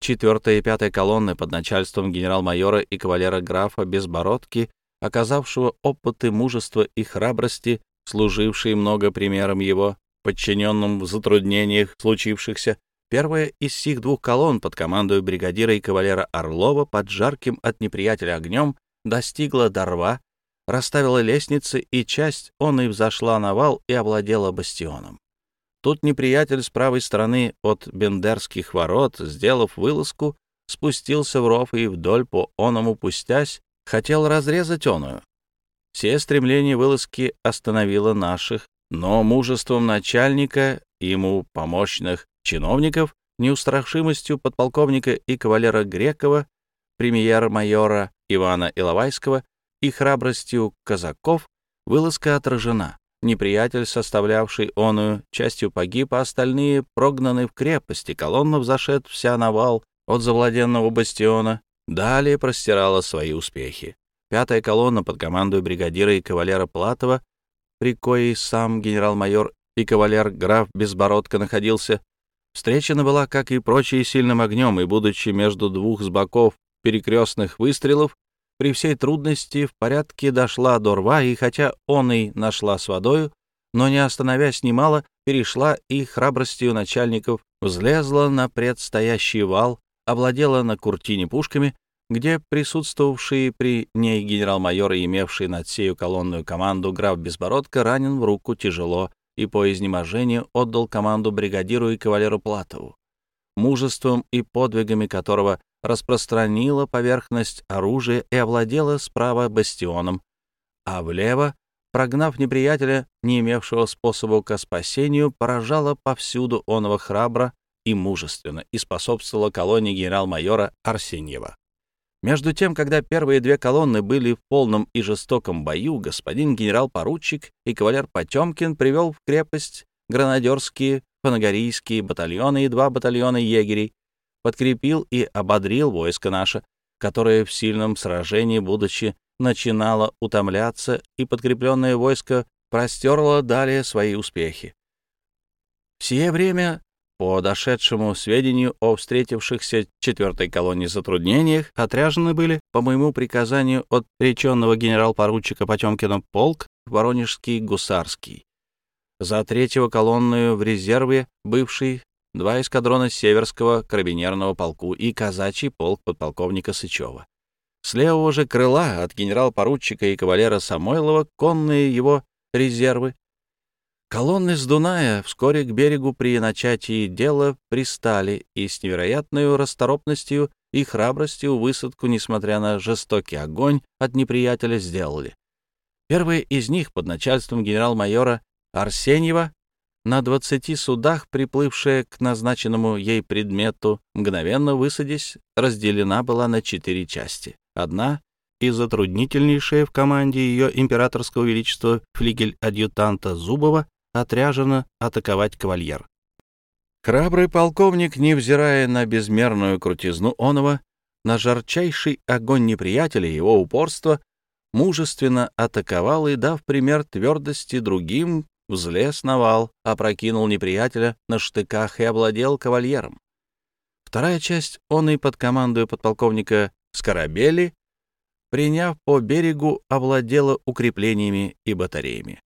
Четвертая и пятая колонны под начальством генерал-майора и кавалера графа Безбородки оказавшего опыты мужества и храбрости, служивший много примером его, подчиненным в затруднениях случившихся, первая из сих двух колонн под командой бригадира и кавалера Орлова под жарким от неприятеля огнем достигла Дорва, расставила лестницы, и часть он и взошла на вал и овладела бастионом. Тут неприятель с правой стороны от Бендерских ворот, сделав вылазку, спустился в ров и вдоль по оному пустясь, хотел разрезать оную. Все стремления вылазки остановило наших, но мужеством начальника, ему помощных чиновников, неустрашимостью подполковника и кавалера Грекова, премьер-майора Ивана Иловайского и храбростью казаков вылазка отражена. Неприятель, составлявший оную, частью погиб, а остальные прогнаны в крепости, колонна взошед вся на вал от завладенного бастиона, Далее простирала свои успехи. Пятая колонна под командой бригадира и кавалера Платова, при коей сам генерал-майор и кавалер граф Безбородко находился, встречена была, как и прочие, сильным огнем, и, будучи между двух с боков перекрестных выстрелов, при всей трудности в порядке дошла до рва, и хотя он и нашла с водою, но, не остановясь немало, перешла и храбростью начальников взлезла на предстоящий вал, овладела на Куртине пушками, где присутствовавший при ней генерал-майор и имевший над сею колонную команду граф Безбородко ранен в руку тяжело и по изнеможению отдал команду бригадиру и кавалеру Платову, мужеством и подвигами которого распространила поверхность оружия и овладела справа бастионом, а влево, прогнав неприятеля, не имевшего способа к спасению, поражала повсюду оного храбро и мужественно и способствовала колонии генерал-майора Арсеньева. Между тем, когда первые две колонны были в полном и жестоком бою, господин генерал-поручик и кавалер Потемкин привел в крепость гранадерские, панагорийские батальоны и два батальона егерей, подкрепил и ободрил войско наше, которое в сильном сражении, будучи, начинало утомляться, и подкрепленное войско простерло далее свои успехи. В сие время по дошедшему сведению о встретившихся четвертой колонии затруднениях, отряжены были, по моему приказанию от реченного генерал-поручика Потемкина полк Воронежский гусарский. За третьего колонную в резерве бывший два эскадрона Северского карабинерного полку и казачий полк подполковника Сычева. С левого же крыла от генерал-поручика и кавалера Самойлова конные его резервы Колонны с Дуная вскоре к берегу при начатии дела пристали и с невероятной расторопностью и храбростью высадку, несмотря на жестокий огонь от неприятеля, сделали. Первые из них под начальством генерал-майора Арсеньева на двадцати судах, приплывшая к назначенному ей предмету, мгновенно высадясь, разделена была на четыре части. Одна и затруднительнейшая в команде ее императорского величества флигель-адъютанта Зубова отряжена атаковать кавальер. Храбрый полковник, невзирая на безмерную крутизну онова, на жарчайший огонь неприятеля его упорство, мужественно атаковал и, дав пример твердости другим, взлез на вал, опрокинул неприятеля на штыках и овладел кавальером. Вторая часть, он и под командой подполковника Скоробели, приняв по берегу, овладела укреплениями и батареями.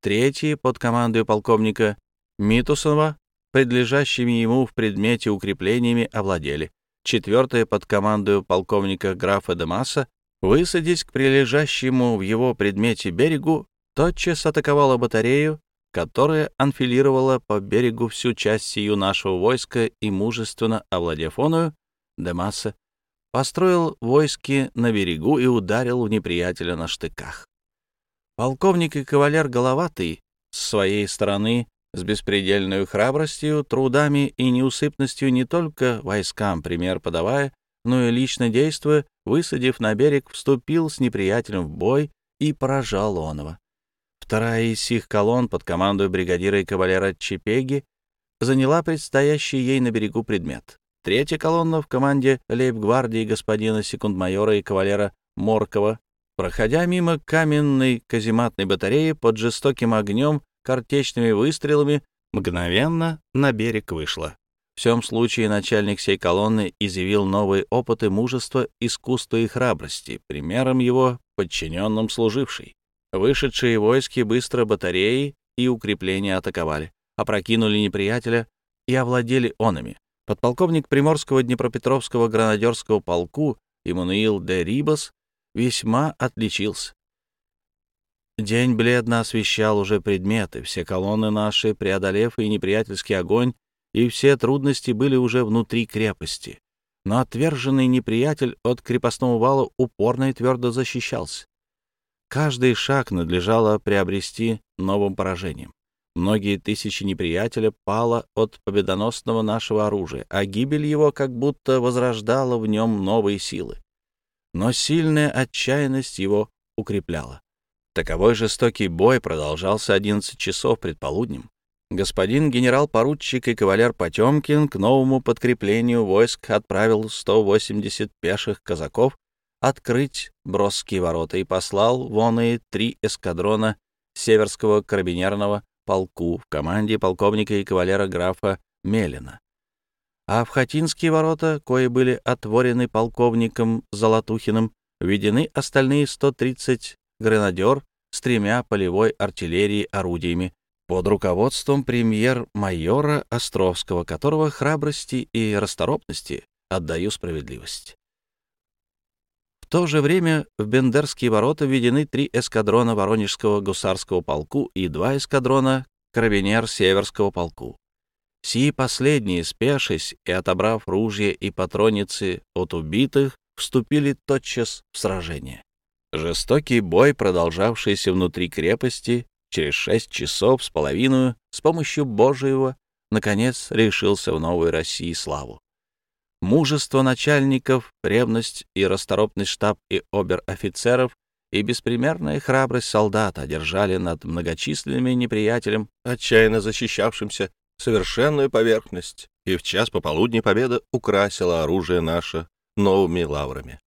Третья, под командой полковника Митусова, предлежащими ему в предмете укреплениями овладели. Четвертая, под командой полковника графа Демаса, высадясь к прилежащему в его предмете берегу, тотчас атаковала батарею, которая анфилировала по берегу всю часть сию нашего войска и, мужественно овладев оную, Демаса построил войски на берегу и ударил в неприятеля на штыках. Полковник и кавалер Головатый с своей стороны с беспредельной храбростью, трудами и неусыпностью не только войскам пример подавая, но и лично действуя, высадив на берег, вступил с неприятелем в бой и поражал онова. Вторая из сих колонн под командой бригадира и кавалера Чепеги заняла предстоящий ей на берегу предмет. Третья колонна в команде лейб-гвардии господина секунд-майора и кавалера Моркова, проходя мимо каменной казематной батареи под жестоким огнем, картечными выстрелами, мгновенно на берег вышла. В всем случае начальник сей колонны изъявил новые опыты мужества, искусства и храбрости, примером его подчиненным служивший. Вышедшие войски быстро батареи и укрепления атаковали, опрокинули неприятеля и овладели онами. Подполковник Приморского Днепропетровского гранадерского полку Иммануил де Рибас весьма отличился. День бледно освещал уже предметы, все колонны наши, преодолев и неприятельский огонь, и все трудности были уже внутри крепости. Но отверженный неприятель от крепостного вала упорно и твердо защищался. Каждый шаг надлежало приобрести новым поражением. Многие тысячи неприятеля пало от победоносного нашего оружия, а гибель его как будто возрождала в нем новые силы. Но сильная отчаянность его укрепляла. Таковой жестокий бой продолжался 11 часов предполуднем. Господин генерал-поручик и кавалер Потемкин к новому подкреплению войск отправил 180 пеших казаков открыть Бросские ворота и послал вон и три эскадрона Северского карабинерного полку в команде полковника и кавалера графа Мелина. А в Хатинские ворота, кои были отворены полковником Золотухиным, введены остальные 130 гренадер с тремя полевой артиллерией орудиями под руководством премьер-майора Островского, которого храбрости и расторопности отдаю справедливость то же время в Бендерские ворота введены три эскадрона Воронежского гусарского полку и два эскадрона карабинер Северского полку. Сии последние, спешись и отобрав ружья и патроницы от убитых, вступили тотчас в сражение. Жестокий бой, продолжавшийся внутри крепости, через шесть часов с половиной, с помощью Божьего, наконец решился в новой России славу. Мужество начальников, ревность и расторопность штаб и обер-офицеров и беспримерная храбрость солдат одержали над многочисленными неприятелем, отчаянно защищавшимся, совершенную поверхность, и в час пополудни победа украсила оружие наше новыми лаврами.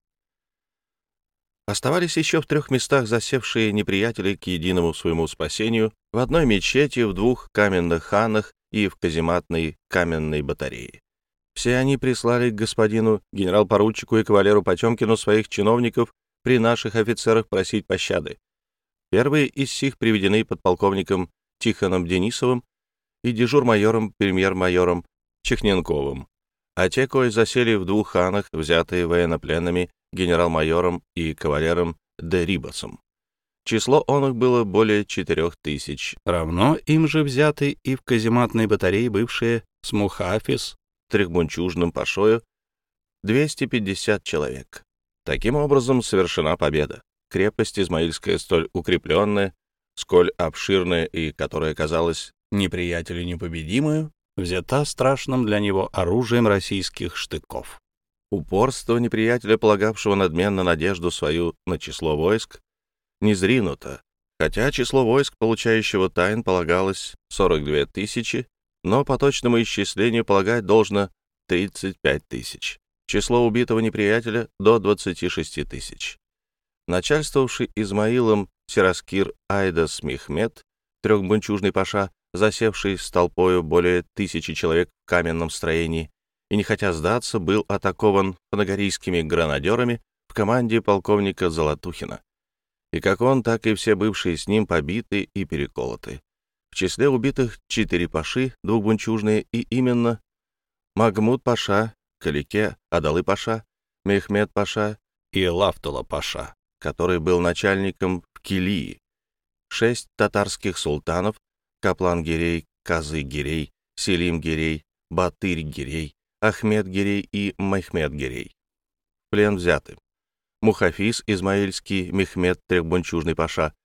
Оставались еще в трех местах засевшие неприятели к единому своему спасению, в одной мечети, в двух каменных ханах и в казематной каменной батарее. Все они прислали к господину генерал-поручику и кавалеру Потемкину своих чиновников при наших офицерах просить пощады. Первые из сих приведены подполковником Тихоном Денисовым и дежур-майором, премьер-майором Чехненковым, а те, кои засели в двух ханах, взятые военнопленными генерал-майором и кавалером Де Рибасом. Число их было более четырех тысяч. Равно им же взяты и в казематной батарее бывшие Смухафис, трехбунчужным пашою, 250 человек. Таким образом совершена победа. Крепость Измаильская столь укрепленная, сколь обширная и которая казалась неприятелю непобедимую, взята страшным для него оружием российских штыков. Упорство неприятеля, полагавшего надменно надежду свою на число войск, не зринуто, хотя число войск, получающего тайн, полагалось 42 тысячи, но по точному исчислению полагать должно 35 тысяч. Число убитого неприятеля — до 26 тысяч. Начальствовавший Измаилом Сираскир Айдас Мехмед, трехбунчужный паша, засевший с толпою более тысячи человек в каменном строении, и, не хотя сдаться, был атакован панагорийскими гранадерами в команде полковника Золотухина. И как он, так и все бывшие с ним побиты и переколоты. В числе убитых четыре паши, двухбунчужные, и именно Магмуд Паша, Калике, Адалы Паша, Мехмед Паша и Лафтула Паша, который был начальником в Килии, шесть татарских султанов, Каплан-Гирей, Казы-Гирей, Селим-Гирей, Батырь-Гирей, Ахмед-Гирей и Мехмед-Гирей. Плен взяты. Мухафиз Измаильский Мехмед Трехбунчужный Паша,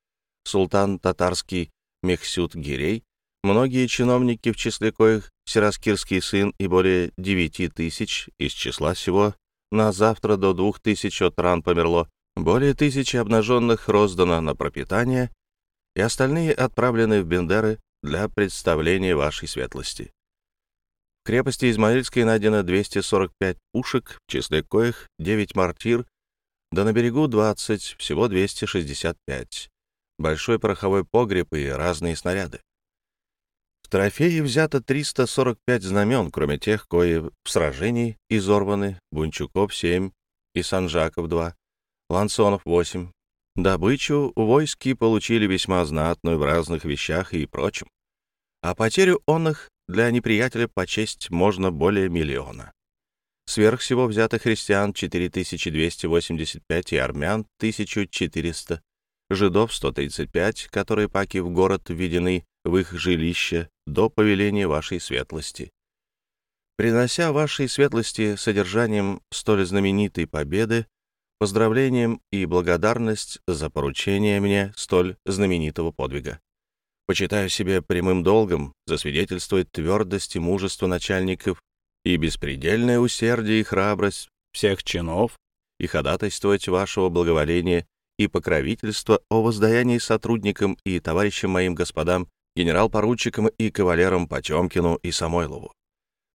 султан татарский Мехсюд-Гирей, многие чиновники, в числе коих Сираскирский сын и более девяти тысяч, из числа всего на завтра до двух тысяч от ран померло, более тысячи обнаженных роздано на пропитание, и остальные отправлены в Бендеры для представления вашей светлости. В крепости Измаильской найдено 245 пушек, в числе коих 9 мортир, да на берегу 20, всего 265. Большой пороховой погреб и разные снаряды. В трофеи взято 345 знамен, кроме тех, кои в сражении изорваны, Бунчуков 7 и Санжаков 2, Лансонов 8, Добычу войски получили весьма знатную в разных вещах и прочем. А потерю он их для неприятеля почесть можно более миллиона. Сверх всего взято христиан 4285 и армян 1400, жидов 135, которые паки в город введены в их жилище до повеления вашей светлости. Принося вашей светлости содержанием столь знаменитой победы, поздравлением и благодарность за поручение мне столь знаменитого подвига. Почитаю себе прямым долгом засвидетельствовать твердость и мужество начальников и беспредельное усердие и храбрость всех чинов и ходатайствовать вашего благоволения и покровительства о воздаянии сотрудникам и товарищам моим господам, генерал-поручикам и кавалерам Потемкину и Самойлову.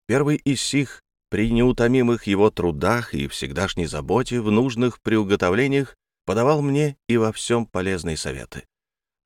Первый из сих при неутомимых его трудах и всегдашней заботе в нужных приуготовлениях подавал мне и во всем полезные советы.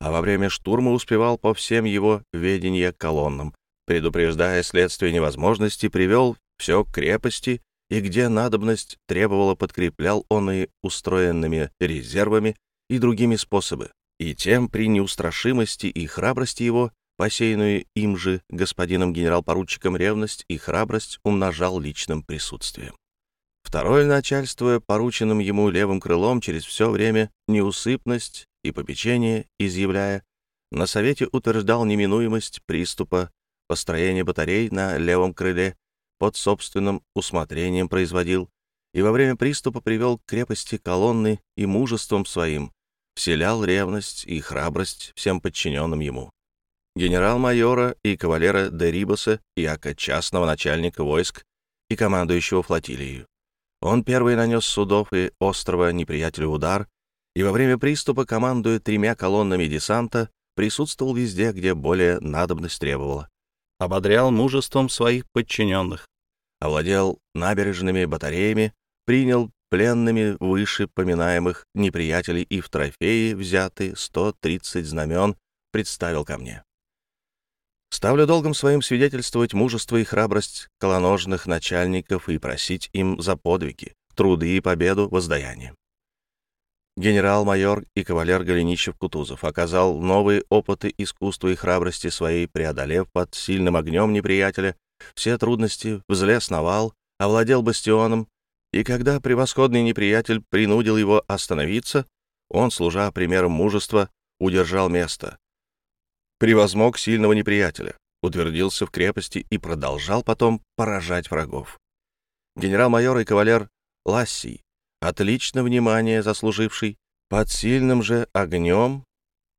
А во время штурма успевал по всем его ведения колоннам, предупреждая следствие невозможности, привел все к крепости, и где надобность требовала, подкреплял он и устроенными резервами и другими способы, и тем при неустрашимости и храбрости его Посеянную им же господином генерал-поручиком ревность и храбрость умножал личным присутствием. Второе начальство, порученным ему левым крылом через все время неусыпность и попечение, изъявляя, на совете утверждал неминуемость приступа, построения батарей на левом крыле под собственным усмотрением производил, и во время приступа привел к крепости колонны и мужеством своим, вселял ревность и храбрость всем подчиненным ему генерал-майора и кавалера де Рибоса, яко частного начальника войск и командующего флотилией. Он первый нанес судов и острова неприятелю удар, и во время приступа, командуя тремя колоннами десанта, присутствовал везде, где более надобность требовала. Ободрял мужеством своих подчиненных, овладел набережными батареями, принял пленными выше поминаемых неприятелей и в трофеи взяты 130 знамен представил ко мне. Ставлю долгом своим свидетельствовать мужество и храбрость колоножных начальников и просить им за подвиги, труды и победу воздаяние. Генерал-майор и кавалер Голенищев-Кутузов оказал новые опыты искусства и храбрости своей, преодолев под сильным огнем неприятеля все трудности, взлез на вал, овладел бастионом, и когда превосходный неприятель принудил его остановиться, он, служа примером мужества, удержал место. Превозмог сильного неприятеля, утвердился в крепости и продолжал потом поражать врагов. Генерал-майор и кавалер Лассий, отлично внимание заслуживший, под сильным же огнем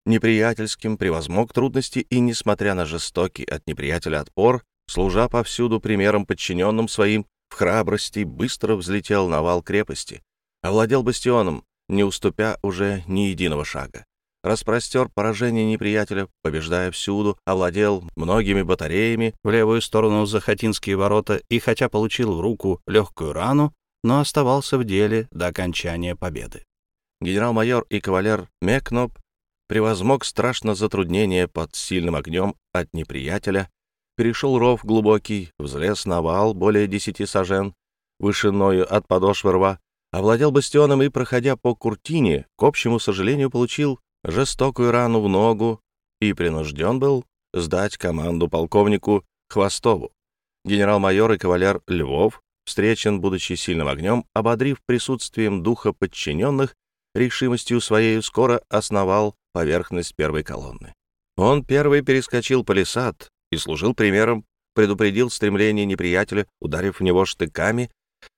неприятельским превозмог трудности и, несмотря на жестокий от неприятеля отпор, служа повсюду примером подчиненным своим, в храбрости быстро взлетел на вал крепости, овладел бастионом, не уступя уже ни единого шага. Распростер поражение неприятеля, побеждая всюду, овладел многими батареями в левую сторону Захотинские ворота и, хотя получил в руку легкую рану, но оставался в деле до окончания победы. Генерал-майор и кавалер Мекноп превозмог страшно затруднение под сильным огнем от неприятеля, перешел ров глубокий, взлез на вал более десяти сажен, вышиною от подошвы рва, овладел бастионом и, проходя по куртине, к общему сожалению, получил жестокую рану в ногу и принужден был сдать команду полковнику Хвостову. Генерал-майор и кавалер Львов, встречен, будучи сильным огнем, ободрив присутствием духа подчиненных, решимостью своей скоро основал поверхность первой колонны. Он первый перескочил палисад и служил примером, предупредил стремление неприятеля, ударив в него штыками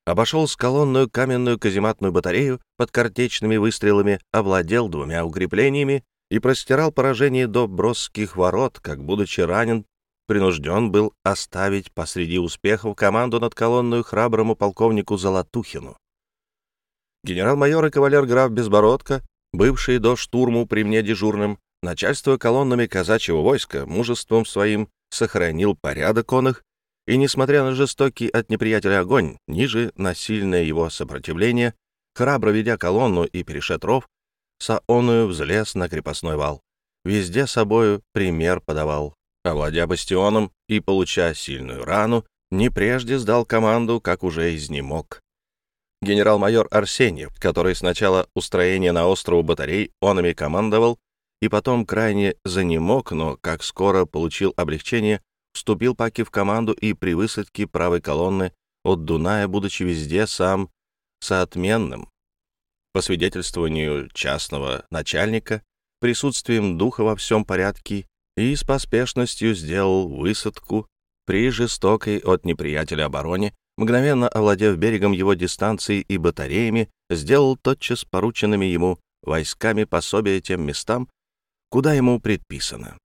обошел с колонную каменную казематную батарею под картечными выстрелами, овладел двумя укреплениями и простирал поражение до Бросских ворот, как, будучи ранен, принужден был оставить посреди успехов команду над колонную храброму полковнику Золотухину. Генерал-майор и кавалер-граф Безбородко, бывшие до штурму при мне дежурным, начальство колоннами казачьего войска, мужеством своим сохранил порядок он и, несмотря на жестокий от неприятеля огонь, ниже на сильное его сопротивление, храбро ведя колонну и перешед ров, Саоную взлез на крепостной вал. Везде собою пример подавал. Овладя бастионом и получая сильную рану, не прежде сдал команду, как уже изнемог. Генерал-майор Арсеньев, который сначала устроение на острову батарей онами командовал, и потом крайне занемог, но как скоро получил облегчение, вступил Паки в команду и при высадке правой колонны от Дуная, будучи везде сам соотменным. По свидетельствованию частного начальника, присутствием духа во всем порядке и с поспешностью сделал высадку при жестокой от неприятеля обороне, мгновенно овладев берегом его дистанции и батареями, сделал тотчас порученными ему войсками пособие тем местам, куда ему предписано.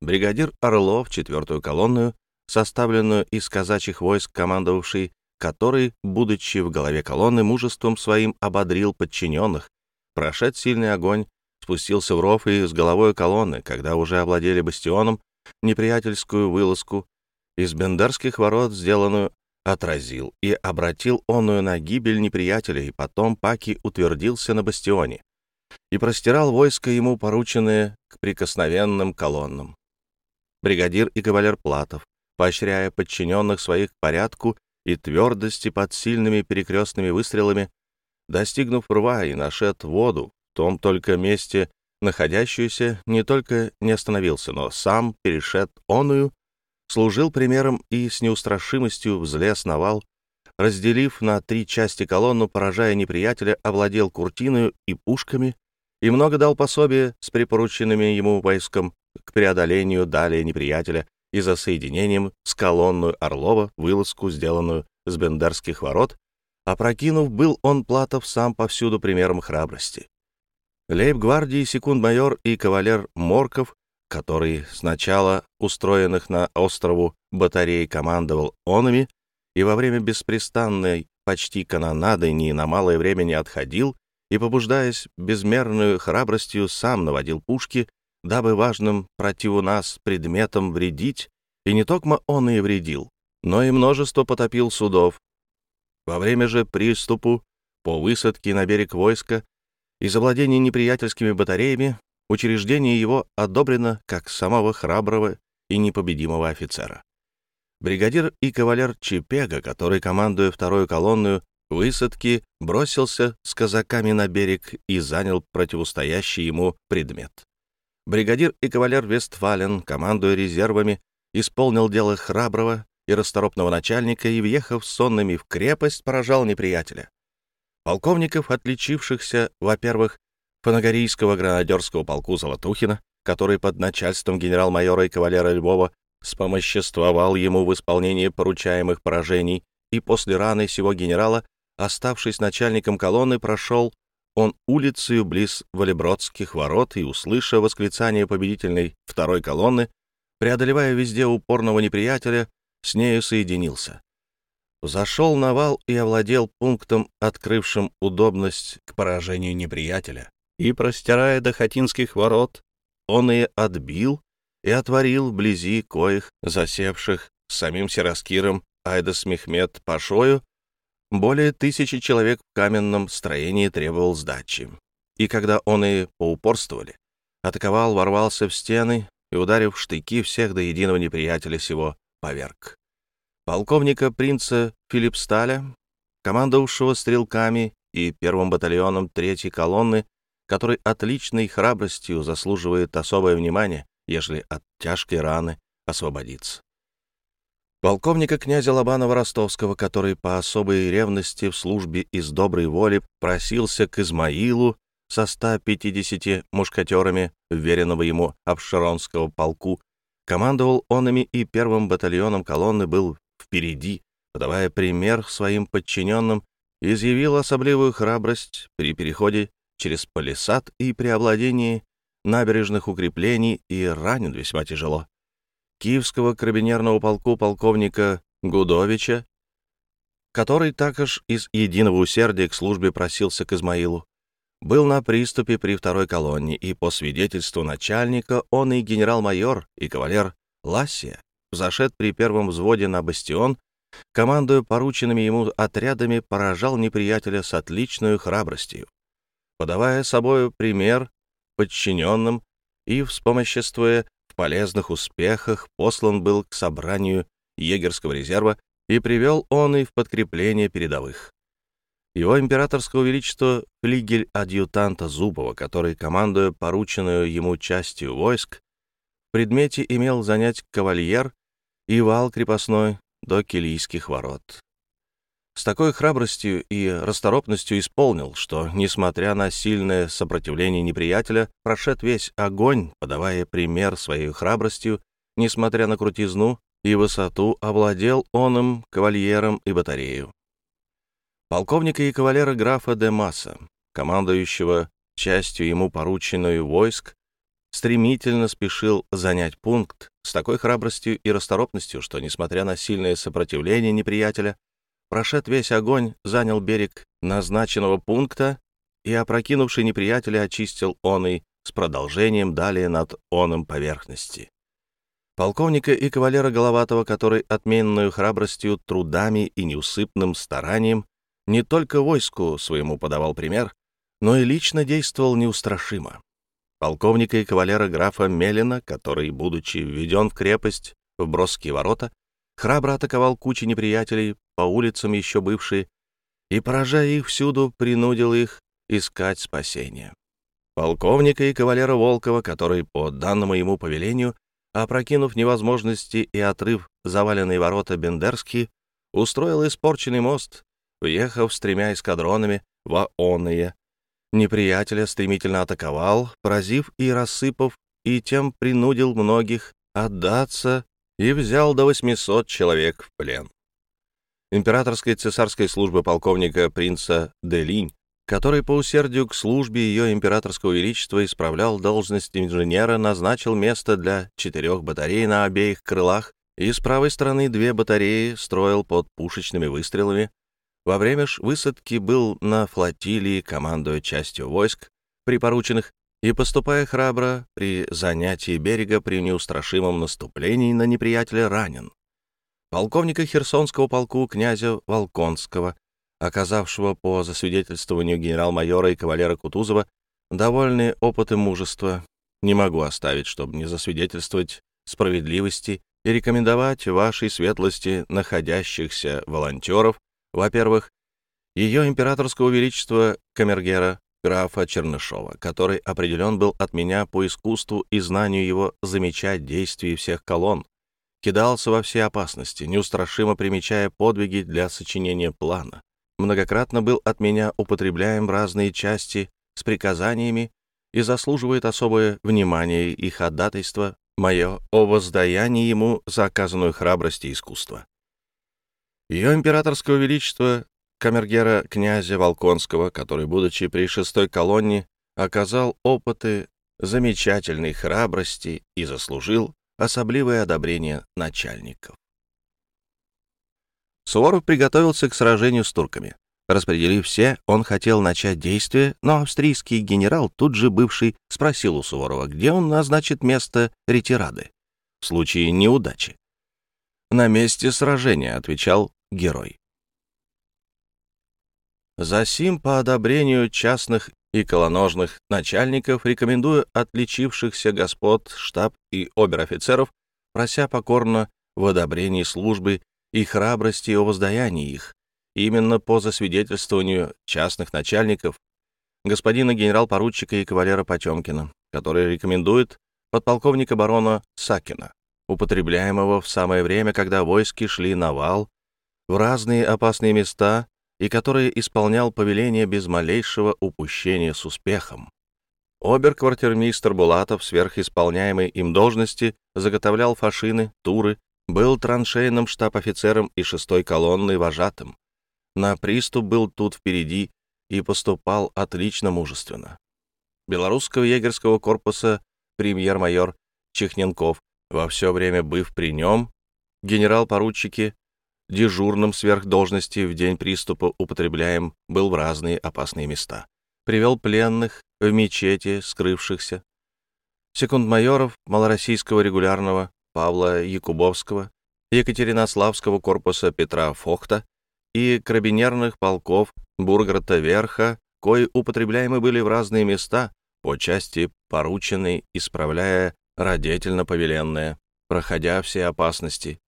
Бригадир Орлов, четвертую колонную, составленную из казачьих войск, командовавший который, будучи в голове колонны, мужеством своим ободрил подчиненных, прошед сильный огонь, спустился в ров и с головой колонны, когда уже овладели бастионом, неприятельскую вылазку, из бендерских ворот сделанную отразил и обратил онную на гибель неприятеля, и потом Паки утвердился на бастионе и простирал войско ему порученные к прикосновенным колоннам. Бригадир и кавалер Платов, поощряя подчиненных своих к порядку и твердости под сильными перекрестными выстрелами, достигнув рва и нашед воду, том только месте, находящуюся, не только не остановился, но сам перешед оную, служил примером и с неустрашимостью взлез на вал, разделив на три части колонну, поражая неприятеля, овладел куртиною и пушками, и много дал пособия с припорученными ему войском к преодолению далее неприятеля и за соединением с колонную Орлова вылазку, сделанную с Бендерских ворот, опрокинув, был он Платов сам повсюду примером храбрости. Лейб-гвардии секунд-майор и кавалер Морков, который сначала устроенных на острову батарей командовал онами и во время беспрестанной почти канонады ни на малое время не отходил и, побуждаясь безмерную храбростью, сам наводил пушки, дабы важным противу нас предметом вредить, и не только он и вредил, но и множество потопил судов. Во время же приступу по высадке на берег войска и завладении неприятельскими батареями учреждение его одобрено как самого храброго и непобедимого офицера. Бригадир и кавалер Чепега, который, командуя вторую колонную высадки, бросился с казаками на берег и занял противостоящий ему предмет. Бригадир и кавалер Вестфален, командуя резервами, исполнил дело храброго и расторопного начальника и, въехав сонными в крепость, поражал неприятеля. Полковников, отличившихся, во-первых, фанагорийского гранадерского полку Золотухина, который под начальством генерал-майора и кавалера Львова спомоществовал ему в исполнении поручаемых поражений, и после раны сего генерала, оставшись начальником колонны, прошел он улицею близ Валебродских ворот и, услыша восклицание победительной второй колонны, преодолевая везде упорного неприятеля, с нею соединился. Зашел на вал и овладел пунктом, открывшим удобность к поражению неприятеля, и, простирая до Хатинских ворот, он и отбил и отворил вблизи коих, засевших с самим Сираскиром Айдас Мехмед Пашою, более тысячи человек в каменном строении требовал сдачи. И когда он и поупорствовали, атаковал, ворвался в стены и, ударив штыки, всех до единого неприятеля сего поверг. Полковника принца Филипсталя, командовавшего стрелками и первым батальоном третьей колонны, который отличной храбростью заслуживает особое внимание, ежели от тяжкой раны освободится. Полковника князя Лобанова-Ростовского, который по особой ревности в службе из доброй воли просился к Измаилу со 150 мушкатерами вверенного ему Абшеронского полку, командовал онами и первым батальоном колонны был впереди, подавая пример своим подчиненным, изъявил особливую храбрость при переходе через палисад и при овладении набережных укреплений и ранен весьма тяжело. Киевского карабинерного полку полковника Гудовича, который так аж из единого усердия к службе просился к Измаилу, был на приступе при второй колонне, и по свидетельству начальника он и генерал-майор, и кавалер Лассия, зашед при первом взводе на бастион, командуя порученными ему отрядами, поражал неприятеля с отличной храбростью, подавая собою пример подчиненным и, вспомоществуя в полезных успехах, послан был к собранию егерского резерва и привел он и в подкрепление передовых. Его императорского величества флигель-адъютанта Зубова, который, командуя порученную ему частью войск, в предмете имел занять кавальер и вал крепостной до Килийских ворот с такой храбростью и расторопностью исполнил, что, несмотря на сильное сопротивление неприятеля, прошед весь огонь, подавая пример своей храбростью, несмотря на крутизну и высоту, овладел он им, кавальером и батарею. Полковника и кавалера графа де Масса, командующего частью ему порученную войск, стремительно спешил занять пункт с такой храбростью и расторопностью, что, несмотря на сильное сопротивление неприятеля, прошед весь огонь, занял берег назначенного пункта и, опрокинувший неприятеля, очистил он и с продолжением далее над оном поверхности. Полковника и кавалера Головатого, который отменную храбростью, трудами и неусыпным старанием не только войску своему подавал пример, но и лично действовал неустрашимо. Полковника и кавалера графа Мелина, который, будучи введен в крепость в Бросские ворота, храбро атаковал кучи неприятелей по улицам еще бывшие и, поражая их всюду, принудил их искать спасения. Полковника и кавалера Волкова, который, по данному ему повелению, опрокинув невозможности и отрыв заваленные ворота Бендерски, устроил испорченный мост, въехав с тремя эскадронами в Аонные. Неприятеля стремительно атаковал, поразив и рассыпав, и тем принудил многих отдаться и взял до 800 человек в плен. Императорской цесарской службы полковника принца Делинь, который по усердию к службе ее императорского величества исправлял должность инженера, назначил место для четырех батарей на обеих крылах и с правой стороны две батареи строил под пушечными выстрелами. Во время ж высадки был на флотилии, командуя частью войск, припорученных и поступая храбро при занятии берега при неустрашимом наступлении на неприятеля ранен. Полковника Херсонского полку князя Волконского, оказавшего по засвидетельствованию генерал-майора и кавалера Кутузова довольные опыты мужества, не могу оставить, чтобы не засвидетельствовать справедливости и рекомендовать вашей светлости находящихся волонтеров, во-первых, ее императорского величества Камергера графа Чернышова, который определен был от меня по искусству и знанию его замечать действия всех колонн, кидался во все опасности, неустрашимо примечая подвиги для сочинения плана. Многократно был от меня употребляем разные части с приказаниями и заслуживает особое внимание и ходатайство мое о воздаянии ему за оказанную храбрость и искусство. Ее императорского величества камергера князя Волконского, который, будучи при шестой колонне, оказал опыты замечательной храбрости и заслужил особливое одобрение начальников. Суворов приготовился к сражению с турками. Распределив все, он хотел начать действие, но австрийский генерал, тут же бывший, спросил у Суворова, где он назначит место ретирады в случае неудачи. «На месте сражения», — отвечал герой. Засим по одобрению частных и колоножных начальников рекомендую отличившихся господ штаб и обер-офицеров, прося покорно в одобрении службы и храбрости о воздаянии их, именно по засвидетельствованию частных начальников, господина генерал-поручика и кавалера Потемкина, который рекомендует подполковника барона Сакина, употребляемого в самое время, когда войски шли на вал в разные опасные места и который исполнял повеление без малейшего упущения с успехом. Обер-квартирмейстер Булатов, сверхисполняемой им должности, заготовлял фашины, туры, был траншейным штаб-офицером и шестой колонной вожатым. На приступ был тут впереди и поступал отлично мужественно. Белорусского егерского корпуса премьер-майор Чехненков, во все время быв при нем, генерал-поручики дежурным сверхдолжности в день приступа употребляем был в разные опасные места. Привел пленных в мечети, скрывшихся. Секунд-майоров малороссийского регулярного Павла Якубовского, Екатеринославского корпуса Петра Фохта и карабинерных полков Бургарта Верха, кои употребляемы были в разные места, по части порученной, исправляя родительно повеленное, проходя все опасности,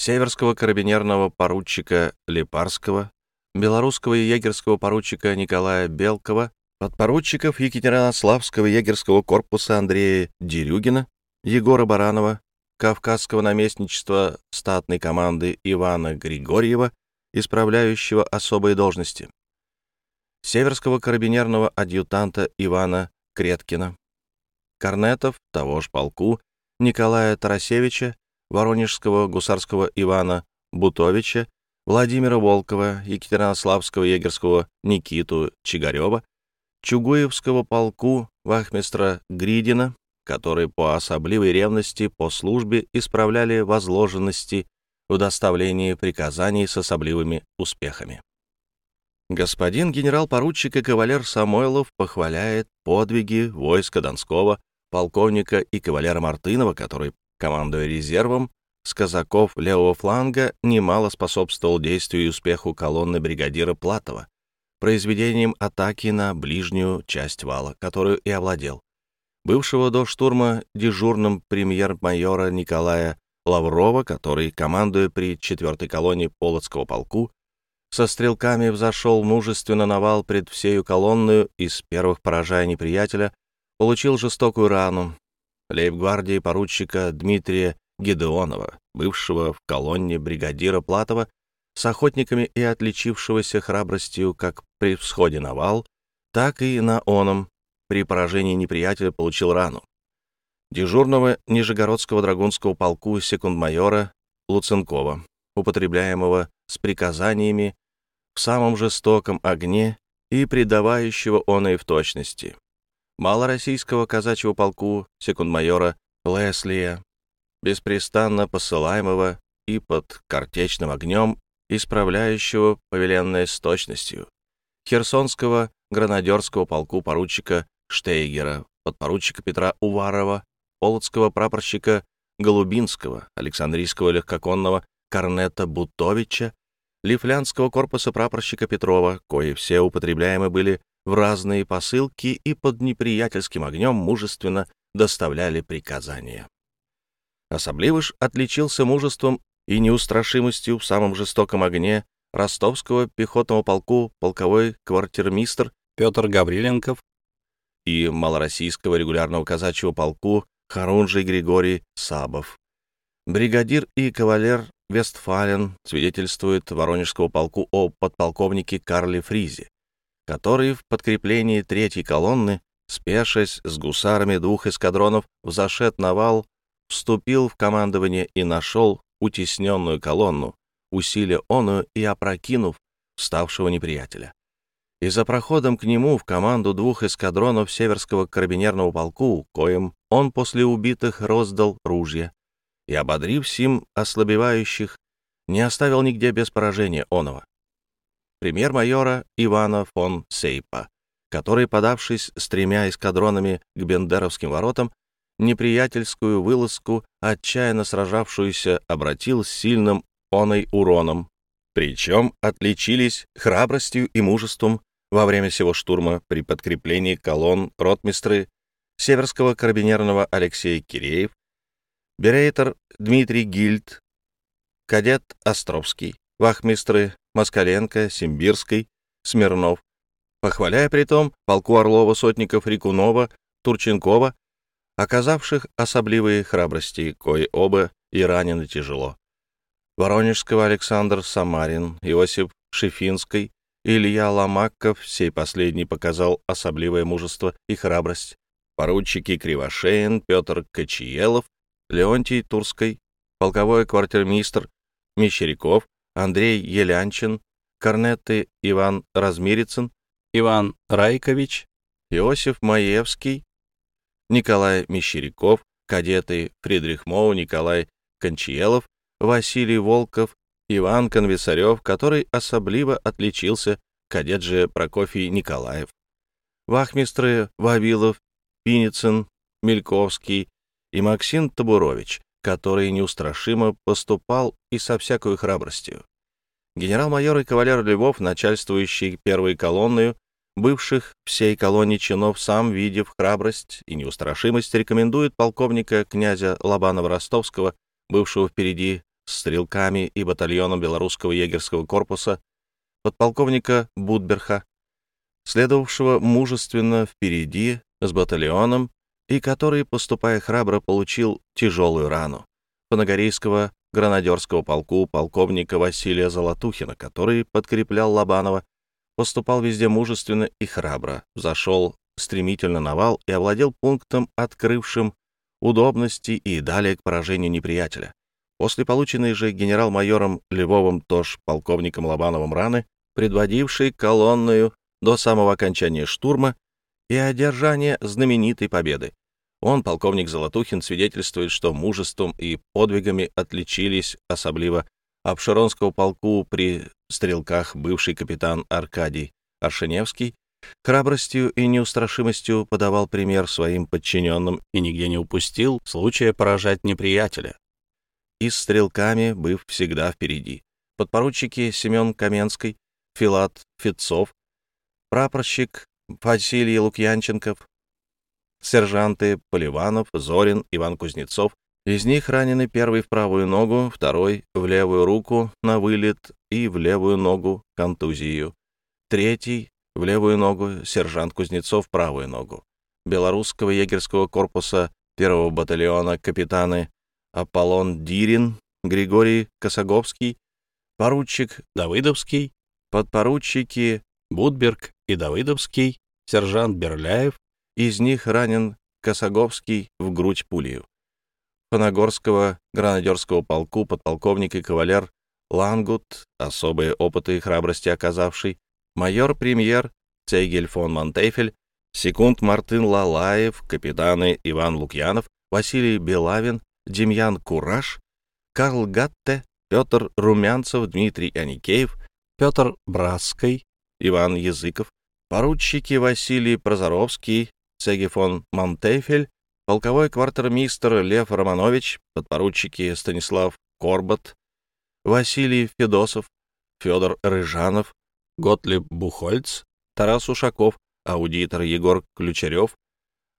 северского карабинерного поручика Липарского, белорусского егерского поручика Николая Белкова, подпоручиков Екатеринославского егерского корпуса Андрея Дерюгина, Егора Баранова, Кавказского наместничества статной команды Ивана Григорьева, исправляющего особые должности, Северского карабинерного адъютанта Ивана Креткина, корнетов того же полку Николая Тарасевича, Воронежского гусарского Ивана Бутовича, Владимира Волкова, Екатеринославского егерского Никиту Чигарева, Чугуевского полку вахмистра Гридина, которые по особливой ревности по службе исправляли возложенности в доставлении приказаний с особливыми успехами. Господин генерал-поручик и кавалер Самойлов похваляет подвиги войска Донского, полковника и кавалера Мартынова, который командуя резервом, с казаков левого фланга немало способствовал действию и успеху колонны бригадира Платова, произведением атаки на ближнюю часть вала, которую и овладел. Бывшего до штурма дежурным премьер-майора Николая Лаврова, который, командуя при 4-й колонии Полоцкого полку, со стрелками взошел мужественно на вал пред всею колонную и с первых поражая неприятеля, получил жестокую рану, лейб-гвардии поручика Дмитрия Гедеонова, бывшего в колонне бригадира Платова, с охотниками и отличившегося храбростью как при всходе на вал, так и на оном при поражении неприятеля получил рану. Дежурного Нижегородского драгунского полку секунд-майора Луценкова, употребляемого с приказаниями в самом жестоком огне и придавающего оной в точности малороссийского казачьего полку секунд-майора Леслия, беспрестанно посылаемого и под картечным огнем, исправляющего повеленное с точностью, херсонского гранадерского полку поручика Штейгера, подпоручика Петра Уварова, полоцкого прапорщика Голубинского, Александрийского легкоконного корнета Бутовича, Лифлянского корпуса прапорщика Петрова, кои все употребляемы были в разные посылки и под неприятельским огнем мужественно доставляли приказания. Особливо ж отличился мужеством и неустрашимостью в самом жестоком огне ростовского пехотного полку полковой квартирмистр Петр Гавриленков и малороссийского регулярного казачьего полку Харунжий Григорий Сабов. Бригадир и кавалер Вестфален свидетельствует Воронежского полку о подполковнике Карле Фризе, который в подкреплении третьей колонны, спешась с гусарами двух эскадронов, взошед на вал, вступил в командование и нашел утесненную колонну, усилия оную и опрокинув вставшего неприятеля. И за проходом к нему в команду двух эскадронов Северского карабинерного полку, коим он после убитых роздал ружья, и, ободрив сим ослабевающих, не оставил нигде без поражения оного. Премьер-майора Ивана фон Сейпа, который, подавшись с тремя эскадронами к Бендеровским воротам, неприятельскую вылазку, отчаянно сражавшуюся, обратил с сильным оной уроном. Причем отличились храбростью и мужеством во время всего штурма при подкреплении колонн ротмистры Северского карабинерного Алексей Киреев, берейтер Дмитрий Гильд, кадет Островский, вахмистры Москаленко, Симбирский, Смирнов, похваляя при том полку Орлова, Сотников, Рикунова, Турченкова, оказавших особливые храбрости, кои оба и ранены тяжело. Воронежского Александр Самарин, Иосиф Шефинский, Илья Ломаков, сей последний показал особливое мужество и храбрость. Поручики Кривошеин, Петр Кочиелов, Леонтий Турской, полковой квартирмистр Мещеряков, Андрей Елянчин, корнеты Иван Размирицын, Иван Райкович, Иосиф Маевский, Николай Мещеряков, кадеты Фридрих Моу, Николай Кончиелов, Василий Волков, Иван Конвисарев, который особливо отличился, кадет же Прокофий Николаев. Вахмистры Вавилов, Пиницын, Мельковский и Максим Табурович, который неустрашимо поступал и со всякой храбростью. Генерал-майор и кавалер Львов, начальствующий первой колонною, бывших всей колонии чинов, сам, видев храбрость и неустрашимость, рекомендует полковника князя Лобанова-Ростовского, бывшего впереди с стрелками и батальоном белорусского егерского корпуса, подполковника Будберха, следовавшего мужественно впереди с батальоном и который, поступая храбро, получил тяжелую рану. Панагорийского гранадерского полку полковника Василия Золотухина, который подкреплял Лобанова, поступал везде мужественно и храбро, зашел стремительно на вал и овладел пунктом, открывшим удобности и далее к поражению неприятеля. После полученной же генерал-майором Львовым тоже полковником Лобановым раны, предводившей колонную до самого окончания штурма и одержания знаменитой победы, он, полковник Золотухин, свидетельствует, что мужеством и подвигами отличились особливо Обширонского полку при стрелках бывший капитан Аркадий Аршиневский, храбростью и неустрашимостью подавал пример своим подчиненным и нигде не упустил случая поражать неприятеля. И с стрелками, быв всегда впереди. Подпоручики Семен Каменский, Филат Фитцов, прапорщик Василий Лукьянченков, сержанты Поливанов, Зорин, Иван Кузнецов из них ранены первый в правую ногу, второй в левую руку на вылет и в левую ногу контузию. Третий в левую ногу, сержант Кузнецов правую ногу. Белорусского егерского корпуса первого батальона капитаны Аполлон Дирин, Григорий Косоговский, поручик Давыдовский, подпоручики Будберг и Давыдовский, сержант Берляев, из них ранен Косоговский в грудь пулею. Панагорского гранадерского полку подполковник и кавалер Лангут, особые опыты и храбрости оказавший, майор-премьер Цейгель фон Монтефель, секунд Мартын Лалаев, капитаны Иван Лукьянов, Василий Белавин, Демьян Кураж, Карл Гатте, Петр Румянцев, Дмитрий Аникеев, Петр Браской, Иван Языков, поручики Василий Прозоровский, Цеги фон Монтефель, полковой квартирмистр Лев Романович, подпоручики Станислав Корбат, Василий Федосов, Федор Рыжанов, Готлиб Бухольц, Тарас Ушаков, аудитор Егор Ключарев,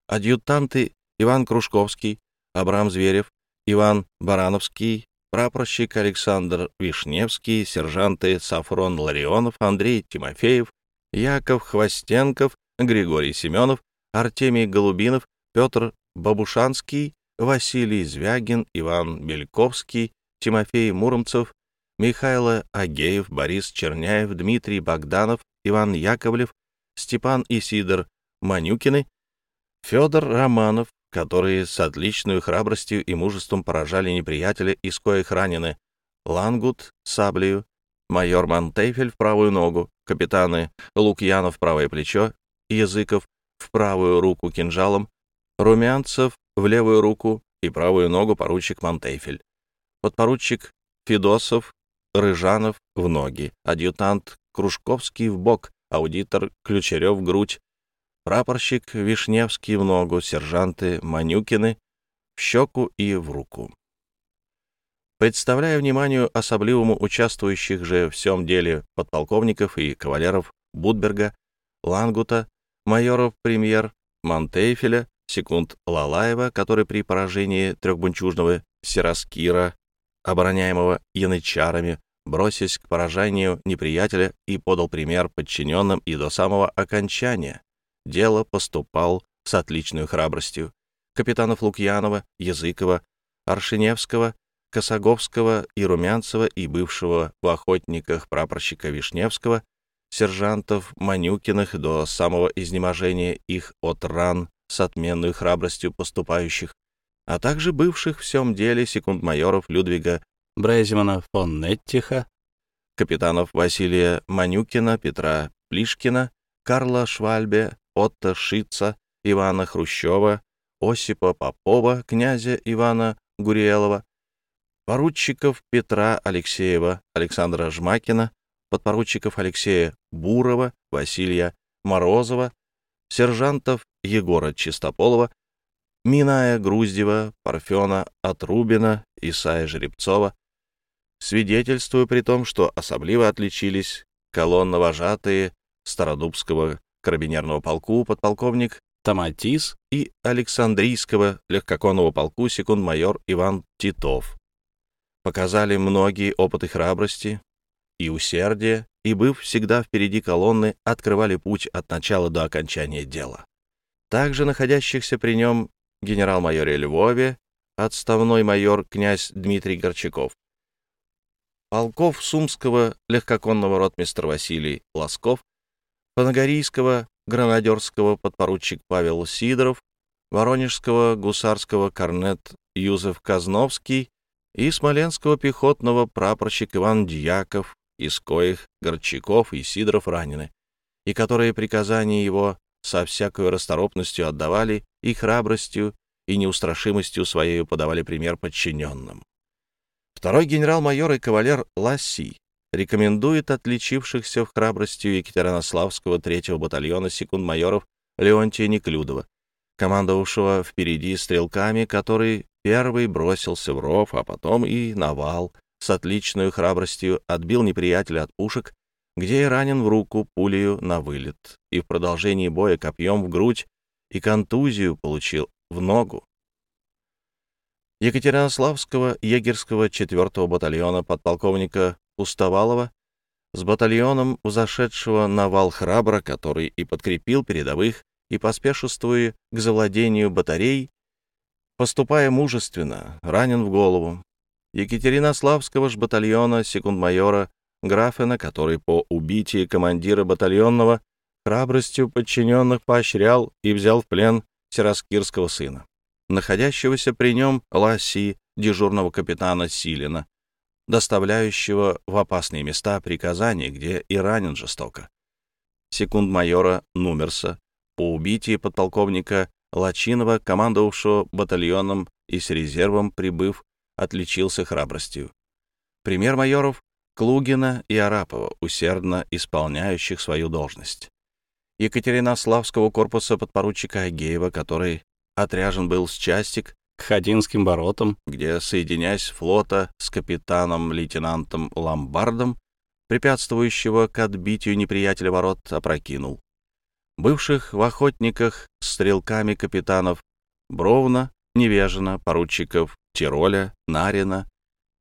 адъютанты Иван Кружковский, Абрам Зверев, Иван Барановский, прапорщик Александр Вишневский, сержанты Сафрон Ларионов, Андрей Тимофеев, Яков Хвостенков, Григорий Семенов, Артемий Голубинов, Петр Бабушанский, Василий Звягин, Иван Бельковский, Тимофей Муромцев, Михаил Агеев, Борис Черняев, Дмитрий Богданов, Иван Яковлев, Степан и Сидор Манюкины, Федор Романов, которые с отличной храбростью и мужеством поражали неприятеля, из коих ранены Лангут саблею, майор Монтейфель в правую ногу, капитаны Лукьянов правое плечо, Языков в правую руку кинжалом, Румянцев в левую руку и правую ногу поручик Монтейфель, подпоручик Федосов, Рыжанов в ноги, адъютант Кружковский в бок, аудитор Ключерев в грудь, прапорщик Вишневский в ногу, сержанты Манюкины в щеку и в руку. Представляя вниманию особливому участвующих же в всем деле подполковников и кавалеров Будберга, Лангута, майоров премьер Монтейфеля, секунд Лалаева, который при поражении трехбунчужного Сираскира, обороняемого янычарами, бросясь к поражению неприятеля и подал пример подчиненным и до самого окончания. Дело поступал с отличной храбростью. Капитанов Лукьянова, Языкова, Аршиневского, Косоговского и Румянцева и бывшего в охотниках прапорщика Вишневского, сержантов Манюкиных до самого изнеможения их от ран с отменной храбростью поступающих, а также бывших в всем деле секунд-майоров Людвига Брезимана фон Неттиха, капитанов Василия Манюкина, Петра Плишкина, Карла Швальбе, Отто Шица, Ивана Хрущева, Осипа Попова, князя Ивана Гуриелова, поручиков Петра Алексеева, Александра Жмакина, подпоручиков Алексея Бурова, Василия Морозова, сержантов Егора Чистополова, Миная Груздева, Парфена Отрубина, Исая Жеребцова, свидетельствуя при том, что особливо отличились колонновожатые Стародубского карабинерного полку подполковник Томатис и Александрийского легкоконного полку секунд-майор Иван Титов. Показали многие опыты храбрости и усердия, и, быв всегда впереди колонны, открывали путь от начала до окончания дела. Также находящихся при нем генерал-майоре Львове, отставной майор князь Дмитрий Горчаков, полков Сумского легкоконного ротмистр Василий Лосков, Панагорийского гранадерского подпоручик Павел Сидоров, Воронежского гусарского корнет Юзеф Казновский и Смоленского пехотного прапорщик Иван Дьяков, из коих Горчаков и Сидоров ранены, и которые приказания его со всякой расторопностью отдавали и храбростью, и неустрашимостью своей подавали пример подчиненным. Второй генерал-майор и кавалер Ласси рекомендует отличившихся в храбростью Екатеринославского третьего батальона секунд-майоров Леонтия Неклюдова, командовавшего впереди стрелками, который первый бросился в ров, а потом и навал, с отличной храбростью отбил неприятеля от пушек, где и ранен в руку пулею на вылет, и в продолжении боя копьем в грудь и контузию получил в ногу. Екатеринославского егерского 4-го батальона подполковника Пустовалова с батальоном взошедшего на вал храбра, который и подкрепил передовых, и поспешествуя к завладению батарей, поступая мужественно, ранен в голову. Екатеринославского ж батальона секунд-майора Графена, который по убитии командира батальонного храбростью подчиненных поощрял и взял в плен Сираскирского сына, находящегося при нем Ласси, дежурного капитана Силина, доставляющего в опасные места приказания, где и ранен жестоко. Секунд-майора Нумерса по убитии подполковника Лачинова, командовавшего батальоном и с резервом прибыв, отличился храбростью. Пример майоров Клугина и Арапова, усердно исполняющих свою должность. Екатеринославского корпуса подпоручика Агеева, который отряжен был с частик к Ходинским воротам, где, соединяясь флота с капитаном-лейтенантом Ломбардом, препятствующего к отбитию неприятеля ворот, опрокинул. Бывших в охотниках стрелками капитанов Бровна, Невежина, поручиков Тироля, Нарина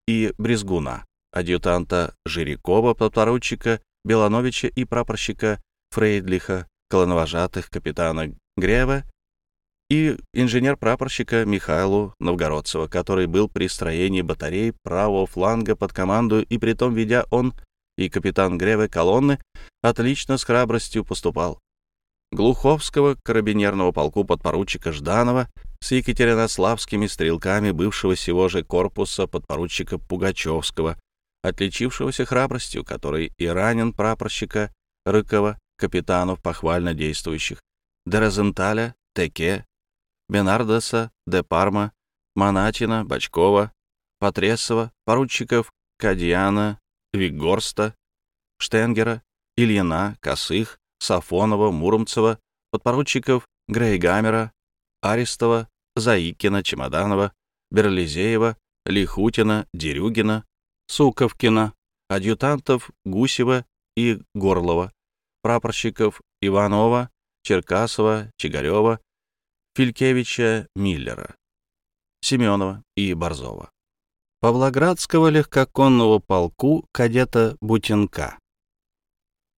и Брезгуна, адъютанта Жирякова, подпоручика Белановича и прапорщика Фрейдлиха, колоновожатых капитана Грева и инженер-прапорщика Михайлу Новгородцева, который был при строении батарей правого фланга под команду, и притом, ведя он и капитан Греве колонны, отлично с храбростью поступал. Глуховского карабинерного полку подпоручика Жданова с екатеринославскими стрелками бывшего сего же корпуса подпоручика Пугачевского, отличившегося храбростью, который и ранен прапорщика Рыкова, капитанов похвально действующих, де Розенталя, Теке, Бенардеса, де Парма, Монатина, Бачкова, Потресова, поручиков Кадьяна, Вигорста, Штенгера, Ильина, Косых, Сафонова, Муромцева, подпоручиков Грейгамера, Арестова, Заикина, Чемоданова, Берлизеева, Лихутина, Дерюгина, Суковкина, адъютантов Гусева и Горлова, прапорщиков Иванова, Черкасова, Чигарева, Филькевича, Миллера, Семенова и Борзова. Павлоградского легкоконного полку кадета Бутенка,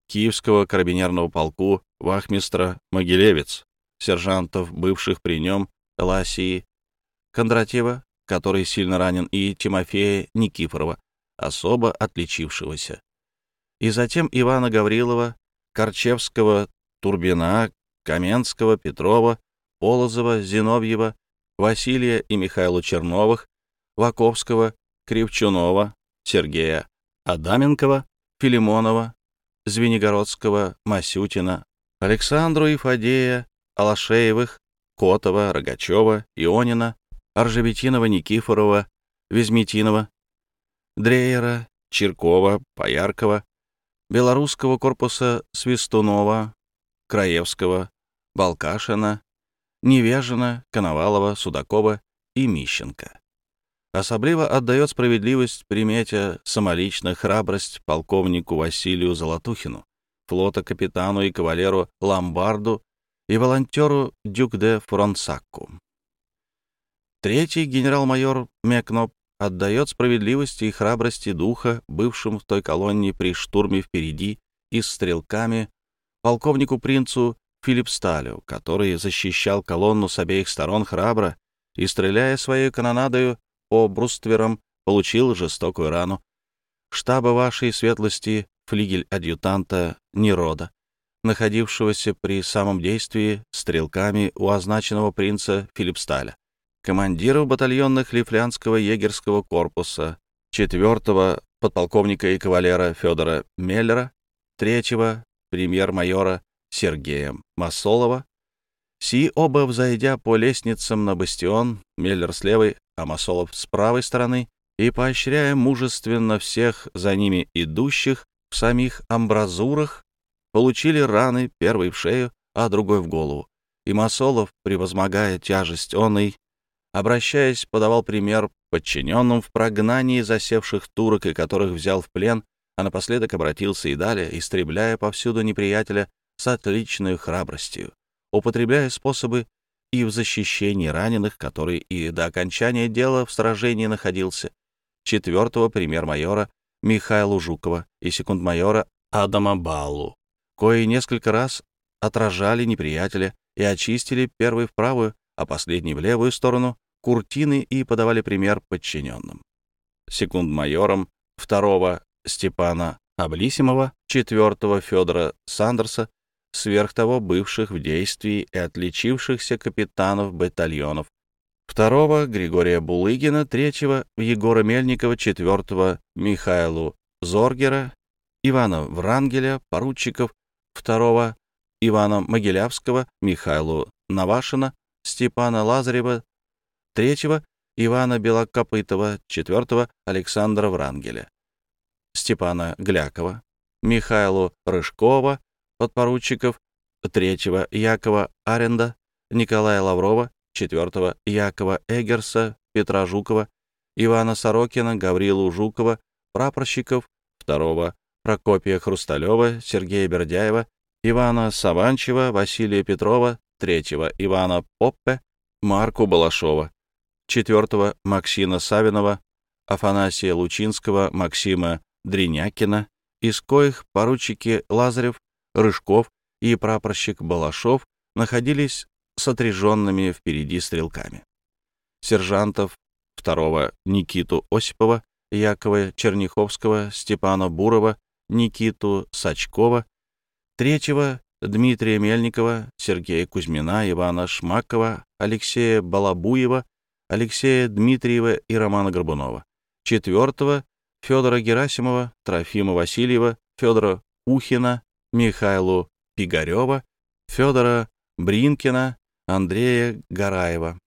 Киевского карабинерного полку вахмистра Могилевец, сержантов, бывших при нем Ласии, Кондратьева, который сильно ранен, и Тимофея Никифорова, особо отличившегося. И затем Ивана Гаврилова, Корчевского, Турбина, Каменского, Петрова, Полозова, Зиновьева, Василия и Михаила Черновых, Ваковского, Кривчунова, Сергея Адаменкова, Филимонова, Звенигородского, Масютина, Александру и Фадея, Алашеевых, Котова, Рогачева, Ионина, Аржебетинова, Никифорова, Везметинова, Дрейера, Чиркова, Пояркова, Белорусского корпуса Свистунова, Краевского, Балкашина, Невежина, Коновалова, Судакова и Мищенко. Особливо отдает справедливость примете самолично храбрость полковнику Василию Золотухину, флота капитану и кавалеру Ламбарду и волонтеру Дюк де Фронсакку. Третий генерал-майор Мекноп отдает справедливости и храбрости духа бывшим в той колонне при штурме впереди и с стрелками полковнику принцу Филипсталю, который защищал колонну с обеих сторон храбро и, стреляя своей канонадою по брустверам, получил жестокую рану. Штаба вашей светлости флигель-адъютанта Нерода, находившегося при самом действии стрелками у означенного принца Филипсталя, командиров батальонных Лифлянского егерского корпуса, 4-го подполковника и кавалера Федора Меллера, 3-го премьер-майора Сергея Масолова, Си оба, взойдя по лестницам на бастион, Меллер с левой, а Масолов с правой стороны, и поощряя мужественно всех за ними идущих в самих амбразурах, получили раны, первый в шею, а другой в голову. И Масолов, превозмогая тяжесть оной, обращаясь, подавал пример подчиненным в прогнании засевших турок и которых взял в плен, а напоследок обратился и далее, истребляя повсюду неприятеля с отличной храбростью употребляя способы и в защищении раненых, который и до окончания дела в сражении находился, четвертого премьер-майора Михаила Жукова и секунд-майора Адама Баллу, кои несколько раз отражали неприятеля и очистили первый в правую, а последний в левую сторону куртины и подавали пример подчиненным. Секунд-майором второго Степана Облисимова, четвертого Федора Сандерса сверх того бывших в действии и отличившихся капитанов батальонов, второго — Григория Булыгина, третьего — Егора Мельникова, четвертого — Михаилу Зоргера, Ивана Врангеля, поручиков, второго — Ивана Могилявского, Михаилу Навашина, Степана Лазарева, третьего — Ивана Белокопытова, четвертого — Александра Врангеля, Степана Глякова, Михаилу Рыжкова, подпоручиков, третьего Якова Аренда, Николая Лаврова, четвертого Якова Эгерса, Петра Жукова, Ивана Сорокина, Гаврилу Жукова, прапорщиков, второго Прокопия Хрусталева, Сергея Бердяева, Ивана Саванчева, Василия Петрова, третьего Ивана Поппе, Марку Балашова, четвертого Максима Савинова, Афанасия Лучинского, Максима Дринякина, из коих поручики Лазарев, Рыжков и прапорщик Балашов находились с отряженными впереди стрелками. Сержантов второго Никиту Осипова, Якова Черняховского, Степана Бурова, Никиту Сачкова, третьего Дмитрия Мельникова, Сергея Кузьмина, Ивана Шмакова, Алексея Балабуева, Алексея Дмитриева и Романа Горбунова. Четвертого — Федора Герасимова, Трофима Васильева, Федора Ухина, Михайлу Пигарева, Федора Бринкина, Андрея Гараева.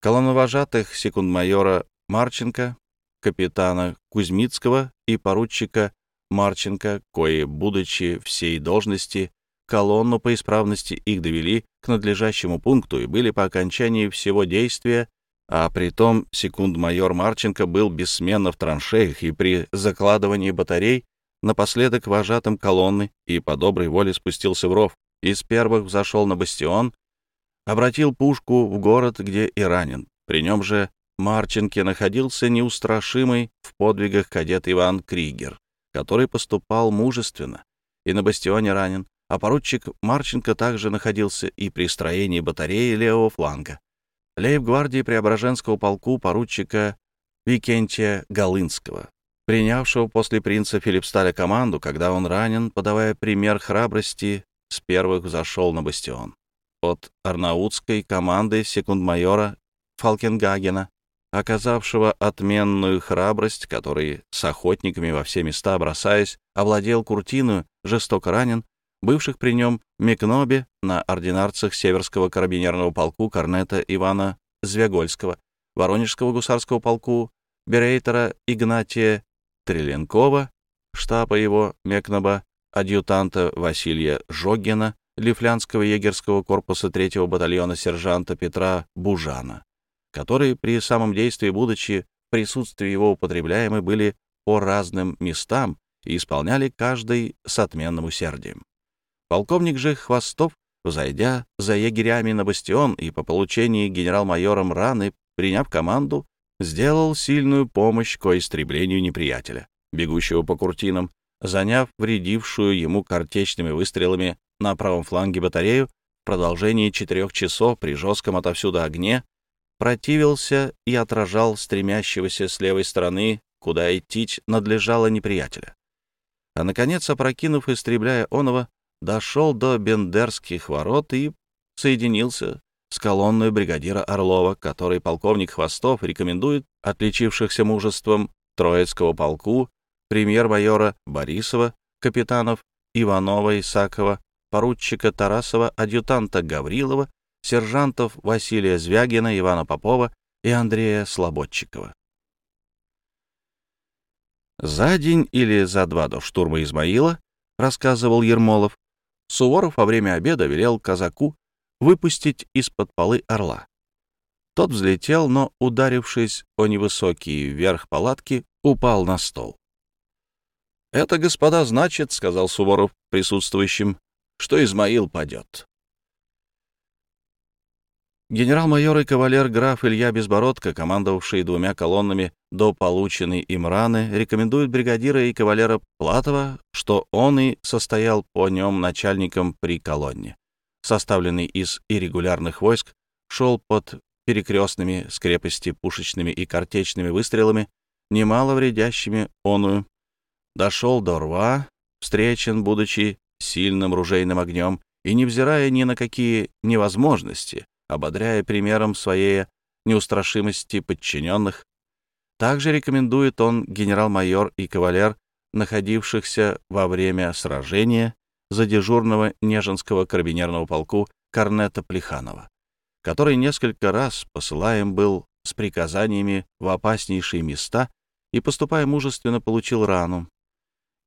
Колонновожатых секунд-майора Марченко, капитана Кузьмицкого и поручика Марченко, кои, будучи всей должности, колонну по исправности их довели к надлежащему пункту и были по окончании всего действия, а при том секунд-майор Марченко был бессменно в траншеях и при закладывании батарей напоследок вожатым колонны и по доброй воле спустился в ров, из первых взошел на бастион, обратил пушку в город, где и ранен. При нем же Марченке находился неустрашимый в подвигах кадет Иван Кригер, который поступал мужественно и на бастионе ранен, а поручик Марченко также находился и при строении батареи левого фланга. Лейб-гвардии Преображенского полку поручика Викентия Голынского, принявшего после принца Филипсталя команду, когда он ранен, подавая пример храбрости, с первых зашел на бастион. От арнаутской команды секунд-майора Фалкенгагена оказавшего отменную храбрость, который с охотниками во все места бросаясь, овладел Куртину, жестоко ранен, бывших при нем Микнобе на ординарцах Северского карабинерного полку корнета Ивана Звягольского, Воронежского гусарского полку Берейтера Игнатия Треленкова, штаба его Мекноба, адъютанта Василия Жогина, Лифлянского егерского корпуса 3-го батальона сержанта Петра Бужана которые при самом действии, будучи в присутствии его употребляемы, были по разным местам и исполняли каждый с отменным усердием. Полковник же Хвостов, взойдя за егерями на бастион и по получении генерал-майором раны, приняв команду, сделал сильную помощь к истреблению неприятеля, бегущего по куртинам, заняв вредившую ему картечными выстрелами на правом фланге батарею в продолжении четырех часов при жестком отовсюду огне противился и отражал стремящегося с левой стороны, куда идти надлежало неприятеля. А, наконец, опрокинув, истребляя оного, дошел до Бендерских ворот и соединился с колонной бригадира Орлова, который полковник Хвостов рекомендует отличившихся мужеством Троицкого полку, премьер-майора Борисова, капитанов Иванова, Исакова, поручика Тарасова, адъютанта Гаврилова сержантов Василия Звягина, Ивана Попова и Андрея Слободчикова. За день или за два до штурма Измаила, рассказывал Ермолов, Суворов во время обеда велел казаку выпустить из-под полы орла. Тот взлетел, но, ударившись о невысокий верх палатки, упал на стол. «Это, господа, значит, — сказал Суворов присутствующим, — что Измаил падет. Генерал-майор и кавалер-граф Илья Безбородко, командовавший двумя колоннами до полученной им раны, рекомендует бригадира и кавалера Платова, что он и состоял по нем начальником при колонне. Составленный из иррегулярных войск, шел под перекрестными с крепости пушечными и картечными выстрелами, немало вредящими оную. Дошел до рва, встречен, будучи сильным ружейным огнем, и, невзирая ни на какие невозможности, ободряя примером своей неустрашимости подчиненных. Также рекомендует он генерал-майор и кавалер, находившихся во время сражения за дежурного Нежинского карабинерного полку Корнета Плеханова, который несколько раз посылаем был с приказаниями в опаснейшие места и, поступая мужественно, получил рану.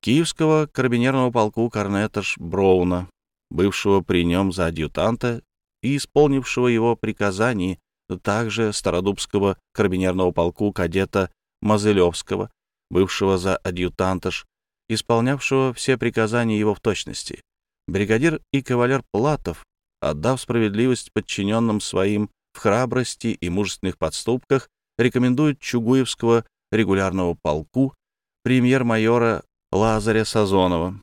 Киевского карабинерного полку Корнета Броуна, бывшего при нем за адъютанта и исполнившего его приказаний, также Стародубского карабинерного полку кадета Мазылевского, бывшего за адъютантаж, исполнявшего все приказания его в точности. Бригадир и кавалер Платов, отдав справедливость подчиненным своим в храбрости и мужественных подступках, рекомендует Чугуевского регулярного полку премьер-майора Лазаря Сазонова,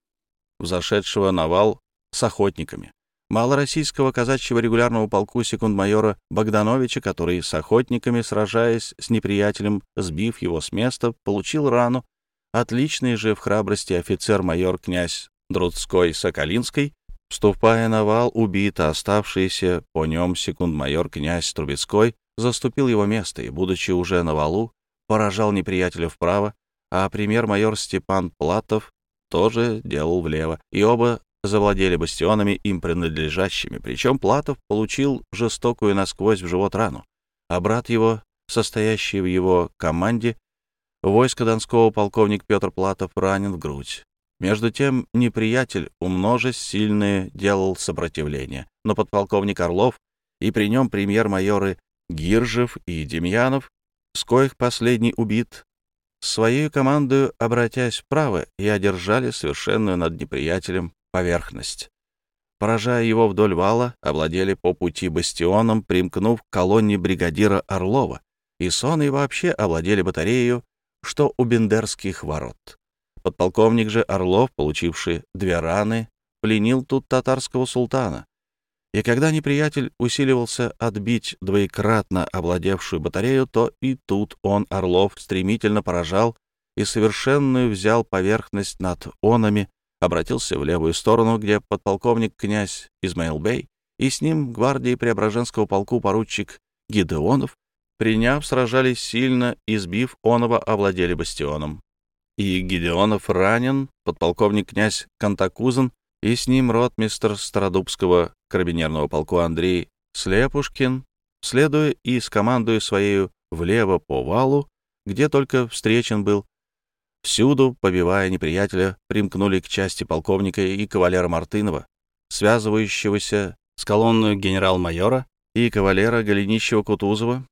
взошедшего на вал с охотниками малороссийского казачьего регулярного полку секунд-майора Богдановича, который с охотниками, сражаясь с неприятелем, сбив его с места, получил рану. Отличный же в храбрости офицер-майор князь Друцкой Соколинской Вступая на вал, убит, а оставшийся по нем секунд-майор князь Трубецкой заступил его место и, будучи уже на валу, поражал неприятеля вправо, а премьер-майор Степан Платов тоже делал влево, и оба завладели бастионами, им принадлежащими, причем Платов получил жестокую насквозь в живот рану, а брат его, состоящий в его команде, войско Донского полковник Петр Платов, ранен в грудь. Между тем неприятель, умножить сильное, делал сопротивление, но подполковник Орлов и при нем премьер-майоры Гиржев и Демьянов, с коих последний убит, своей командою, обратясь вправо, и одержали совершенную над неприятелем поверхность. Поражая его вдоль вала, овладели по пути бастионом, примкнув к колонне бригадира Орлова, и сон и вообще овладели батареей, что у Бендерских ворот. Подполковник же Орлов, получивший две раны, пленил тут татарского султана. И когда неприятель усиливался отбить двоекратно овладевшую батарею, то и тут он, Орлов, стремительно поражал и совершенную взял поверхность над онами, обратился в левую сторону, где подполковник князь Измаил Бей и с ним гвардии Преображенского полку поручик Гидеонов, приняв, сражались сильно, избив Онова, овладели бастионом. И Гидеонов ранен, подполковник князь Кантакузен и с ним ротмистр Стародубского карабинерного полку Андрей Слепушкин, следуя и с командой своей влево по валу, где только встречен был, Всюду, побивая неприятеля, примкнули к части полковника и кавалера Мартынова, связывающегося с колонной генерал-майора и кавалера Голенищева-Кутузова.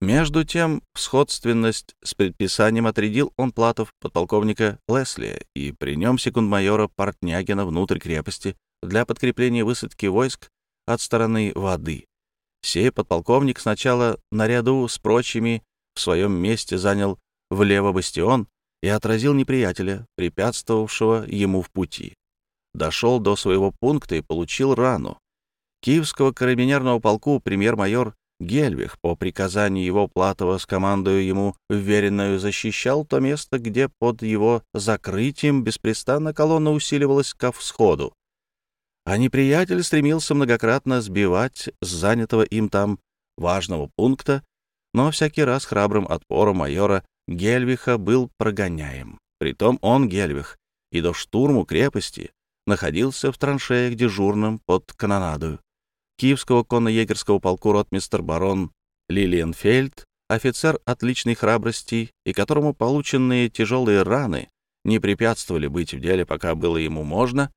Между тем, сходственность с предписанием отрядил он Платов подполковника Лесли и при нем секунд-майора Портнягина внутрь крепости для подкрепления высадки войск от стороны воды. Сей подполковник сначала наряду с прочими в своем месте занял влево бастион, и отразил неприятеля, препятствовавшего ему в пути. Дошел до своего пункта и получил рану. Киевского карабинерного полку премьер-майор Гельвих по приказанию его Платова с командою ему вверенную защищал то место, где под его закрытием беспрестанно колонна усиливалась ко всходу. А неприятель стремился многократно сбивать с занятого им там важного пункта, но всякий раз храбрым отпором майора Гельвиха был прогоняем. Притом он, Гельвих, и до штурму крепости находился в траншеях дежурным под канонадою. Киевского конно-егерского полку ротмистер барон Лилиенфельд, офицер отличной храбрости и которому полученные тяжелые раны не препятствовали быть в деле, пока было ему можно,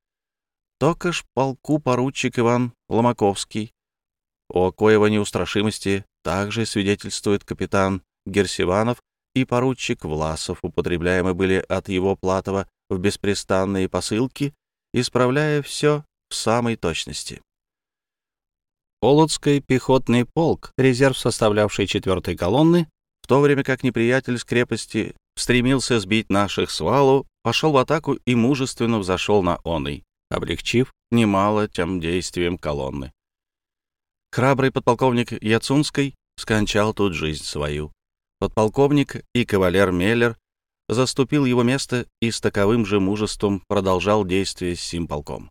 только ж полку поручик Иван Ломаковский, о коего неустрашимости также свидетельствует капитан Герсиванов и поручик Власов употребляемы были от его Платова в беспрестанные посылки, исправляя все в самой точности. Полоцкий пехотный полк, резерв, составлявший четвертой колонны, в то время как неприятель с крепости стремился сбить наших с валу, пошел в атаку и мужественно взошел на оный, облегчив немало тем действием колонны. Храбрый подполковник Яцунский скончал тут жизнь свою. Подполковник и кавалер Меллер заступил его место и с таковым же мужеством продолжал действие с сим полком.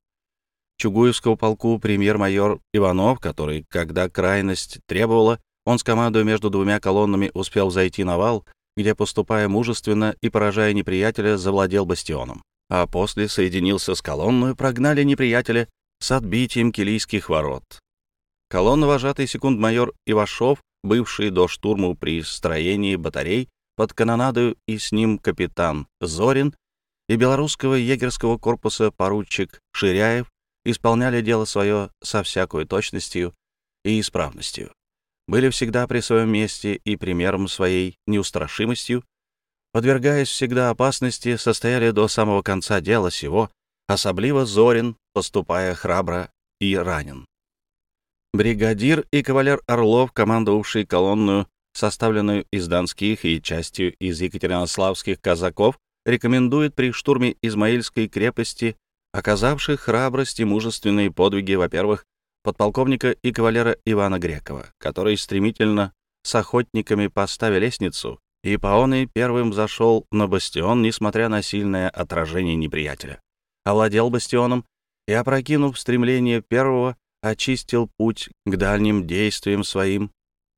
Чугуевского полку премьер-майор Иванов, который, когда крайность требовала, он с командой между двумя колоннами успел зайти на вал, где, поступая мужественно и поражая неприятеля, завладел бастионом. А после соединился с колонной, прогнали неприятеля с отбитием килийских ворот. Колонна вожатый секунд-майор Ивашов бывший до штурму при строении батарей под канонадою и с ним капитан Зорин и белорусского егерского корпуса поручик Ширяев исполняли дело свое со всякой точностью и исправностью, были всегда при своем месте и примером своей неустрашимостью, подвергаясь всегда опасности, состояли до самого конца дела сего, особливо Зорин, поступая храбро и ранен. Бригадир и кавалер Орлов, командовавший колонную, составленную из донских и частью из екатеринославских казаков, рекомендует при штурме Измаильской крепости, оказавших храбрость и мужественные подвиги, во-первых, подполковника и кавалера Ивана Грекова, который стремительно с охотниками поставил лестницу, и Паоный первым зашел на бастион, несмотря на сильное отражение неприятеля. Овладел бастионом и, опрокинув стремление первого, очистил путь к дальним действиям своим,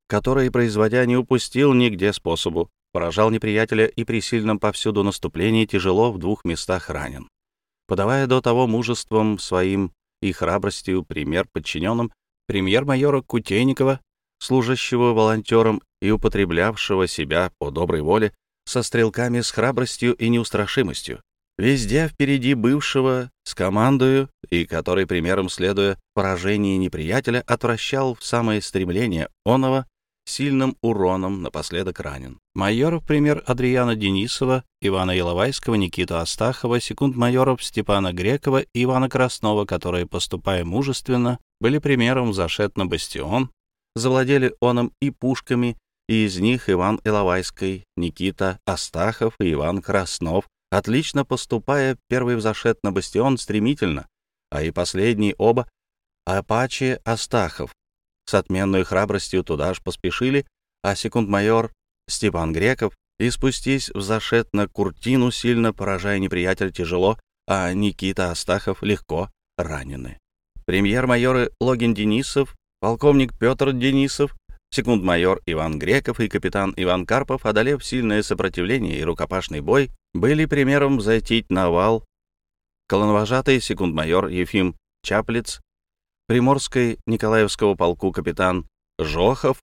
которые, производя, не упустил нигде способу, поражал неприятеля и при сильном повсюду наступлении тяжело в двух местах ранен. Подавая до того мужеством своим и храбростью пример подчиненным, премьер-майора Кутейникова, служащего волонтером и употреблявшего себя по доброй воле, со стрелками с храбростью и неустрашимостью, везде впереди бывшего с командою, и который, примером следуя поражении неприятеля, отвращал в самое стремление оного сильным уроном напоследок ранен. Майоров пример Адриана Денисова, Ивана Иловайского, Никиту Астахова, секунд-майоров Степана Грекова и Ивана Краснова, которые, поступая мужественно, были примером зашед на бастион, завладели оном и пушками, и из них Иван Иловайский, Никита Астахов и Иван Краснов, отлично поступая, первый взошед на бастион стремительно, а и последний оба Апачи Астахов с отменной храбростью туда ж поспешили, а секунд-майор Степан Греков и спустись взошед на Куртину, сильно поражая неприятеля тяжело, а Никита Астахов легко ранены. Премьер-майоры Логин Денисов, полковник Петр Денисов, секунд-майор Иван Греков и капитан Иван Карпов, одолев сильное сопротивление и рукопашный бой, были примером взойти на вал. Колоновожатый секунд-майор Ефим Чаплиц, Приморской Николаевского полку капитан Жохов,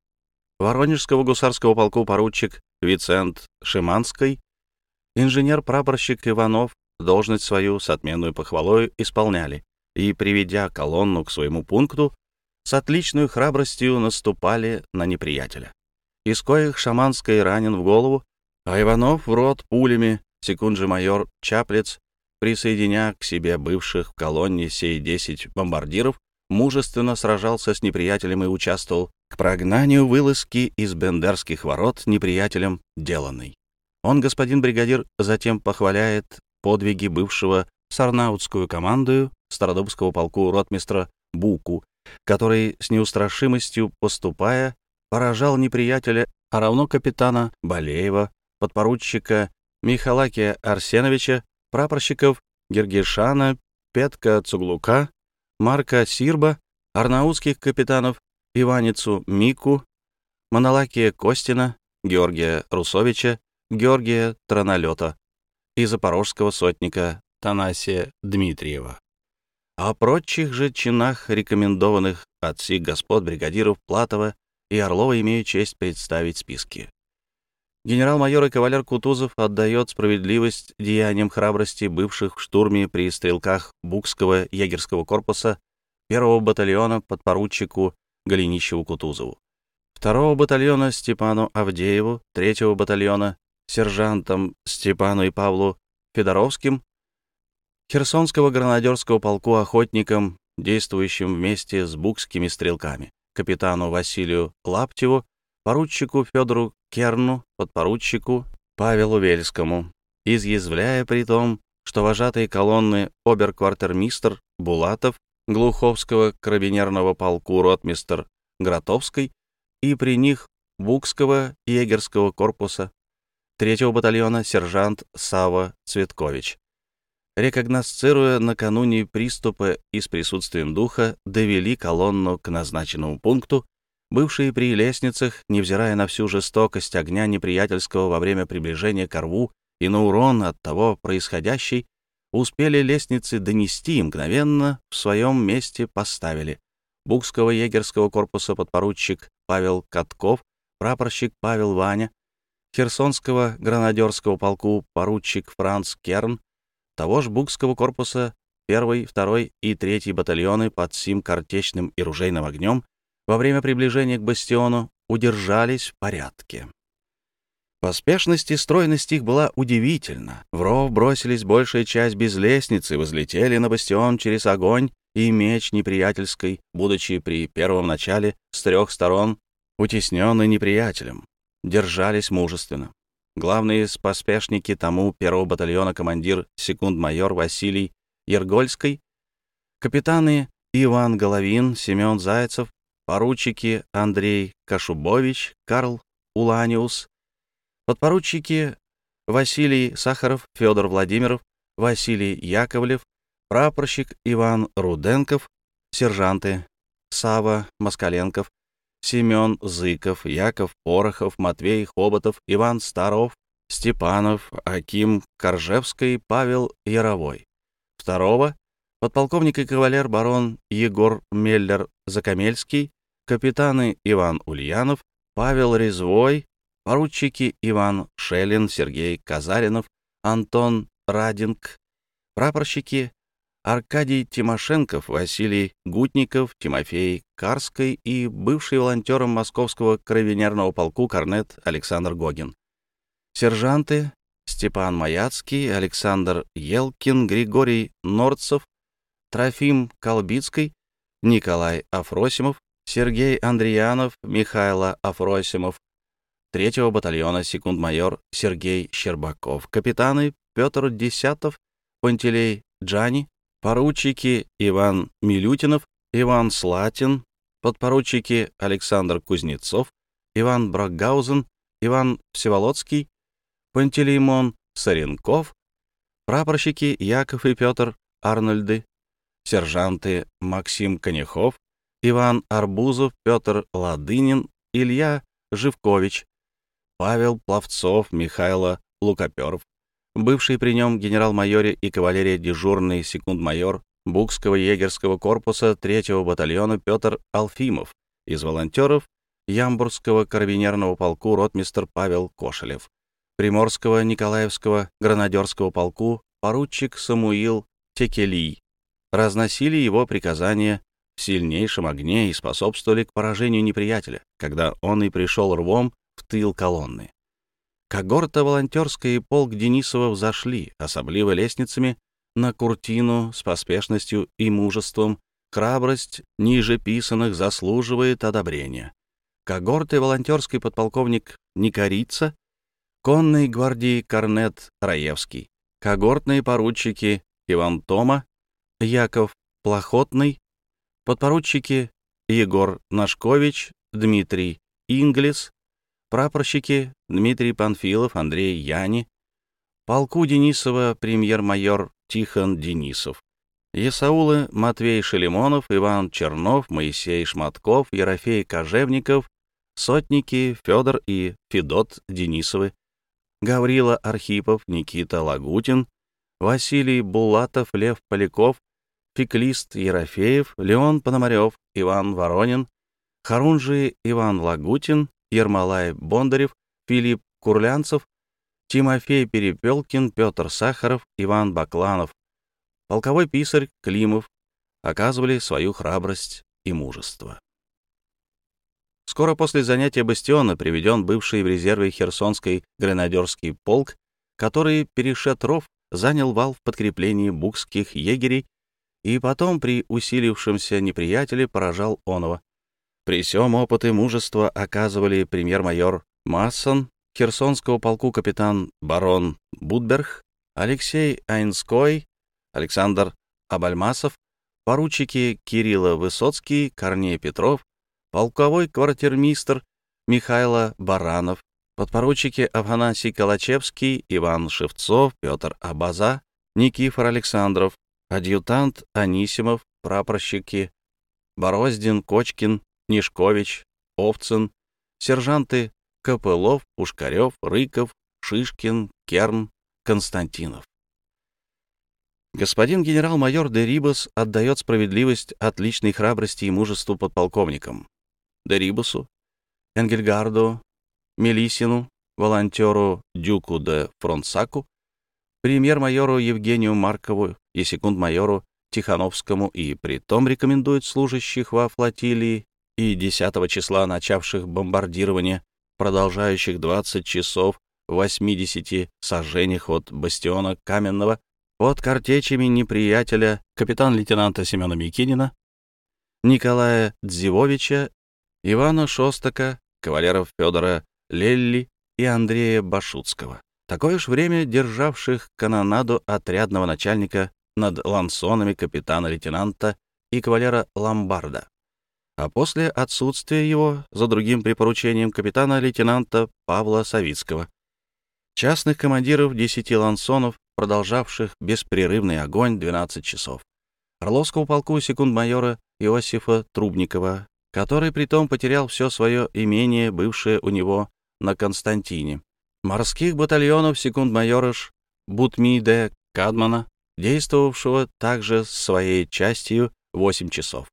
Воронежского гусарского полку поручик Вицент Шиманский, инженер-прапорщик Иванов должность свою с отменную похвалою исполняли и, приведя колонну к своему пункту, с отличной храбростью наступали на неприятеля. Из коих Шаманский ранен в голову, а Иванов в рот пулями, секунджи-майор Чаплец, присоединя к себе бывших в колонне сей 10 бомбардиров, мужественно сражался с неприятелем и участвовал к прогнанию вылазки из Бендерских ворот неприятелем деланной. Он, господин бригадир, затем похваляет подвиги бывшего сарнаутскую командою Стародубского полку ротмистра Буку, который с неустрашимостью поступая поражал неприятеля, а равно капитана Балеева, подпоручика Михалакия Арсеновича, прапорщиков Гергишана, Петка Цуглука, Марка Сирба, арнаутских капитанов Иваницу Мику, Монолакия Костина, Георгия Русовича, Георгия Транолета и запорожского сотника Танасия Дмитриева. О прочих же чинах, рекомендованных от сих господ бригадиров Платова и Орлова, имею честь представить списки. Генерал-майор и кавалер Кутузов отдает справедливость деяниям храбрости бывших в штурме при стрелках Букского егерского корпуса первого батальона подпоручику Голенищеву-Кутузову, второго батальона Степану Авдееву, третьего батальона сержантам Степану и Павлу Федоровским, Херсонского гранадерского полку охотникам, действующим вместе с букскими стрелками, капитану Василию Лаптеву, поручику Федору Керну, подпоручику Павелу Вельскому, изъязвляя при том, что вожатые колонны оберквартермистр Булатов, Глуховского карабинерного полку ротмистр Гратовской и при них Букского егерского корпуса третьего батальона сержант Сава Цветкович, рекогносцируя накануне приступа и с присутствием духа, довели колонну к назначенному пункту, бывшие при лестницах, невзирая на всю жестокость огня неприятельского во время приближения к рву и на урон от того происходящей, успели лестницы донести и мгновенно в своем месте поставили. Букского егерского корпуса подпоручик Павел Катков, прапорщик Павел Ваня, Херсонского гранадерского полку поручик Франц Керн, того же Букского корпуса 1, 2 и 3 батальоны под сим картечным и ружейным огнем во время приближения к бастиону удержались в порядке. Поспешность и стройность их была удивительна. В ров бросились большая часть без лестницы, возлетели на бастион через огонь и меч неприятельской, будучи при первом начале с трех сторон утесненный неприятелем. Держались мужественно. Главные поспешники тому первого батальона командир секунд-майор Василий Ергольский, капитаны Иван Головин, Семен Зайцев, поручики Андрей Кашубович, Карл Уланиус, подпоручики Василий Сахаров, Федор Владимиров, Василий Яковлев, прапорщик Иван Руденков, сержанты Сава Москаленков, Семен Зыков, Яков Порохов, Матвей Хоботов, Иван Старов, Степанов, Аким Коржевский, Павел Яровой. Второго — подполковник и кавалер барон Егор Меллер-Закамельский, капитаны Иван Ульянов, Павел Резвой, поручики Иван Шелин, Сергей Казаринов, Антон Радинг, прапорщики Аркадий Тимошенков, Василий Гутников, Тимофей Карской и бывший волонтером Московского карабинерного полку корнет Александр Гогин. Сержанты Степан Маяцкий, Александр Елкин, Григорий Норцев, Трофим Колбицкий, Николай Афросимов, Сергей Андреянов, Михайло Афросимов, 3-го батальона секунд-майор Сергей Щербаков, капитаны Петр Десятов, Пантелей Джани, поручики Иван Милютинов, Иван Слатин, подпоручики Александр Кузнецов, Иван Брагаузен, Иван Всеволодский, Пантелеймон Саренков, прапорщики Яков и Петр Арнольды, сержанты Максим Конюхов, Иван Арбузов, Петр Ладынин, Илья Живкович, Павел Пловцов, Михайло Лукоперов, бывший при нем генерал-майоре и кавалерия дежурный секунд-майор Букского егерского корпуса 3-го батальона Петр Алфимов, из волонтеров Ямбургского карабинерного полку ротмистр Павел Кошелев, Приморского Николаевского гранадерского полку поручик Самуил Текелий. Разносили его приказания в сильнейшем огне и способствовали к поражению неприятеля, когда он и пришел рвом в тыл колонны. Когорта волонтерская и полк Денисова взошли, особливо лестницами, на Куртину с поспешностью и мужеством. Храбрость ниже писанных заслуживает одобрения. Когорты волонтерский подполковник Никорица, конной гвардии корнет Раевский, когортные поручики Иван Тома, Яков Плохотный, подпоручики Егор Нашкович, Дмитрий Инглис, прапорщики Дмитрий Панфилов, Андрей Яни, полку Денисова премьер-майор Тихон Денисов, Есаулы Матвей Шелимонов, Иван Чернов, Моисей Шматков, Ерофей Кожевников, сотники Федор и Федот Денисовы, Гаврила Архипов, Никита Лагутин, Василий Булатов, Лев Поляков, Феклист Ерофеев, Леон Пономарев, Иван Воронин, Харунжи Иван Лагутин, Ермолай Бондарев, Филипп Курлянцев, Тимофей Перепелкин, Петр Сахаров, Иван Бакланов, полковой писарь Климов оказывали свою храбрость и мужество. Скоро после занятия бастиона приведен бывший в резерве Херсонской гренадерский полк, который, перешед ров, занял вал в подкреплении букских егерей и потом при усилившемся неприятеле поражал Онова. При всем опыт и мужество оказывали премьер-майор Массон, Херсонского полку капитан барон Будберг, Алексей Айнской, Александр Абальмасов, поручики Кирилла Высоцкий, Корней Петров, полковой квартирмистр Михайло Баранов, подпоручики Афанасий Калачевский, Иван Шевцов, Петр Абаза, Никифор Александров, адъютант Анисимов, прапорщики Бороздин, Кочкин, Нишкович, Овцин, сержанты Копылов, Пушкарев, Рыков, Шишкин, Керн, Константинов. Господин генерал-майор Дерибас отдает справедливость отличной храбрости и мужеству подполковникам. Дерибасу, Энгельгарду, Мелисину, волонтеру Дюку де Фронсаку, премьер-майору Евгению Маркову и секунд-майору Тихановскому и притом рекомендует служащих во флотилии и 10 числа начавших бомбардирование, продолжающих 20 часов в 80 сожжениях от бастиона Каменного, под картечами неприятеля капитан-лейтенанта Семена Микинина, Николая Дзивовича, Ивана Шостака, кавалеров Федора Лелли и Андрея Башутского. Такое же время державших канонаду отрядного начальника над лансонами капитана-лейтенанта и кавалера Ломбарда а после отсутствия его за другим припоручением капитана-лейтенанта Павла Савицкого. частных командиров 10 лансонов, продолжавших беспрерывный огонь 12 часов. Орловского полку секунд-майора Иосифа Трубникова, который притом потерял все свое имение, бывшее у него на Константине. Морских батальонов секунд-майора Бутмиде Кадмана, действовавшего также с своей частью 8 часов.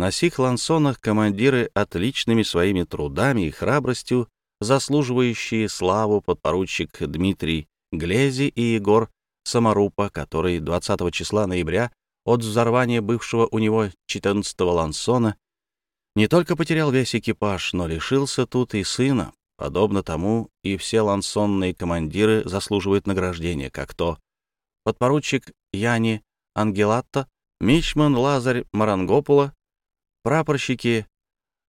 На сих лансонах командиры отличными своими трудами и храбростью, заслуживающие славу подпоручик Дмитрий Глези и Егор Самарупа, который 20 числа ноября от взорвания бывшего у него 14-го лансона не только потерял весь экипаж, но лишился тут и сына. Подобно тому и все лансонные командиры заслуживают награждения, как то подпоручик Яни Ангелатто, мичман Лазарь Марангопула, прапорщики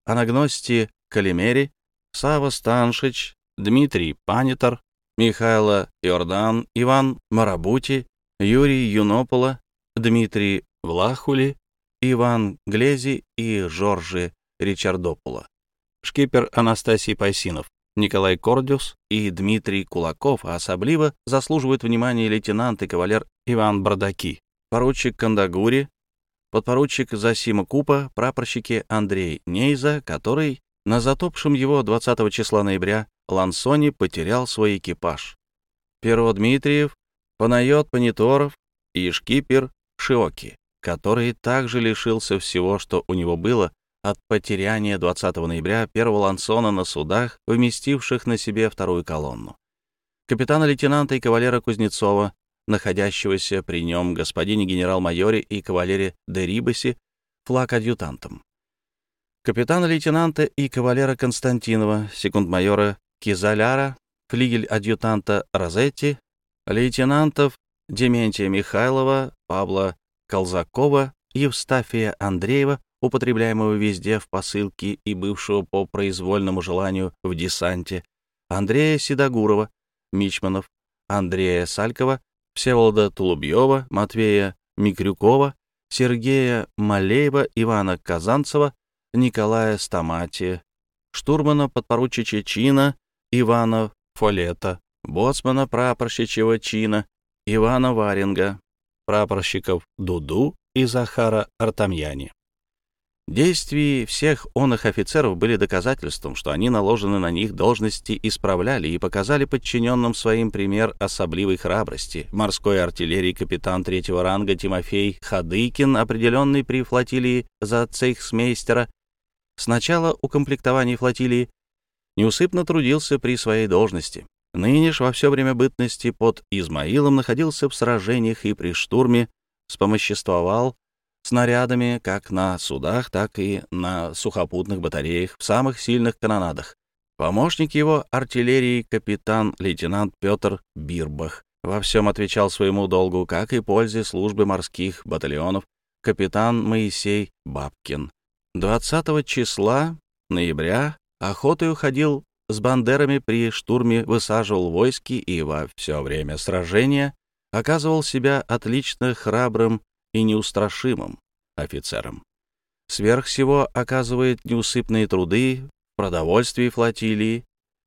Анагности Калимери, Сава Станшич, Дмитрий Панитар, Михайло Иордан, Иван Марабути, Юрий Юнопола, Дмитрий Влахули, Иван Глези и Жоржи Ричардопола. Шкипер Анастасий Пайсинов, Николай Кордюс и Дмитрий Кулаков, а особливо заслуживают внимания лейтенант и кавалер Иван Бардаки, поручик Кандагури, подпоручик Засима Купа, прапорщики Андрей Нейза, который на затопшем его 20 числа ноября Лансоне потерял свой экипаж. Перводмитриев, Панайот Паниторов и шкипер Шиоки, который также лишился всего, что у него было от потеряния 20 ноября первого лансона на судах, вместивших на себе вторую колонну. Капитана-лейтенанта и кавалера Кузнецова, находящегося при нем господине генерал-майоре и кавалере Дерибасе, флаг-адъютантом. Капитана-лейтенанта и кавалера Константинова, секунд-майора Кизаляра, флигель-адъютанта Розетти, лейтенантов Дементия Михайлова, Павла Колзакова, Евстафия Андреева, употребляемого везде в посылке и бывшего по произвольному желанию в десанте, Андрея Седогурова, Мичманов, Андрея Салькова, Всеволода Тулубьева, Матвея Микрюкова, Сергея Малеева, Ивана Казанцева, Николая Стаматия, штурмана подпоручича чина Ивана Фолета, боцмана прапорщичьего чина Ивана Варинга, прапорщиков Дуду и Захара Артамьяни. Действия всех оных офицеров были доказательством, что они наложены на них должности исправляли и показали подчиненным своим пример особливой храбрости. Морской артиллерии капитан третьего ранга Тимофей Хадыкин, определенный при флотилии за цейхсмейстера, с начала укомплектования флотилии, неусыпно трудился при своей должности. Ныне ж во все время бытности под Измаилом находился в сражениях и при штурме вспомоществовал снарядами как на судах, так и на сухопутных батареях в самых сильных канонадах. Помощник его артиллерии капитан-лейтенант Петр Бирбах во всем отвечал своему долгу, как и пользе службы морских батальонов капитан Моисей Бабкин. 20 числа ноября охотой уходил с бандерами при штурме высаживал войски и во все время сражения оказывал себя отлично храбрым и неустрашимым офицером. Сверх всего оказывает неусыпные труды в продовольствии флотилии,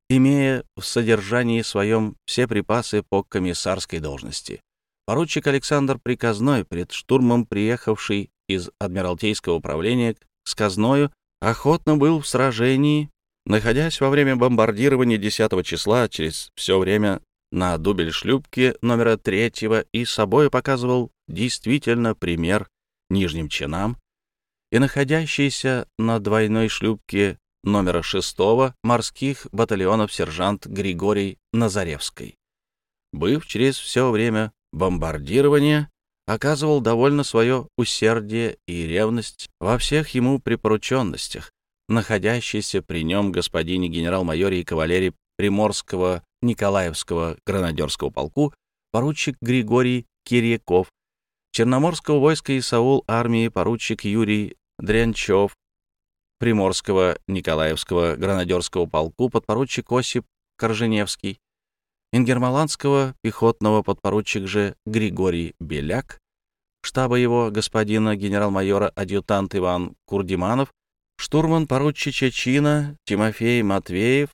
имея в содержании своем все припасы по комиссарской должности. Поручик Александр Приказной, пред штурмом приехавший из Адмиралтейского управления с казною, охотно был в сражении Находясь во время бомбардирования 10 числа через все время на дубель шлюпки номера третьего и собой показывал действительно пример нижним чинам, и находящийся на двойной шлюпке номера шестого морских батальонов сержант Григорий Назаревский. Быв через все время бомбардирования, оказывал довольно свое усердие и ревность во всех ему припорученностях, находящийся при нем господине генерал-майоре и кавалере Приморского Николаевского гранадерского полку поручик Григорий Кирьяков, Черноморского войска Исаул армии поручик Юрий Дрянчев, Приморского Николаевского гранадерского полку подпоручик Осип Корженевский, Ингермаландского пехотного подпоручик же Григорий Беляк, штаба его господина генерал-майора адъютант Иван Курдиманов, штурман поручича чина Тимофей Матвеев,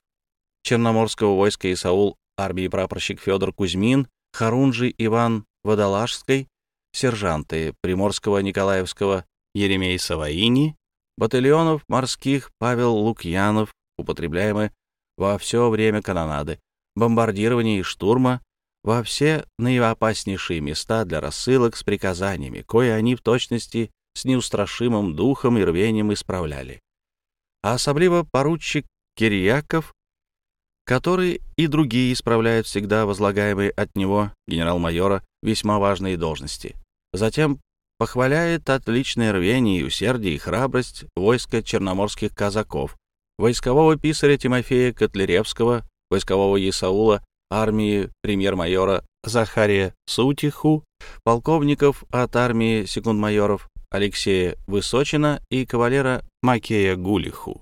Черноморского войска Исаул армии прапорщик Федор Кузьмин, Харунжий Иван Водолажской, сержанты Приморского Николаевского Еремей Саваини, батальонов морских Павел Лукьянов, употребляемые во все время канонады, бомбардирования и штурма, во все наиопаснейшие места для рассылок с приказаниями, кое они в точности с неустрашимым духом и рвением исправляли. А особливо поручик Кирьяков, который и другие исправляют всегда возлагаемые от него, генерал-майора, весьма важные должности. Затем похваляет отличное рвение и усердие и храбрость войска черноморских казаков, войскового писаря Тимофея Котляревского, войскового Исаула, армии премьер-майора Захария Сутиху, полковников от армии секунд-майоров Алексея Высочина и кавалера Макея Гулиху,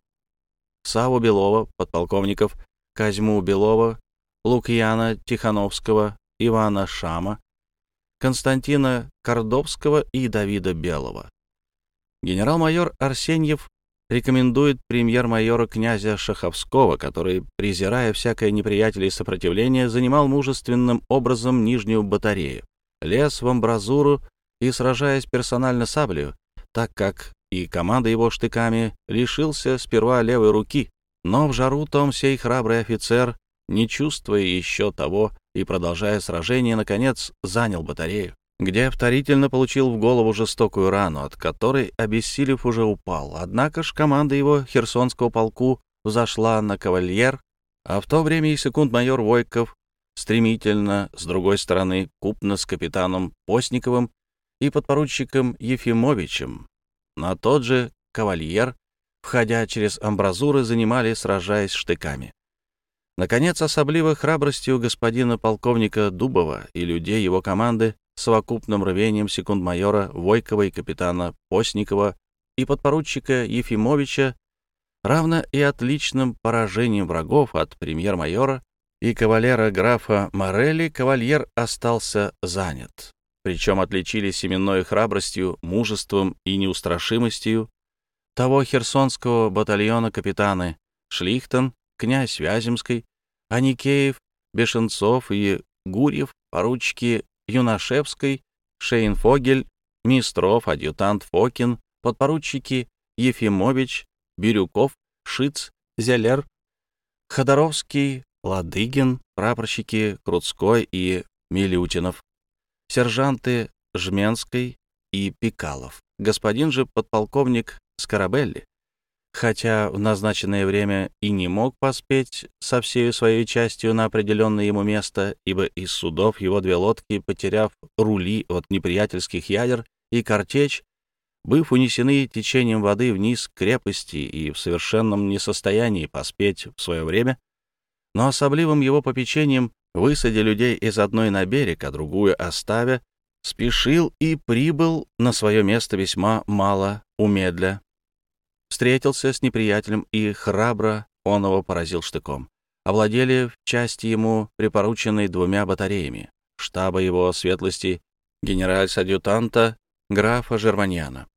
Саву Белова, подполковников Казьму Белова, Лукьяна Тихановского, Ивана Шама, Константина Кордовского и Давида Белого. Генерал-майор Арсеньев рекомендует премьер-майора князя Шаховского, который, презирая всякое неприятеле и сопротивление, занимал мужественным образом нижнюю батарею, лез в амбразуру и, сражаясь персонально саблею, так как и команда его штыками лишился сперва левой руки, но в жару том сей храбрый офицер, не чувствуя еще того и продолжая сражение, наконец занял батарею, где вторительно получил в голову жестокую рану, от которой, обессилев, уже упал. Однако ж команда его Херсонского полку взошла на кавальер, а в то время и секунд-майор Войков стремительно, с другой стороны, купно с капитаном Постниковым и подпоручиком Ефимовичем. На тот же кавальер, входя через амбразуры, занимали, сражаясь штыками. Наконец, особливо храбростью господина полковника Дубова и людей его команды, совокупным рвением секунд-майора Войкова и капитана Постникова и подпоручика Ефимовича, равно и отличным поражением врагов от премьер-майора и кавалера графа Морелли, кавальер остался занят. Причем отличились именной храбростью, мужеством и неустрашимостью того херсонского батальона капитаны Шлихтен, князь Вяземский, Аникеев, Бешенцов и Гурьев, поручики Юнашевской, Шейнфогель, Мистров, адъютант Фокин, подпоручики Ефимович, Бирюков, Шиц, Зелер, Ходоровский, Ладыгин, прапорщики Крутской и Милютинов, сержанты Жменской и Пикалов. Господин же подполковник Скарабелли, хотя в назначенное время и не мог поспеть со всей своей частью на определенное ему место, ибо из судов его две лодки, потеряв рули от неприятельских ядер и картечь, быв унесены течением воды вниз крепости и в совершенном несостоянии поспеть в свое время, но особливым его попечением, высадя людей из одной на берег, а другую оставя, спешил и прибыл на свое место весьма мало умедля, встретился с неприятелем и храбро он его поразил штыком. Овладели в части ему припорученной двумя батареями штаба его светлости генеральс-адъютанта графа Жерманьяна.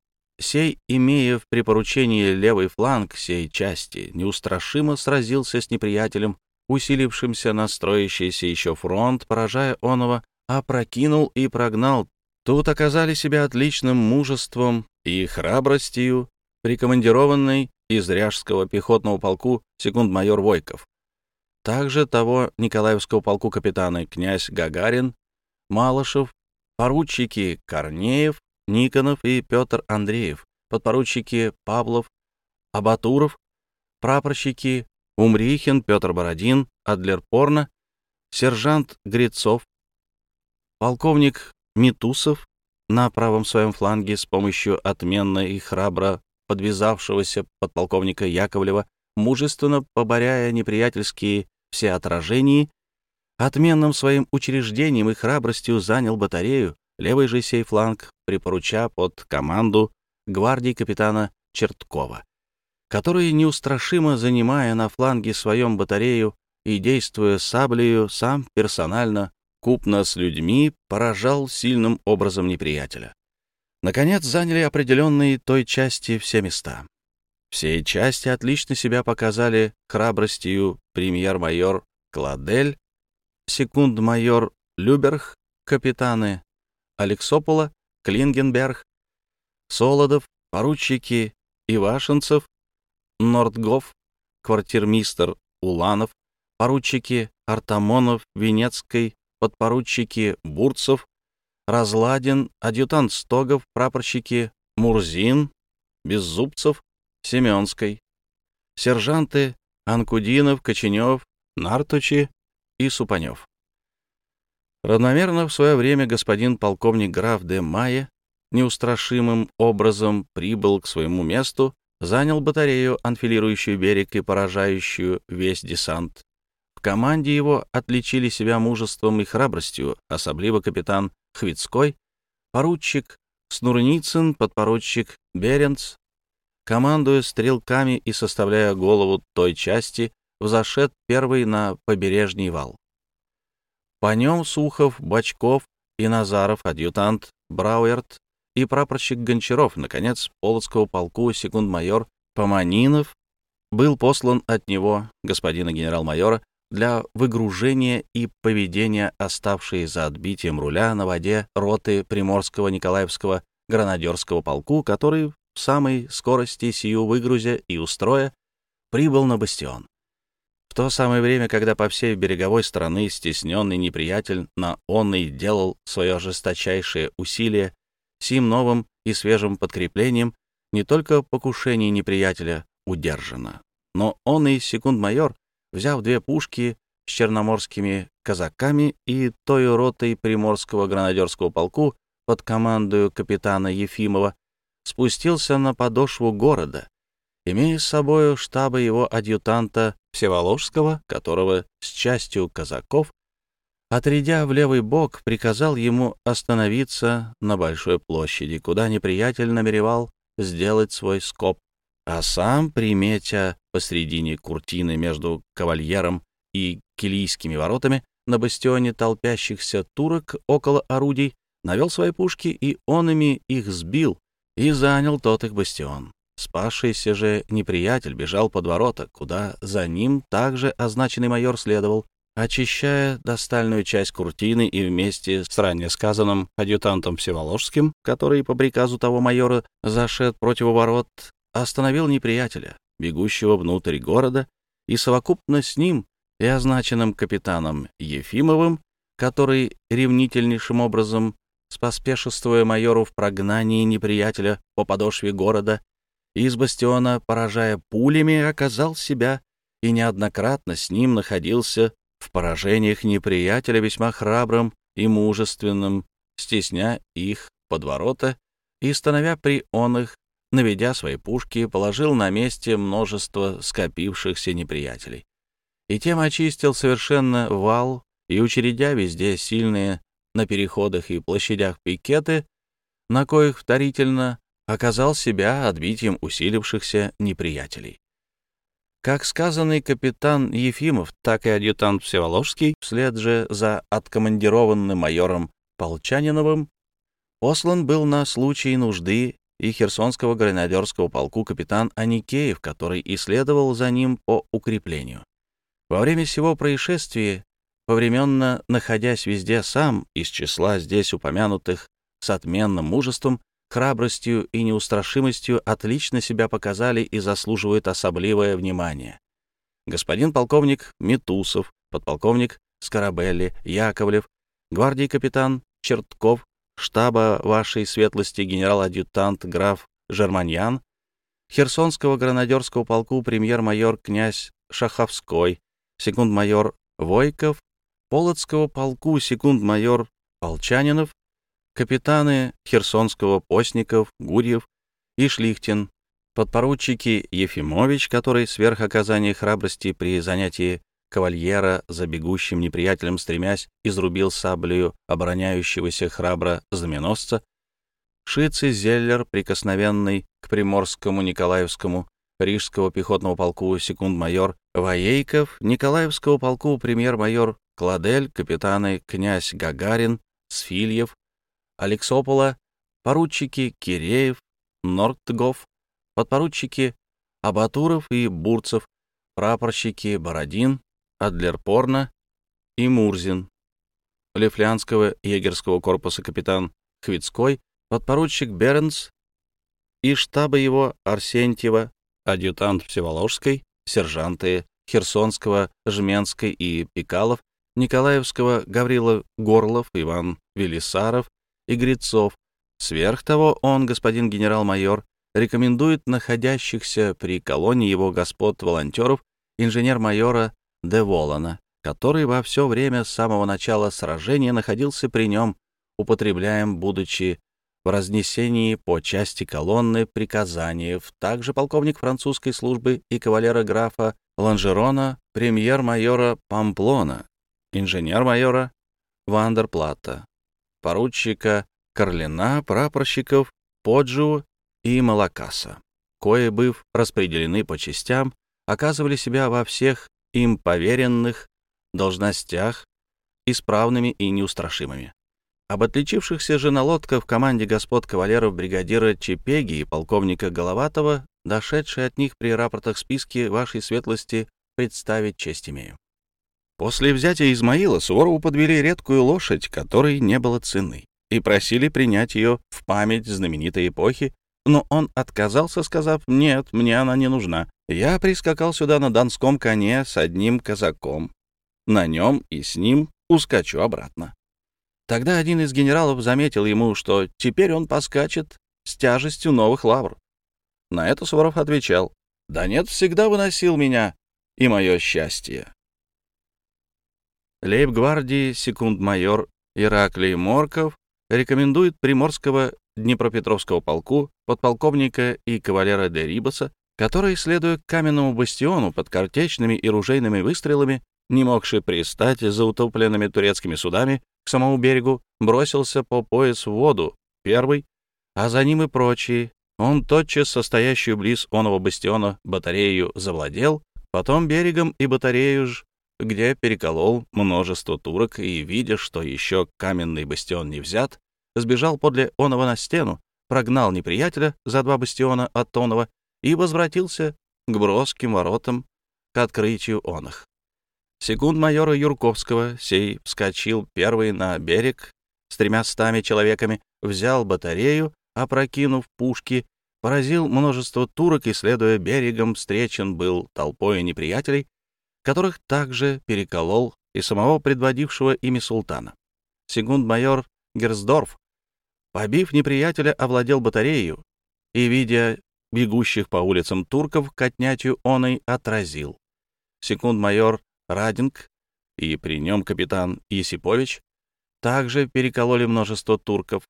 Сей, имея в припоручении левый фланг сей части, неустрашимо сразился с неприятелем, усилившимся на строящийся еще фронт, поражая оного, опрокинул и прогнал. Тут оказали себя отличным мужеством и храбростью прикомандированный из Ряжского пехотного полку секунд-майор Войков. Также того Николаевского полку капитаны князь Гагарин, Малышев, поручики Корнеев, Никонов и Петр Андреев, подпоручики Павлов, Абатуров, прапорщики Умрихин, Петр Бородин, Адлер Порно, сержант Грицов, полковник Митусов на правом своем фланге с помощью отменно и храбро подвязавшегося подполковника Яковлева, мужественно поборяя неприятельские все отражения, отменным своим учреждением и храбростью занял батарею, левый же сей фланг припоруча под команду гвардии капитана Черткова, который, неустрашимо занимая на фланге своем батарею и действуя саблею, сам персонально, купно с людьми, поражал сильным образом неприятеля наконец заняли определенные той части все места. Все части отлично себя показали храбростью премьер-майор Кладель, секунд-майор Люберх, капитаны Алексопола, Клингенберг, Солодов, поручики Ивашенцев, Нордгоф, квартирмистер Уланов, поручики Артамонов, Венецкой, подпоручики Бурцев, Разладин, адъютант Стогов, прапорщики Мурзин, Беззубцев, Семенской, сержанты Анкудинов, Коченев, Нартучи и Супанев. Равномерно в свое время господин полковник граф де Майе неустрашимым образом прибыл к своему месту, занял батарею, анфилирующую берег и поражающую весь десант. В команде его отличили себя мужеством и храбростью, особливо капитан Хвицкой, поручик Снурницын, подпоручик Беренц, командуя стрелками и составляя голову той части, взошед первый на побережний вал. По нем Сухов, Бочков и Назаров, адъютант Брауэрт и прапорщик Гончаров, наконец, Полоцкого полку секунд-майор Поманинов был послан от него, господина генерал-майора, для выгружения и поведения оставшей за отбитием руля на воде роты Приморского Николаевского гранадерского полку, который в самой скорости сию выгрузя и устроя прибыл на бастион. В то самое время, когда по всей береговой стороны стесненный неприятель на онный делал свое жесточайшее усилие, сим новым и свежим подкреплением не только покушение неприятеля удержано, но он и секунд-майор взяв две пушки с черноморскими казаками и той ротой Приморского гранадерского полку под командою капитана Ефимова, спустился на подошву города, имея с собою штаба его адъютанта Всеволожского, которого с частью казаков, отрядя в левый бок, приказал ему остановиться на большой площади, куда неприятель намеревал сделать свой скоп а сам, приметя посредине куртины между кавальером и килийскими воротами на бастионе толпящихся турок около орудий, навел свои пушки, и он ими их сбил, и занял тот их бастион. Спасшийся же неприятель бежал под ворота, куда за ним также означенный майор следовал, очищая достальную часть куртины и вместе с ранее сказанным адъютантом Всеволожским, который по приказу того майора зашед против ворот, остановил неприятеля, бегущего внутрь города, и совокупно с ним и означенным капитаном Ефимовым, который ревнительнейшим образом, споспешествуя майору в прогнании неприятеля по подошве города, из бастиона, поражая пулями, оказал себя и неоднократно с ним находился в поражениях неприятеля весьма храбрым и мужественным, стесня их под ворота и становя при он их наведя свои пушки, положил на месте множество скопившихся неприятелей. И тем очистил совершенно вал и, учредя везде сильные на переходах и площадях пикеты, на коих вторительно оказал себя отбитием усилившихся неприятелей. Как сказанный капитан Ефимов, так и адъютант Всеволожский, вслед же за откомандированным майором Полчаниновым, послан был на случай нужды и Херсонского гренадерского полку капитан Аникеев, который исследовал за ним по укреплению. Во время всего происшествия, повременно находясь везде сам, из числа здесь упомянутых с отменным мужеством, храбростью и неустрашимостью отлично себя показали и заслуживают особливое внимание. Господин полковник Метусов, подполковник Скоробелли, Яковлев, гвардии капитан Чертков, штаба вашей светлости генерал-адъютант граф Жерманьян, Херсонского гранадерского полку премьер-майор князь Шаховской, секунд-майор Войков, Полоцкого полку секунд-майор Полчанинов, капитаны Херсонского Постников, Гурьев и Шлихтин, подпоручики Ефимович, который сверх оказания храбрости при занятии кавальера за бегущим неприятелем стремясь, изрубил саблею обороняющегося храбро знаменосца, Шиц и Зеллер, прикосновенный к Приморскому Николаевскому Рижского пехотного полку секунд-майор Воейков, Николаевского полку премьер-майор Кладель, капитаны князь Гагарин, Сфильев, Алексопола, поручики Киреев, Нортгов, подпоручики Абатуров и Бурцев, прапорщики Бородин, Адлерпорна и Мурзин, Лифлянского егерского корпуса капитан Хвицкой, подпоручик Бернс и штаба его Арсентьева, адъютант Всеволожской, сержанты Херсонского, Жменской и Пикалов, Николаевского Гаврила Горлов, Иван Велисаров и Грицов. Сверх того, он, господин генерал-майор, рекомендует находящихся при колонии его господ-волонтеров инженер-майора Де Волана, который во все время с самого начала сражения находился при нем, употребляем, будучи в разнесении по части колонны приказаний, также полковник французской службы и кавалера графа Ланжерона, премьер-майора Памплона, инженер-майора Вандерплата, поручика Карлина, прапорщиков Поджу и Малакаса, кое, быв распределены по частям, оказывали себя во всех им поверенных должностях исправными и неустрашимыми. Об отличившихся же на лодках в команде господ кавалеров бригадира Чепеги и полковника Головатова, дошедшие от них при рапортах списки вашей светлости, представить честь имею. После взятия Измаила Суворову подвели редкую лошадь, которой не было цены, и просили принять ее в память знаменитой эпохи, но он отказался, сказав, «Нет, мне она не нужна. Я прискакал сюда на донском коне с одним казаком. На нем и с ним ускочу обратно». Тогда один из генералов заметил ему, что теперь он поскачет с тяжестью новых лавр. На это Суворов отвечал, «Да нет, всегда выносил меня и мое счастье». Лейб-гвардии секунд-майор Ираклий Морков рекомендует Приморского Днепропетровского полку подполковника и кавалера де Рибаса, который, следуя каменному бастиону под картечными и ружейными выстрелами, не могший пристать за утопленными турецкими судами к самому берегу, бросился по пояс в воду, первый, а за ним и прочие. Он тотчас состоящую близ оного бастиона батарею завладел, потом берегом и батарею ж, где переколол множество турок и, видя, что еще каменный бастион не взят, сбежал подле оного на стену, прогнал неприятеля за два бастиона от Тонова и возвратился к броским воротам к открытию онах. Секунд майора Юрковского сей вскочил первый на берег с тремястами человеками, взял батарею, опрокинув пушки, поразил множество турок и, следуя берегом, встречен был толпой неприятелей, которых также переколол и самого предводившего ими султана. Секунд-майор Герсдорф, побив неприятеля, овладел батареей и, видя бегущих по улицам турков, к отнятию оной отразил. Секунд-майор Радинг и при нем капитан Есипович также перекололи множество турков,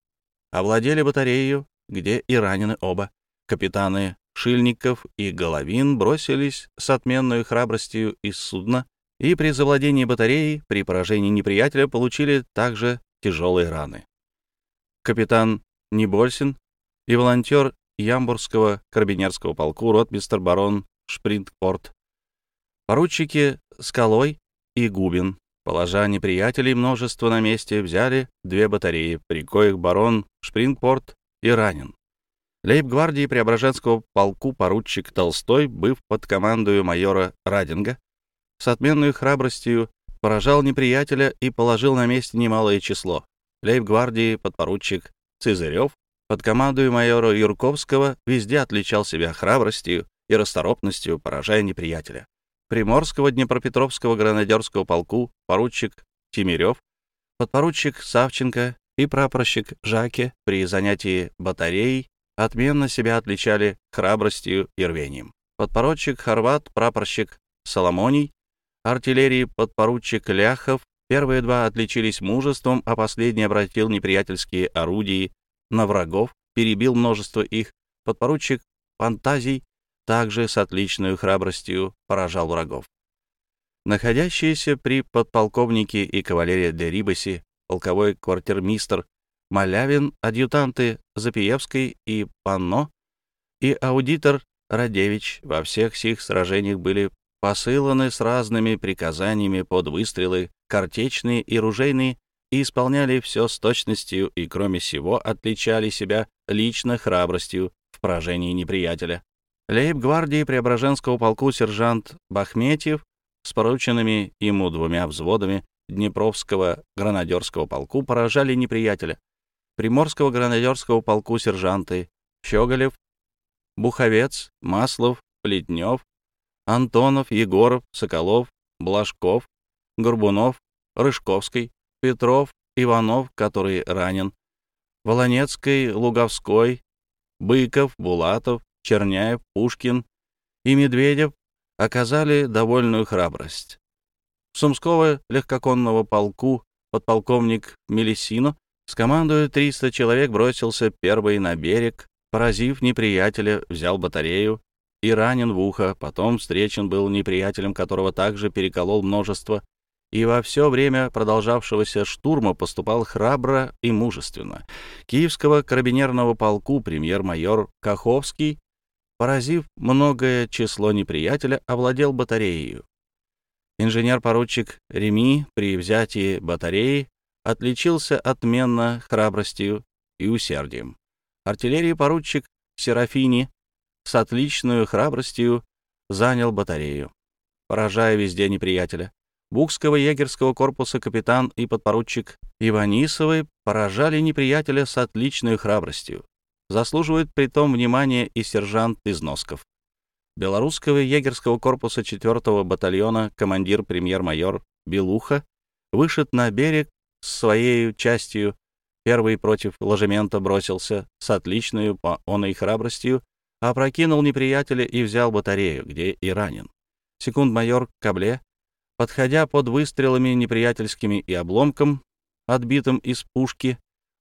овладели батареей, где и ранены оба. Капитаны Шильников и Головин бросились с отменной храбростью из судна и при завладении батареей, при поражении неприятеля, получили также тяжелые раны. Капитан Небольсин и волонтер Ямбургского карабинерского полку ротмистер барон Шпринтпорт, поручики Скалой и Губин, положа неприятелей множество на месте, взяли две батареи, при коих барон Шпрингпорт и ранен. Лейб-гвардии Преображенского полку поручик Толстой, быв под командою майора Радинга, с отменной храбростью поражал неприятеля и положил на месте немалое число. Лейб-гвардии подпоручик Цизырев под командою майора Юрковского везде отличал себя храбростью и расторопностью, поражая неприятеля. Приморского Днепропетровского гранадерского полку поручик Тимирев, подпоручик Савченко и прапорщик Жаке при занятии батареей отменно себя отличали храбростью и рвением. Подпоручик Хорват, прапорщик Соломоний, артиллерии подпоручик Ляхов, первые два отличились мужеством, а последний обратил неприятельские орудия на врагов, перебил множество их, подпоручик Фантазий также с отличной храбростью поражал врагов. Находящиеся при подполковнике и кавалерии де Рибаси полковой квартирмистр Малявин, адъютанты Запиевской и Панно и аудитор Радевич во всех сих сражениях были посыланы с разными приказаниями под выстрелы, картечные и ружейные, и исполняли все с точностью и, кроме всего, отличали себя лично храбростью в поражении неприятеля. Лейб-гвардии Преображенского полку сержант Бахметьев с порученными ему двумя взводами Днепровского гранадерского полку поражали неприятеля, Приморского гранадерского полку сержанты Щеголев, Буховец, Маслов, Плетнев, Антонов, Егоров, Соколов, Блажков, Горбунов, Рыжковский, Петров, Иванов, который ранен, Волонецкой, Луговской, Быков, Булатов, Черняев, Пушкин и Медведев оказали довольную храбрость. Сумского легкоконного полку подполковник Мелисино с командой 300 человек бросился первый на берег, поразив неприятеля, взял батарею и ранен в ухо, потом встречен был неприятелем, которого также переколол множество, и во все время продолжавшегося штурма поступал храбро и мужественно. Киевского карабинерного полку премьер-майор Каховский, поразив многое число неприятеля, овладел батареей. Инженер-поручик Реми при взятии батареи отличился отменно храбростью и усердием. Артиллерий-поручик Серафини с отличной храбростью занял батарею, поражая везде неприятеля. Букского егерского корпуса капитан и подпоручик Иванисовы поражали неприятеля с отличной храбростью. Заслуживает при том внимания и сержант Износков. Белорусского егерского корпуса 4-го батальона командир-премьер-майор Белуха вышед на берег с своей частью, первый против ложемента бросился с отличной по оной храбростью, опрокинул неприятеля и взял батарею, где и ранен. Секунд-майор Кабле Подходя под выстрелами неприятельскими и обломком, отбитым из пушки,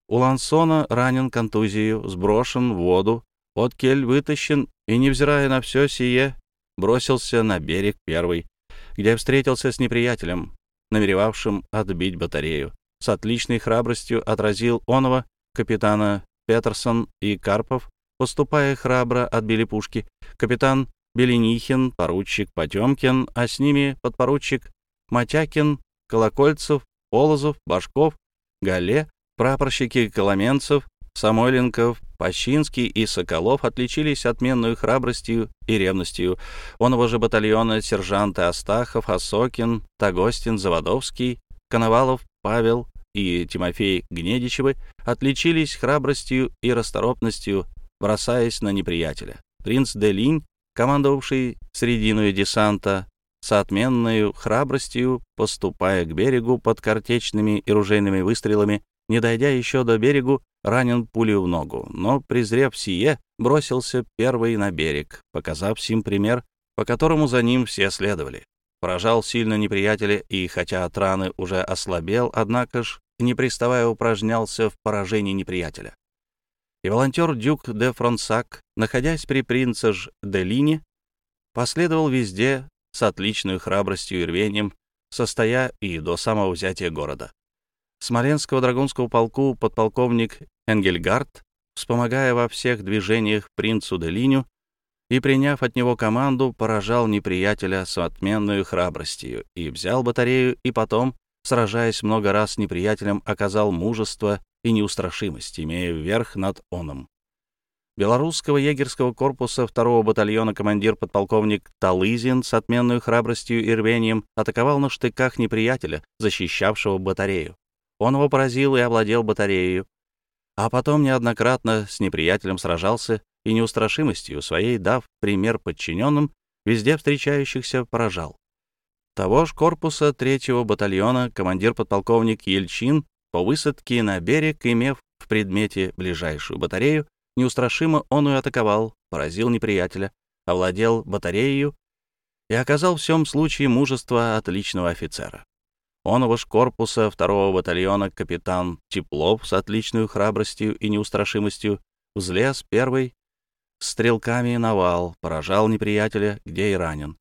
у Лансона ранен контузию, сброшен в воду, от кель вытащен и, невзирая на все сие, бросился на берег первый, где встретился с неприятелем, намеревавшим отбить батарею. С отличной храбростью отразил онова капитана Петерсон и Карпов, поступая храбро, отбили пушки. Капитан Беленихин, поручик Потемкин, а с ними подпоручик Матякин, Колокольцев, Полозов, Башков, Гале, прапорщики Коломенцев, Самойленков, Пащинский и Соколов отличились отменной храбростью и ревностью. Оного же батальона сержанты Астахов, Осокин, Тагостин, Заводовский, Коновалов, Павел и Тимофей Гнедичевы отличились храбростью и расторопностью, бросаясь на неприятеля. Принц Делинь командовавший срединую десанта, с отменной храбростью, поступая к берегу под картечными и ружейными выстрелами, не дойдя еще до берегу, ранен пулю в ногу, но, презрев сие, бросился первый на берег, показав сим пример, по которому за ним все следовали. Поражал сильно неприятеля и, хотя от раны уже ослабел, однако ж, не приставая, упражнялся в поражении неприятеля и волонтер Дюк де Фронсак, находясь при принце Ж де Лине, последовал везде с отличной храбростью и рвением, состоя и до самого взятия города. Смоленского драгунского полку подполковник Энгельгард, вспомогая во всех движениях принцу де Линю и, приняв от него команду, поражал неприятеля с отменной храбростью и взял батарею, и потом, сражаясь много раз с неприятелем, оказал мужество и неустрашимость, имея верх над оном. Белорусского егерского корпуса второго батальона командир подполковник Талызин с отменной храбростью и рвением атаковал на штыках неприятеля, защищавшего батарею. Он его поразил и овладел батареей, а потом неоднократно с неприятелем сражался и неустрашимостью своей, дав пример подчиненным, везде встречающихся поражал. Того ж корпуса третьего батальона командир подполковник Ельчин по высадке на берег, имев в предмете ближайшую батарею, неустрашимо он и атаковал, поразил неприятеля, овладел батареей и оказал в всем случае мужество отличного офицера. Оного ж корпуса второго батальона капитан Теплов с отличной храбростью и неустрашимостью взлез первый стрелками на вал, поражал неприятеля, где и ранен.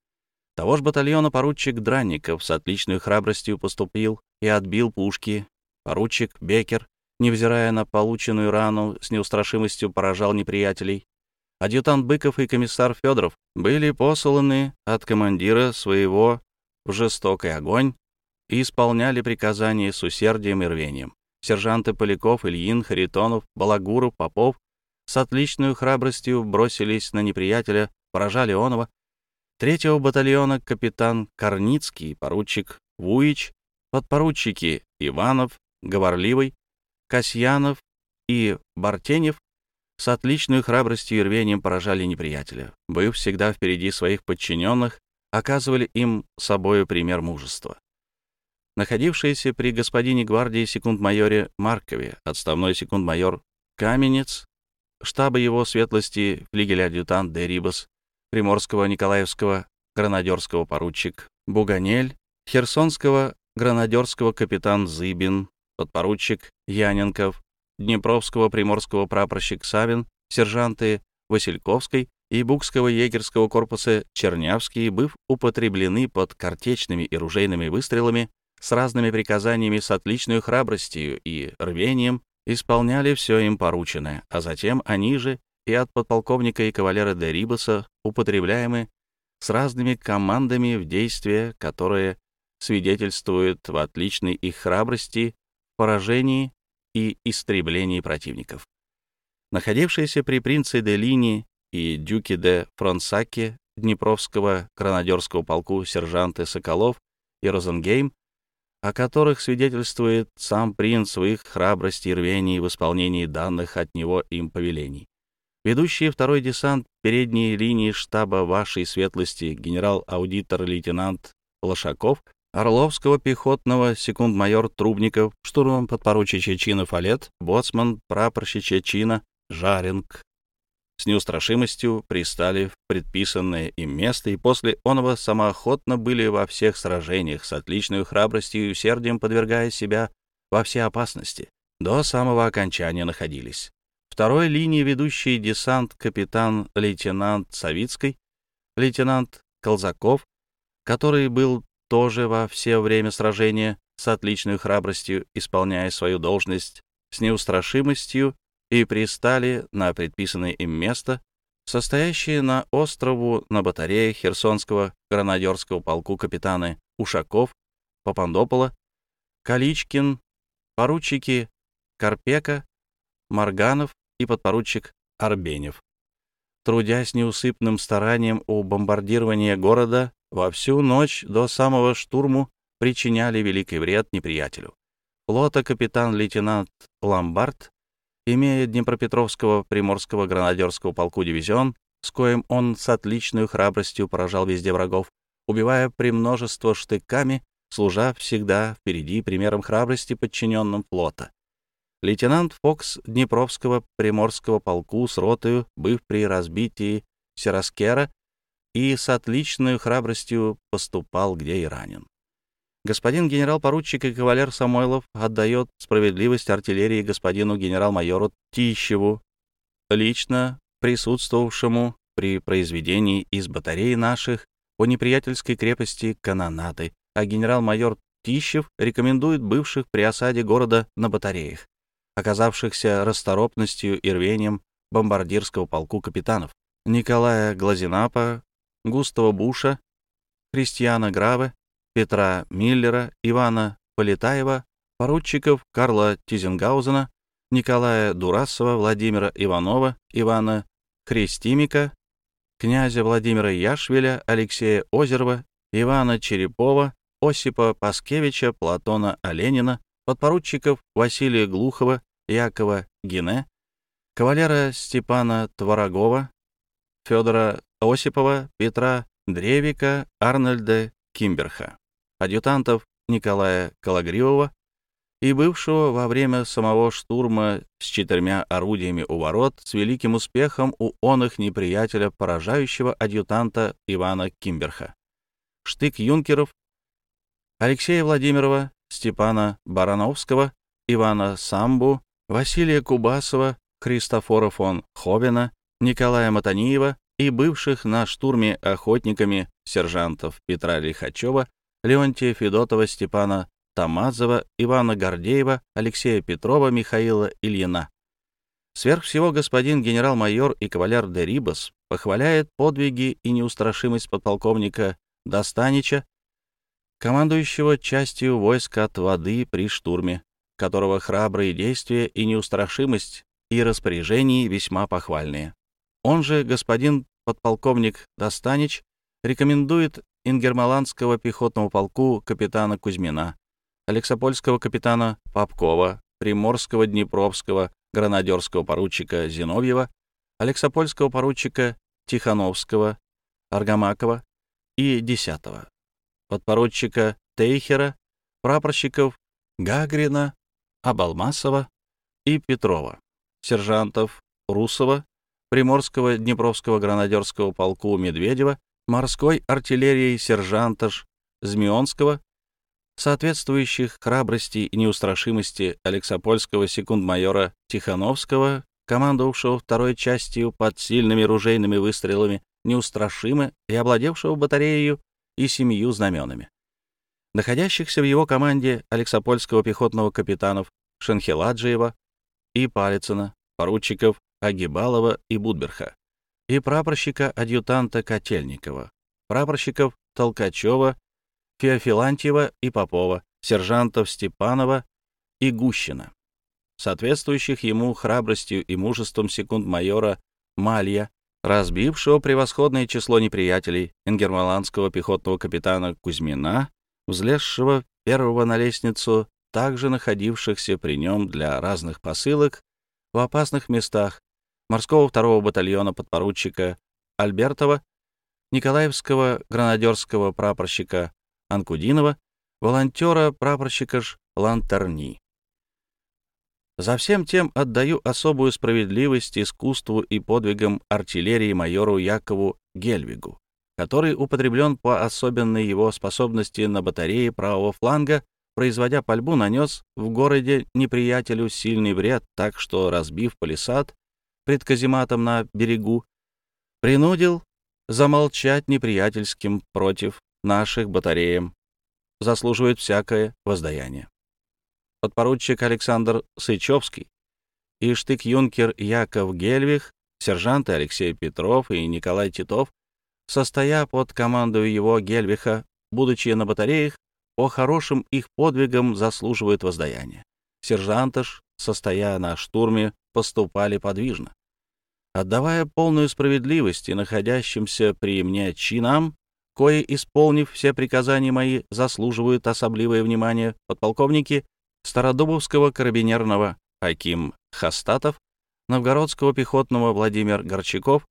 Того ж батальона поручик Дранников с отличной храбростью поступил и отбил пушки Поручик Бекер, невзирая на полученную рану, с неустрашимостью поражал неприятелей. Адъютант Быков и комиссар Федоров были посланы от командира своего в жестокий огонь и исполняли приказания с усердием и рвением. Сержанты Поляков, Ильин, Харитонов, Балагуров, Попов с отличной храбростью бросились на неприятеля, поражали Онова. Третьего батальона капитан Корницкий, поручик Вуич подпоручики Иванов, Говорливый, Касьянов и Бартенев с отличной храбростью и рвением поражали неприятеля, быв всегда впереди своих подчиненных, оказывали им собою пример мужества. Находившийся при господине гвардии секунд-майоре Маркове, отставной секунд-майор Каменец, штаба его светлости флигель-адъютант де Рибас, приморского Николаевского гранадерского поручик Буганель, херсонского гранадерского капитан Зыбин, подпоручик Яненков, Днепровского приморского прапорщик Савин, сержанты Васильковской и Букского егерского корпуса Чернявский, быв употреблены под картечными и ружейными выстрелами с разными приказаниями с отличной храбростью и рвением, исполняли все им порученное, а затем они же и от подполковника и кавалера де Рибаса употребляемы с разными командами в действия, которые свидетельствуют в отличной их храбрости, поражении и истреблении противников. Находившиеся при принце де Лини и дюке де Фронсаке Днепровского гранадерского полку сержанты Соколов и Розенгейм, о которых свидетельствует сам принц в их храбрости и рвении в исполнении данных от него им повелений. Ведущий второй десант передней линии штаба вашей светлости генерал-аудитор-лейтенант Лошаков, Орловского пехотного секунд-майор Трубников, штурмом подпоручичья чина Фалет, боцман прапорщичья чина Жаринг, с неустрашимостью пристали в предписанное им место и после оного самоохотно были во всех сражениях с отличной храбростью и усердием подвергая себя во все опасности. До самого окончания находились второй линии ведущий десант капитан-лейтенант Савицкой, лейтенант Колзаков, который был тоже во все время сражения с отличной храбростью, исполняя свою должность с неустрашимостью, и пристали на предписанное им место, состоящие на острову на батарее Херсонского гранадерского полку капитаны Ушаков, Папандопола, Каличкин, поручики Карпека, Марганов и подпоручик Арбенев. Трудясь неусыпным старанием у бомбардирования города, во всю ночь до самого штурму причиняли великий вред неприятелю. Флота капитан-лейтенант Ламбард, имея Днепропетровского приморского гранадерского полку дивизион, с коим он с отличной храбростью поражал везде врагов, убивая премножество штыками, служа всегда впереди примером храбрости подчиненным флота. Лейтенант Фокс Днепровского приморского полку с ротою, быв при разбитии Сераскера, и с отличной храбростью поступал, где и ранен. Господин генерал-поручик и кавалер Самойлов отдает справедливость артиллерии господину генерал-майору Тищеву, лично присутствовавшему при произведении из батареи наших по неприятельской крепости канонады, а генерал-майор Тищев рекомендует бывших при осаде города на батареях оказавшихся расторопностью и рвением бомбардирского полку капитанов Николая Глазинапа, Густава Буша, Христиана Граве, Петра Миллера, Ивана Полетаева, поручиков Карла Тизенгаузена, Николая Дурасова, Владимира Иванова, Ивана Христимика, князя Владимира Яшвеля, Алексея Озерова, Ивана Черепова, Осипа Паскевича, Платона Оленина, подпоручиков Василия Глухова, Якова Гине, кавалера Степана Творогова, Федора Осипова, Петра Древика, Арнольда Кимберха, адъютантов Николая Калагривова и бывшего во время самого штурма с четырьмя орудиями у ворот с великим успехом у оных неприятеля, поражающего адъютанта Ивана Кимберха. Штык юнкеров Алексея Владимирова, Степана Барановского, Ивана Самбу, Василия Кубасова, Христофора фон Ховена, Николая Матаниева и бывших на штурме охотниками сержантов Петра Лихачева, Леонтия Федотова, Степана Тамазова, Ивана Гордеева, Алексея Петрова, Михаила Ильина. Сверх всего господин генерал-майор и кавалер де Рибас похваляет подвиги и неустрашимость подполковника Достанича, командующего частью войск от воды при штурме, которого храбрые действия и неустрашимость и распоряжений весьма похвальные. Он же, господин подполковник Достанич, рекомендует ингермаландского пехотного полку капитана Кузьмина, Алексопольского капитана Попкова, Приморского Днепровского гранадерского поручика Зиновьева, Алексопольского поручика Тихановского, Аргамакова и 10-го, подпоручика Тейхера, прапорщиков Гагрина, Абалмасова и Петрова, сержантов Русова, Приморского Днепровского гранадерского полку Медведева, морской артиллерии сержанта Змеонского, соответствующих храбрости и неустрашимости Алексопольского секунд-майора Тихановского, командовавшего второй частью под сильными ружейными выстрелами, неустрашимо и овладевшего батареей и семью знаменами. Находящихся в его команде Алексопольского пехотного капитанов Шанхеладжиева и Палицына, поручиков Агибалова и Будберха, и прапорщика-адъютанта Котельникова, прапорщиков Толкачева, Феофилантьева и Попова, сержантов Степанова и Гущина, соответствующих ему храбростью и мужеством секунд-майора Малья, разбившего превосходное число неприятелей ингермаландского пехотного капитана Кузьмина, взлезшего первого на лестницу, также находившихся при нем для разных посылок в опасных местах, морского второго батальона подпоручика Альбертова, Николаевского гранадерского прапорщика Анкудинова, волонтера прапорщика Ж. Лантерни. За всем тем отдаю особую справедливость искусству и подвигам артиллерии майору Якову Гельвигу, который употреблен по особенной его способности на батарее правого фланга, производя пальбу, нанес в городе неприятелю сильный вред, так что, разбив палисад пред казематом на берегу, принудил замолчать неприятельским против наших батареям, заслуживает всякое воздаяние. Подпоручик Александр Сычевский и штык-юнкер Яков Гельвих, сержанты Алексей Петров и Николай Титов, состоя под командой его Гельвиха, будучи на батареях, по хорошим их подвигам заслуживают воздаяния. Сержанты ж, состоя на штурме, поступали подвижно. Отдавая полную справедливость и находящимся при мне чинам, кои, исполнив все приказания мои, заслуживают особливое внимание подполковники Стародубовского карабинерного Аким Хастатов, Новгородского пехотного Владимир Горчаков,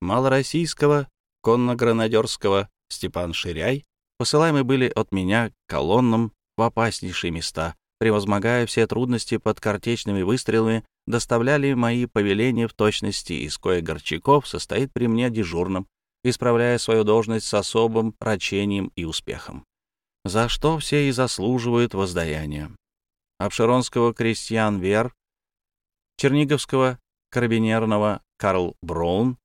Малороссийского конно-гранадерского Степан Ширяй, посылаемые были от меня колоннам в опаснейшие места, превозмогая все трудности под картечными выстрелами, доставляли мои повеления в точности, из коих Горчаков состоит при мне дежурным, исправляя свою должность с особым рачением и успехом. За что все и заслуживают воздаяния. Обширонского крестьян Вер, Черниговского карабинерного Карл Браун,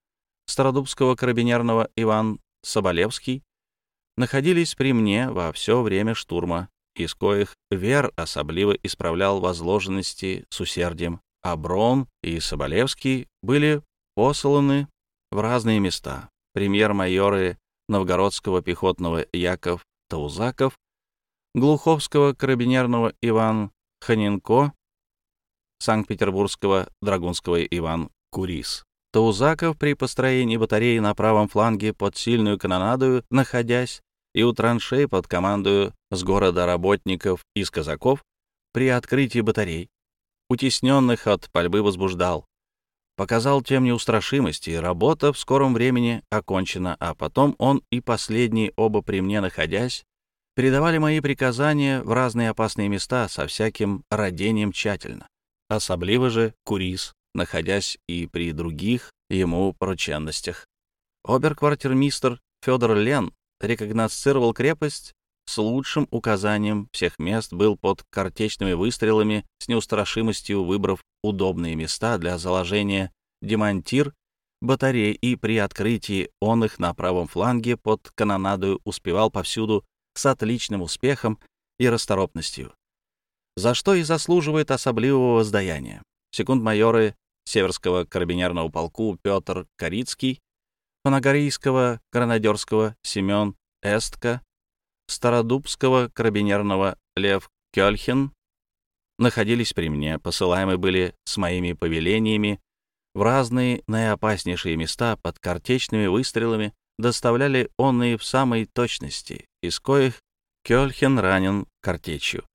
Стародубского карабинерного Иван Соболевский находились при мне во все время штурма, из коих Вер особливо исправлял возложенности с усердием, а Брон и Соболевский были посланы в разные места. Премьер-майоры Новгородского пехотного Яков Таузаков, Глуховского карабинерного Иван Ханенко, Санкт-Петербургского драгунского Иван Курис. Таузаков при построении батареи на правом фланге под сильную канонадою, находясь, и у траншей под командою с города работников из казаков при открытии батарей, утесненных от пальбы возбуждал. Показал тем неустрашимости, работа в скором времени окончена, а потом он и последние оба при мне находясь, передавали мои приказания в разные опасные места со всяким родением тщательно. Особливо же Курис, находясь и при других ему порученностях. Оберквартирмистер Федор Лен рекогносцировал крепость с лучшим указанием всех мест, был под картечными выстрелами с неустрашимостью, выбрав удобные места для заложения демонтир батарей и при открытии он их на правом фланге под канонадою успевал повсюду с отличным успехом и расторопностью, за что и заслуживает особливого воздаяния. Секунд-майоры Северского карабинерного полку Петр Корицкий, Панагорийского гранадерского Семен Эстка, Стародубского карабинерного Лев Кёльхен находились при мне, посылаемы были с моими повелениями в разные наиопаснейшие места под картечными выстрелами, доставляли онные в самой точности, из коих Кёльхен ранен картечью.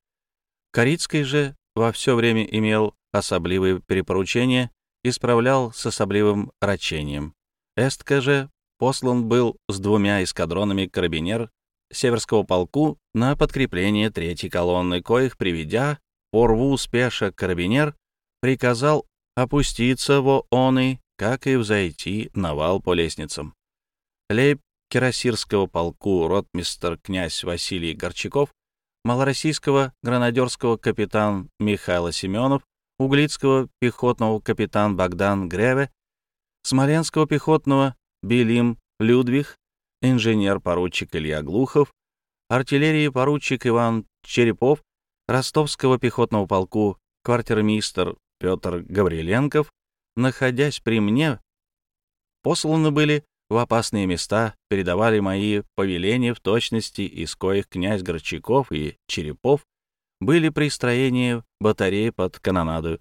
Корицкий же во все время имел особливые перепоручения и справлял с особливым рачением. Эстка же послан был с двумя эскадронами карабинер Северского полку на подкрепление третьей колонны, коих, приведя по рву спеша карабинер, приказал опуститься во он как и взойти на вал по лестницам. Лейб Кирасирского полку ротмистер князь Василий Горчаков, малороссийского гранадерского капитан Михаил Семенов, углицкого пехотного капитан Богдан Греве, смоленского пехотного Белим Людвиг, инженер-поручик Илья Глухов, артиллерии поручик Иван Черепов, ростовского пехотного полку квартирмистр Петр Гавриленков, находясь при мне, посланы были в опасные места, передавали мои повеления в точности, из коих князь Горчаков и Черепов были при строении батареи под канонаду.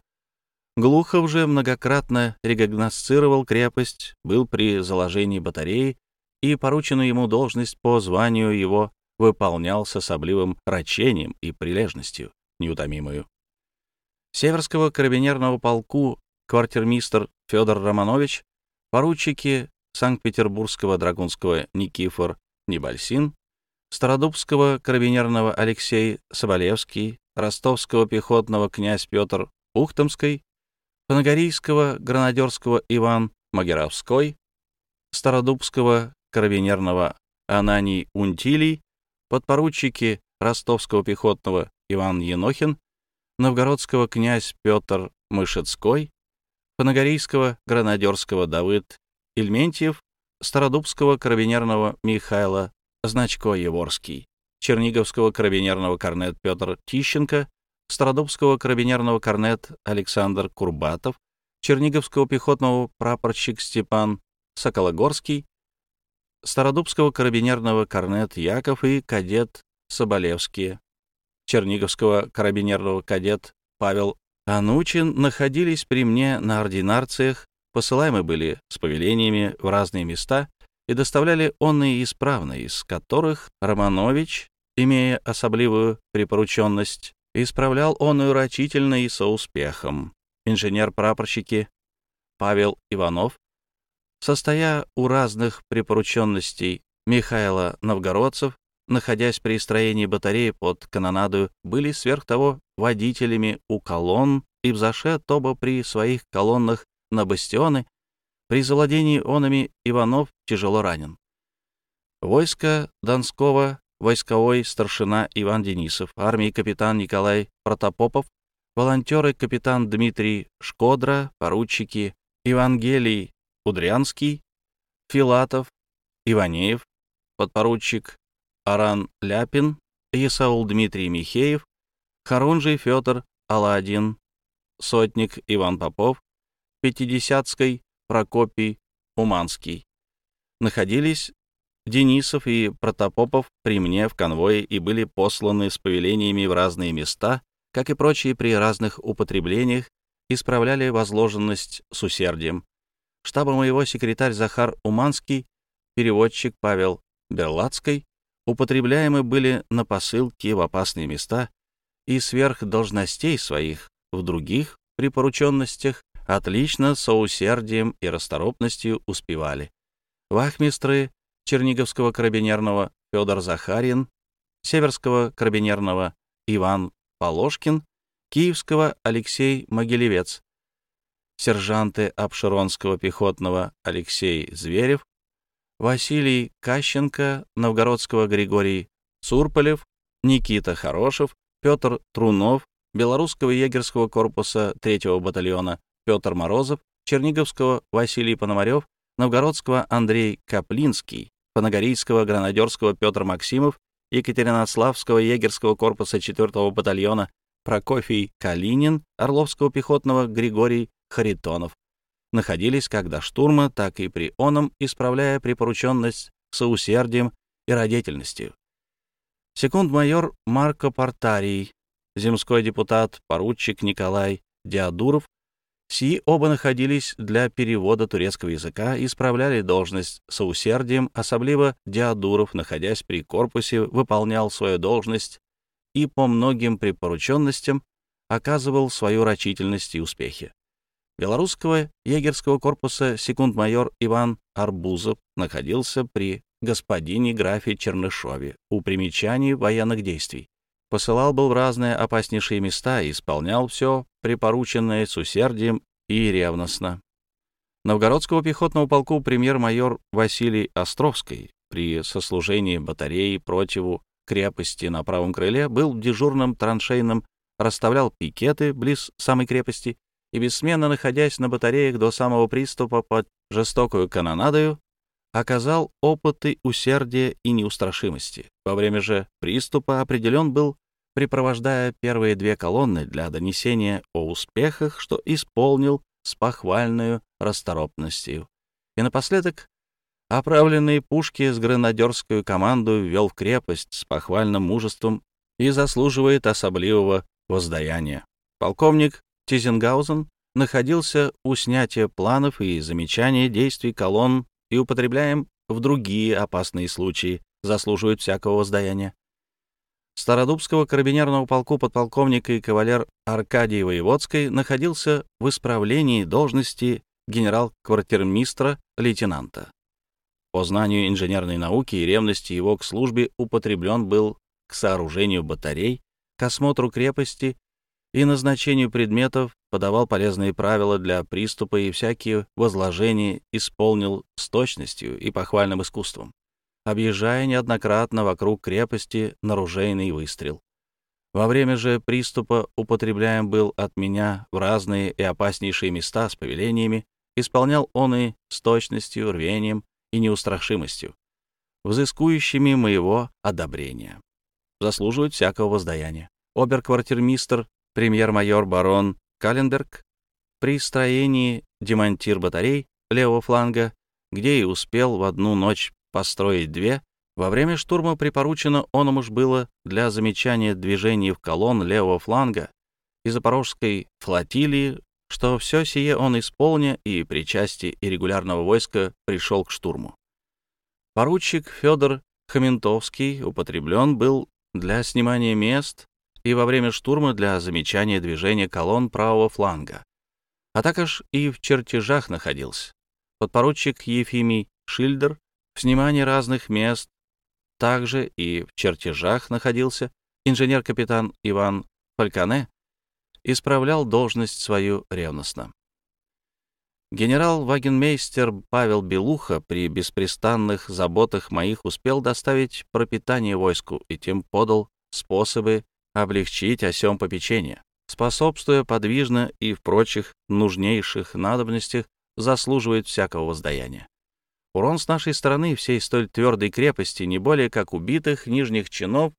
Глухов же многократно регогносцировал крепость, был при заложении батареи, и порученную ему должность по званию его выполнял с особливым рачением и прилежностью неутомимую. Северского карабинерного полку квартирмистр Федор Романович, поручики Санкт-Петербургского драгунского Никифор Небальсин, Стародубского карабинерного Алексей Соболевский, Ростовского пехотного князь Петр Ухтомский, Панагорийского гранадерского Иван Магеровской, Стародубского карабинерного Ананий Унтилий, подпоручики Ростовского пехотного Иван Енохин, Новгородского князь Петр Мышецкой, Панагорийского гранадерского Давыд Ильментьев, Стародубского карабинерного Михайла Значко-Еворский, Черниговского карабинерного корнет Петр Тищенко, Стародубского карабинерного корнет Александр Курбатов, Черниговского пехотного прапорщик Степан Сокологорский, Стародубского карабинерного корнет Яков и кадет Соболевские, Черниговского карабинерного кадет Павел Анучин находились при мне на ординарциях, посылаемы были с повелениями в разные места и доставляли онные исправно, из которых Романович, имея особливую припорученность, исправлял он урочительно и со успехом. Инженер-прапорщики Павел Иванов, состоя у разных припорученностей Михаила Новгородцев, находясь при строении батареи под канонаду, были сверх того водителями у колонн и взаше тобо при своих колоннах на бастионы, при завладении онами Иванов тяжело ранен. Войско Донского, войсковой старшина Иван Денисов, армии капитан Николай Протопопов, волонтеры капитан Дмитрий Шкодра, поручики Евангелий Удрянский, Филатов, Иванеев, подпоручик Аран Ляпин, Исаул Дмитрий Михеев, Харунжий Федор Аладдин, сотник Иван Попов, Пятидесятской Прокопий Уманский. Находились Денисов и Протопопов при мне в конвое и были посланы с повелениями в разные места, как и прочие при разных употреблениях, исправляли возложенность с усердием. Штаба моего секретарь Захар Уманский, переводчик Павел Берлацкий, употребляемы были на посылки в опасные места и сверх должностей своих в других припорученностях отлично со усердием и расторопностью успевали. Вахмистры Черниговского карабинерного Федор Захарин, Северского карабинерного Иван Положкин, Киевского Алексей Могилевец, сержанты Обширонского пехотного Алексей Зверев, Василий Кащенко, Новгородского Григорий Сурполев, Никита Хорошев, Петр Трунов, Белорусского егерского корпуса 3-го батальона Петр Морозов, Черниговского Василий Пономарев, Новгородского Андрей Каплинский, Панагорийского гранадерского Петр Максимов, Екатеринославского егерского корпуса 4-го батальона Прокофий Калинин, Орловского пехотного Григорий Харитонов, находились как до штурма, так и при оном, исправляя припорученность соусердием и родительностью. Секунд-майор Марко Портарий, земской депутат, поручик Николай Диадуров, Сии оба находились для перевода турецкого языка и справляли должность с усердием, особливо Диадуров, находясь при корпусе, выполнял свою должность и по многим припорученностям оказывал свою рачительность и успехи. Белорусского егерского корпуса секунд-майор Иван Арбузов находился при господине графе Чернышове у примечаний военных действий. Посылал был в разные опаснейшие места и исполнял все припорученное с усердием и ревностно. Новгородского пехотного полку премьер-майор Василий Островский при сослужении батареи противу крепости на правом крыле был дежурным траншейным, расставлял пикеты близ самой крепости и, бессменно находясь на батареях до самого приступа под жестокую канонадою, оказал опыты усердия и неустрашимости. Во время же приступа определен был припровождая первые две колонны для донесения о успехах, что исполнил с похвальной расторопностью. И напоследок оправленные пушки с гранадерскую команду ввел в крепость с похвальным мужеством и заслуживает особливого воздаяния. Полковник Тизенгаузен находился у снятия планов и замечания действий колонн и употребляем в другие опасные случаи, заслуживают всякого воздаяния. Стародубского карабинерного полку подполковник и кавалер Аркадий Воеводской находился в исправлении должности генерал-квартирмистра лейтенанта. По знанию инженерной науки и ревности его к службе употреблен был к сооружению батарей, к осмотру крепости и назначению предметов, подавал полезные правила для приступа и всякие возложения исполнил с точностью и похвальным искусством объезжая неоднократно вокруг крепости наружейный выстрел. Во время же приступа употребляем был от меня в разные и опаснейшие места с повелениями, исполнял он и с точностью, рвением и неустрашимостью, взыскующими моего одобрения. Заслуживают всякого воздаяния. Оберквартирмистр, премьер-майор барон Каленберг при строении демонтир батарей левого фланга, где и успел в одну ночь построить две, во время штурма припоручено оном уж было для замечания движений в колонн левого фланга и запорожской флотилии, что все сие он исполня и при части и регулярного войска пришел к штурму. Поручик Федор Хаментовский употреблен был для снимания мест и во время штурма для замечания движения колонн правого фланга, а також и в чертежах находился. Подпоручик Ефимий Шильдер в снимании разных мест, также и в чертежах находился инженер-капитан Иван Фалькане, исправлял должность свою ревностно. Генерал-вагенмейстер Павел Белуха при беспрестанных заботах моих успел доставить пропитание войску и тем подал способы облегчить осем попечения, способствуя подвижно и в прочих нужнейших надобностях заслуживает всякого воздаяния. Урон с нашей стороны всей столь твердой крепости не более как убитых нижних чинов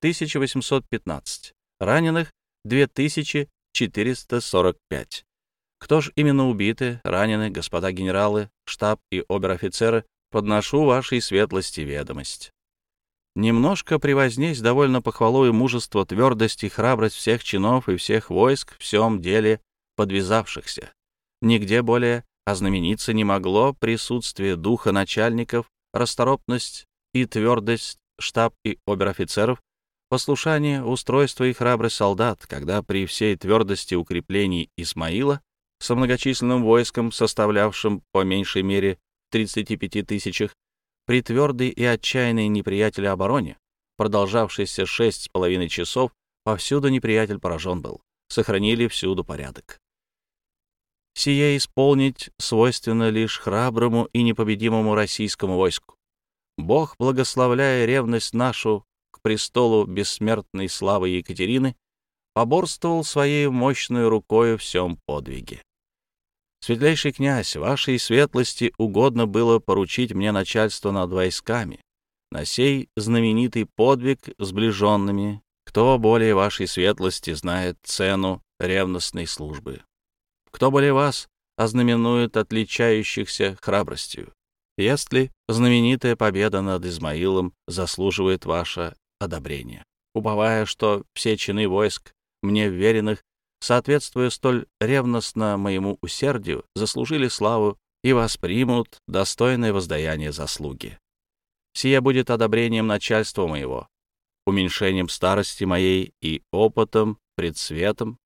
1815, раненых 2445. Кто ж именно убиты, ранены, господа генералы, штаб и обер-офицеры, подношу вашей светлости ведомость. Немножко превознесь довольно похвалою мужество, твердость и храбрость всех чинов и всех войск в всем деле подвязавшихся. Нигде более а знамениться не могло присутствие духа начальников, расторопность и твердость штаб и обер-офицеров, послушание, устройство и храбрость солдат, когда при всей твердости укреплений Исмаила со многочисленным войском, составлявшим по меньшей мере 35 тысячах, при твердой и отчаянной неприятеля обороне, продолжавшейся шесть с половиной часов, повсюду неприятель поражен был, сохранили всюду порядок. Сие исполнить свойственно лишь храброму и непобедимому российскому войску. Бог, благословляя ревность нашу к престолу бессмертной славы Екатерины, поборствовал своей мощной рукой в всем подвиге. Светлейший князь, вашей светлости угодно было поручить мне начальство над войсками, на сей знаменитый подвиг сближенными, кто более вашей светлости знает цену ревностной службы. Кто более вас ознаменует отличающихся храбростью? Если знаменитая победа над Измаилом заслуживает ваше одобрение, уповая, что все чины войск, мне вверенных, соответствуя столь ревностно моему усердию, заслужили славу и воспримут достойное воздаяние заслуги. Сие будет одобрением начальства моего, уменьшением старости моей и опытом пред светом,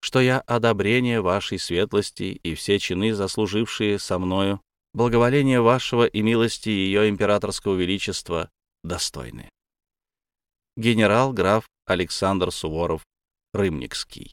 что я одобрение вашей светлости и все чины, заслужившие со мною, благоволение вашего и милости ее императорского величества, достойны. Генерал-граф Александр Суворов, Рымникский.